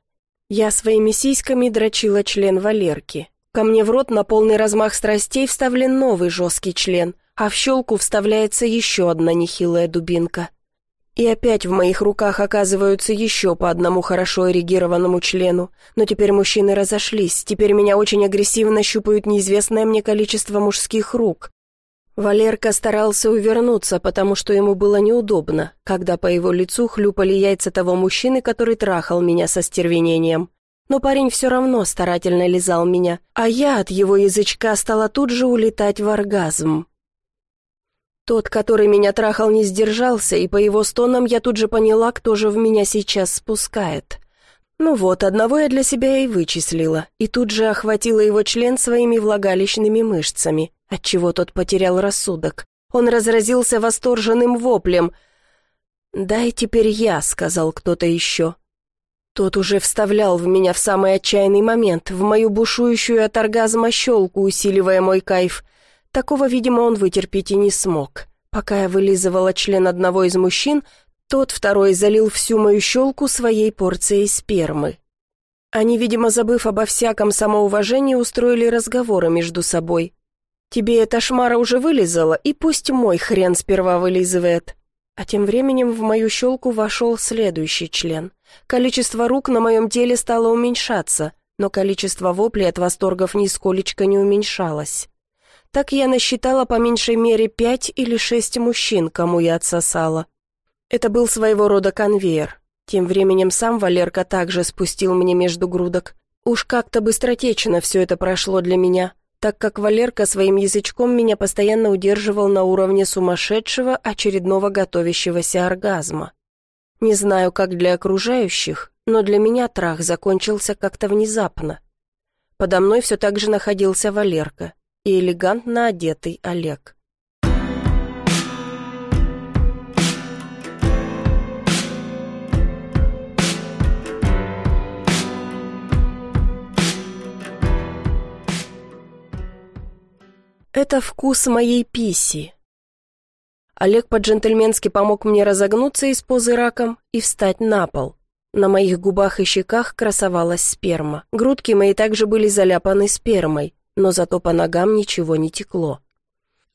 Я своими сиськами дрочила член Валерки. Ко мне в рот на полный размах страстей вставлен новый жесткий член, а в щелку вставляется еще одна нехилая дубинка. И опять в моих руках оказываются еще по одному хорошо эрегированному члену. Но теперь мужчины разошлись, теперь меня очень агрессивно щупают неизвестное мне количество мужских рук. Валерка старался увернуться, потому что ему было неудобно, когда по его лицу хлюпали яйца того мужчины, который трахал меня со стервенением но парень все равно старательно лизал меня, а я от его язычка стала тут же улетать в оргазм. Тот, который меня трахал, не сдержался, и по его стонам я тут же поняла, кто же в меня сейчас спускает. Ну вот, одного я для себя и вычислила, и тут же охватила его член своими влагалищными мышцами, отчего тот потерял рассудок. Он разразился восторженным воплем. «Дай теперь я», — сказал кто-то еще. Тот уже вставлял в меня в самый отчаянный момент, в мою бушующую от оргазма щелку, усиливая мой кайф. Такого, видимо, он вытерпеть и не смог. Пока я вылизывала член одного из мужчин, тот второй залил всю мою щелку своей порцией спермы. Они, видимо, забыв обо всяком самоуважении, устроили разговоры между собой. «Тебе эта шмара уже вылезала, и пусть мой хрен сперва вылизывает». А тем временем в мою щелку вошел следующий член. Количество рук на моем теле стало уменьшаться, но количество воплей от восторгов нисколечко не уменьшалось. Так я насчитала по меньшей мере пять или шесть мужчин, кому я отсосала. Это был своего рода конвейер. Тем временем сам Валерка также спустил мне между грудок. Уж как-то быстротечно все это прошло для меня, так как Валерка своим язычком меня постоянно удерживал на уровне сумасшедшего очередного готовящегося оргазма. Не знаю, как для окружающих, но для меня трах закончился как-то внезапно. Подо мной все так же находился Валерка и элегантно одетый Олег. Это вкус моей писи, Олег по-джентльменски помог мне разогнуться из позы раком и встать на пол. На моих губах и щеках красовалась сперма. Грудки мои также были заляпаны спермой, но зато по ногам ничего не текло.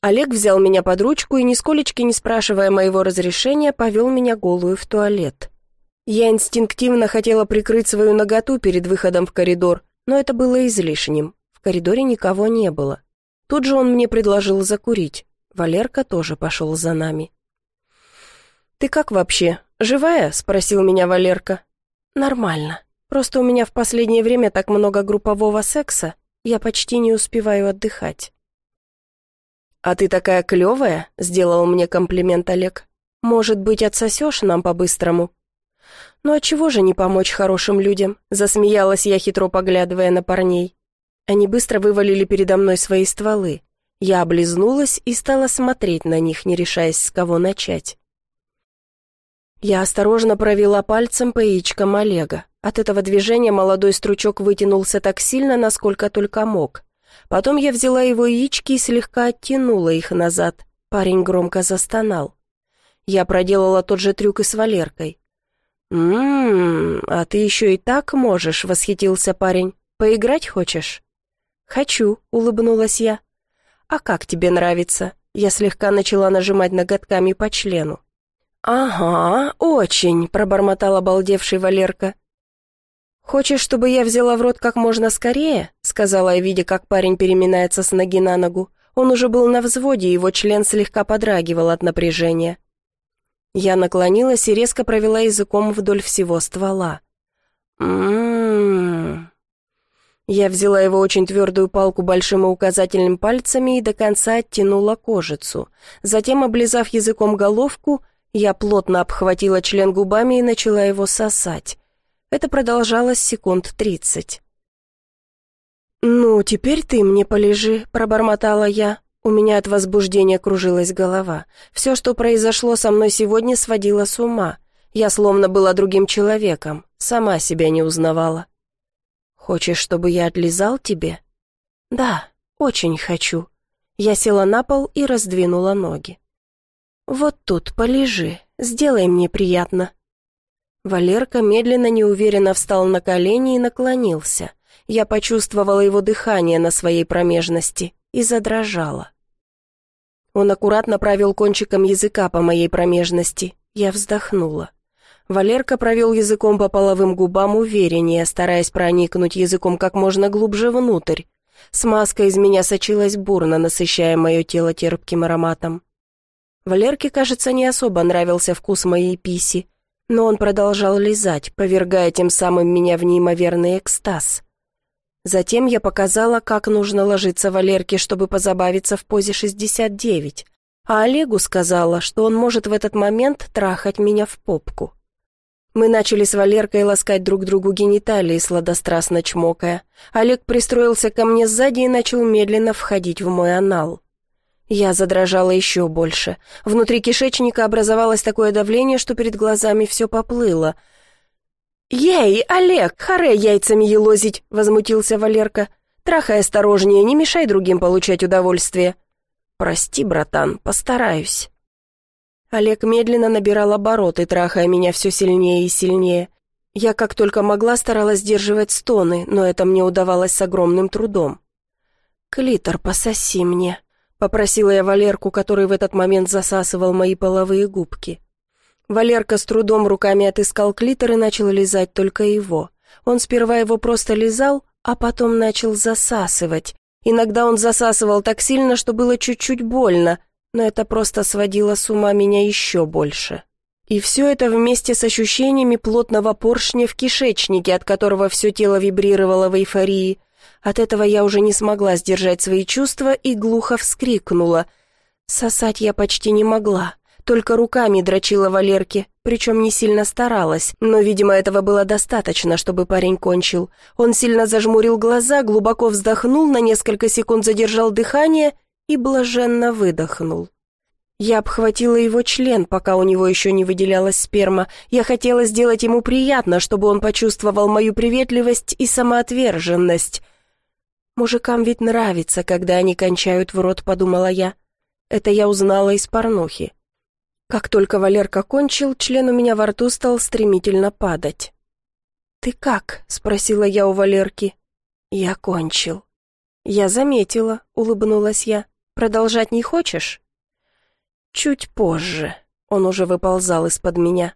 Олег взял меня под ручку и, нисколечки не спрашивая моего разрешения, повел меня голую в туалет. Я инстинктивно хотела прикрыть свою ноготу перед выходом в коридор, но это было излишним. В коридоре никого не было. Тут же он мне предложил закурить. Валерка тоже пошел за нами. «Ты как вообще? Живая?» — спросил меня Валерка. «Нормально. Просто у меня в последнее время так много группового секса, я почти не успеваю отдыхать». «А ты такая клевая?» — сделал мне комплимент Олег. «Может быть, отсосешь нам по-быстрому?» «Ну а чего же не помочь хорошим людям?» — засмеялась я, хитро поглядывая на парней. Они быстро вывалили передо мной свои стволы. Я облизнулась и стала смотреть на них, не решаясь, с кого начать. Я осторожно провела пальцем по яичкам Олега. От этого движения молодой стручок вытянулся так сильно, насколько только мог. Потом я взяла его яички и слегка оттянула их назад. Парень громко застонал. Я проделала тот же трюк и с Валеркой. «М-м, а ты еще и так можешь», — восхитился парень. «Поиграть хочешь?» «Хочу», — улыбнулась я. «А как тебе нравится?» Я слегка начала нажимать ноготками по члену. «Ага, очень», — пробормотал обалдевший Валерка. «Хочешь, чтобы я взяла в рот как можно скорее?» — сказала я, видя, как парень переминается с ноги на ногу. Он уже был на взводе, его член слегка подрагивал от напряжения. Я наклонилась и резко провела языком вдоль всего ствола. «М-м-м...» Я взяла его очень твердую палку большим и указательным пальцами и до конца оттянула кожицу. Затем, облизав языком головку, я плотно обхватила член губами и начала его сосать. Это продолжалось секунд тридцать. «Ну, теперь ты мне полежи», — пробормотала я. У меня от возбуждения кружилась голова. Все, что произошло со мной сегодня, сводило с ума. Я словно была другим человеком, сама себя не узнавала. «Хочешь, чтобы я отлизал тебе?» «Да, очень хочу». Я села на пол и раздвинула ноги. «Вот тут полежи, сделай мне приятно». Валерка медленно, неуверенно встал на колени и наклонился. Я почувствовала его дыхание на своей промежности и задрожала. Он аккуратно провел кончиком языка по моей промежности. Я вздохнула. Валерка провел языком по половым губам увереннее, стараясь проникнуть языком как можно глубже внутрь. Смазка из меня сочилась бурно, насыщая мое тело терпким ароматом. Валерке, кажется, не особо нравился вкус моей писи, но он продолжал лизать, повергая тем самым меня в неимоверный экстаз. Затем я показала, как нужно ложиться Валерке, чтобы позабавиться в позе 69, а Олегу сказала, что он может в этот момент трахать меня в попку. Мы начали с Валеркой ласкать друг другу гениталии, сладострастно чмокая. Олег пристроился ко мне сзади и начал медленно входить в мой анал. Я задрожала еще больше. Внутри кишечника образовалось такое давление, что перед глазами все поплыло. «Ей, Олег, харе яйцами елозить!» — возмутился Валерка. «Трахай осторожнее, не мешай другим получать удовольствие». «Прости, братан, постараюсь». Олег медленно набирал обороты, трахая меня все сильнее и сильнее. Я как только могла старалась сдерживать стоны, но это мне удавалось с огромным трудом. «Клитор, пососи мне», — попросила я Валерку, который в этот момент засасывал мои половые губки. Валерка с трудом руками отыскал клитор и начал лизать только его. Он сперва его просто лизал, а потом начал засасывать. Иногда он засасывал так сильно, что было чуть-чуть больно, но это просто сводило с ума меня еще больше. И все это вместе с ощущениями плотного поршня в кишечнике, от которого все тело вибрировало в эйфории. От этого я уже не смогла сдержать свои чувства и глухо вскрикнула. Сосать я почти не могла, только руками дрочила Валерке, причем не сильно старалась, но, видимо, этого было достаточно, чтобы парень кончил. Он сильно зажмурил глаза, глубоко вздохнул, на несколько секунд задержал дыхание и блаженно выдохнул. Я обхватила его член, пока у него еще не выделялась сперма. Я хотела сделать ему приятно, чтобы он почувствовал мою приветливость и самоотверженность. «Мужикам ведь нравится, когда они кончают в рот», — подумала я. Это я узнала из порнухи. Как только Валерка кончил, член у меня во рту стал стремительно падать. «Ты как?» — спросила я у Валерки. «Я кончил». «Я заметила», — улыбнулась я. Продолжать не хочешь?» «Чуть позже», — он уже выползал из-под меня.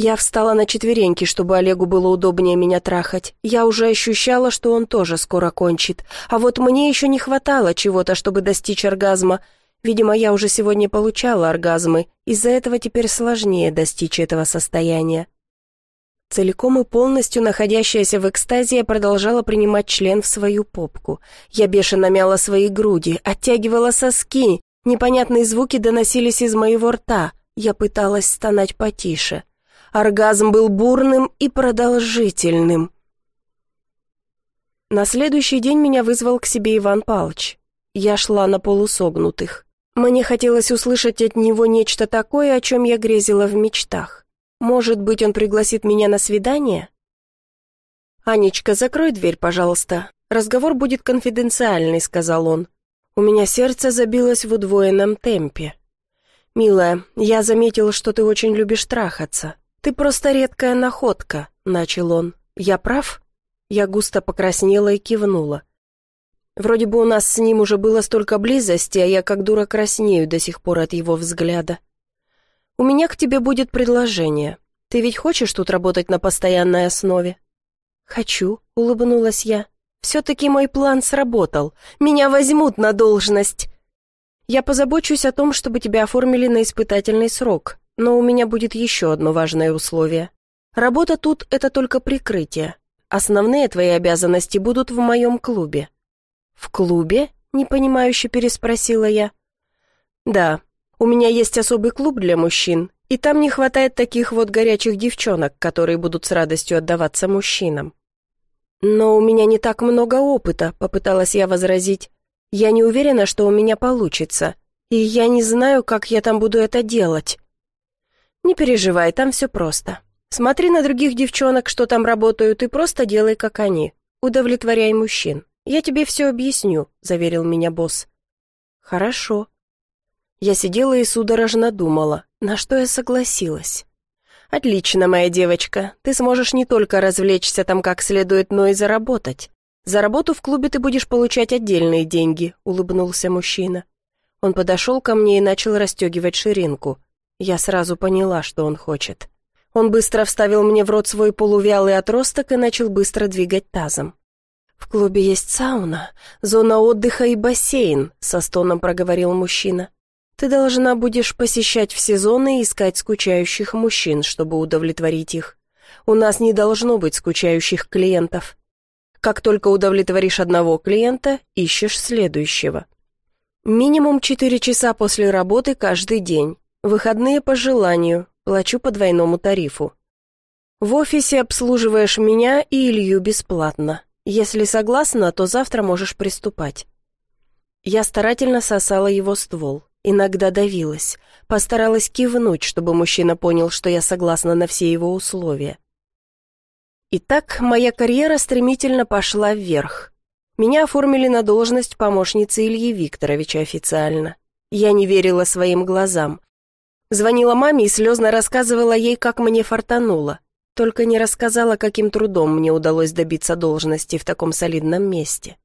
Я встала на четвереньки, чтобы Олегу было удобнее меня трахать. Я уже ощущала, что он тоже скоро кончит. А вот мне еще не хватало чего-то, чтобы достичь оргазма. Видимо, я уже сегодня получала оргазмы. Из-за этого теперь сложнее достичь этого состояния. Целиком и полностью находящаяся в экстазе, я продолжала принимать член в свою попку. Я бешено мяла свои груди, оттягивала соски. Непонятные звуки доносились из моего рта. Я пыталась стонать потише. Оргазм был бурным и продолжительным. На следующий день меня вызвал к себе Иван Палч. Я шла на полусогнутых. Мне хотелось услышать от него нечто такое, о чем я грезила в мечтах. Может быть, он пригласит меня на свидание? «Анечка, закрой дверь, пожалуйста. Разговор будет конфиденциальный», — сказал он. У меня сердце забилось в удвоенном темпе. «Милая, я заметил, что ты очень любишь трахаться. Ты просто редкая находка», — начал он. «Я прав?» Я густо покраснела и кивнула. Вроде бы у нас с ним уже было столько близости, а я как дура краснею до сих пор от его взгляда. У меня к тебе будет предложение. Ты ведь хочешь тут работать на постоянной основе?» «Хочу», — улыбнулась я. «Все-таки мой план сработал. Меня возьмут на должность!» «Я позабочусь о том, чтобы тебя оформили на испытательный срок, но у меня будет еще одно важное условие. Работа тут — это только прикрытие. Основные твои обязанности будут в моем клубе». «В клубе?» — непонимающе переспросила я. «Да, у меня есть особый клуб для мужчин, и там не хватает таких вот горячих девчонок, которые будут с радостью отдаваться мужчинам. Но у меня не так много опыта, попыталась я возразить. Я не уверена, что у меня получится, и я не знаю, как я там буду это делать. Не переживай, там все просто. Смотри на других девчонок, что там работают, и просто делай, как они. Удовлетворяй мужчин. Я тебе все объясню», — заверил меня босс. «Хорошо», я сидела и судорожно думала, на что я согласилась. «Отлично, моя девочка, ты сможешь не только развлечься там как следует, но и заработать. За работу в клубе ты будешь получать отдельные деньги», — улыбнулся мужчина. Он подошел ко мне и начал расстегивать ширинку. Я сразу поняла, что он хочет. Он быстро вставил мне в рот свой полувялый отросток и начал быстро двигать тазом. «В клубе есть сауна, зона отдыха и бассейн», — со стоном проговорил мужчина. Ты должна будешь посещать все зоны и искать скучающих мужчин, чтобы удовлетворить их. У нас не должно быть скучающих клиентов. Как только удовлетворишь одного клиента, ищешь следующего. Минимум 4 часа после работы каждый день. Выходные по желанию, плачу по двойному тарифу. В офисе обслуживаешь меня и Илью бесплатно. Если согласна, то завтра можешь приступать. Я старательно сосала его ствол иногда давилась, постаралась кивнуть, чтобы мужчина понял, что я согласна на все его условия. Итак, моя карьера стремительно пошла вверх. Меня оформили на должность помощницы Ильи Викторовича официально. Я не верила своим глазам. Звонила маме и слезно рассказывала ей, как мне фартануло. Только не рассказала, каким трудом мне удалось добиться должности в таком солидном месте.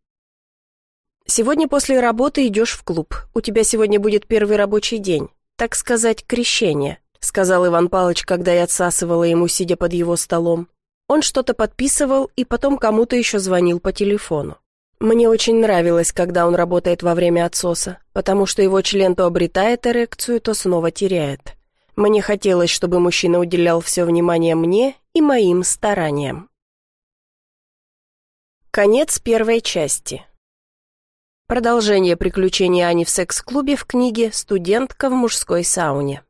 Сегодня после работы идешь в клуб. У тебя сегодня будет первый рабочий день. Так сказать, крещение», — сказал Иван Палыч, когда я отсасывала ему, сидя под его столом. Он что-то подписывал и потом кому-то еще звонил по телефону. Мне очень нравилось, когда он работает во время отсоса, потому что его член то обретает эрекцию, то снова теряет. Мне хотелось, чтобы мужчина уделял все внимание мне и моим стараниям. Конец первой части. Продолжение приключений Ани в секс-клубе в книге «Студентка в мужской сауне».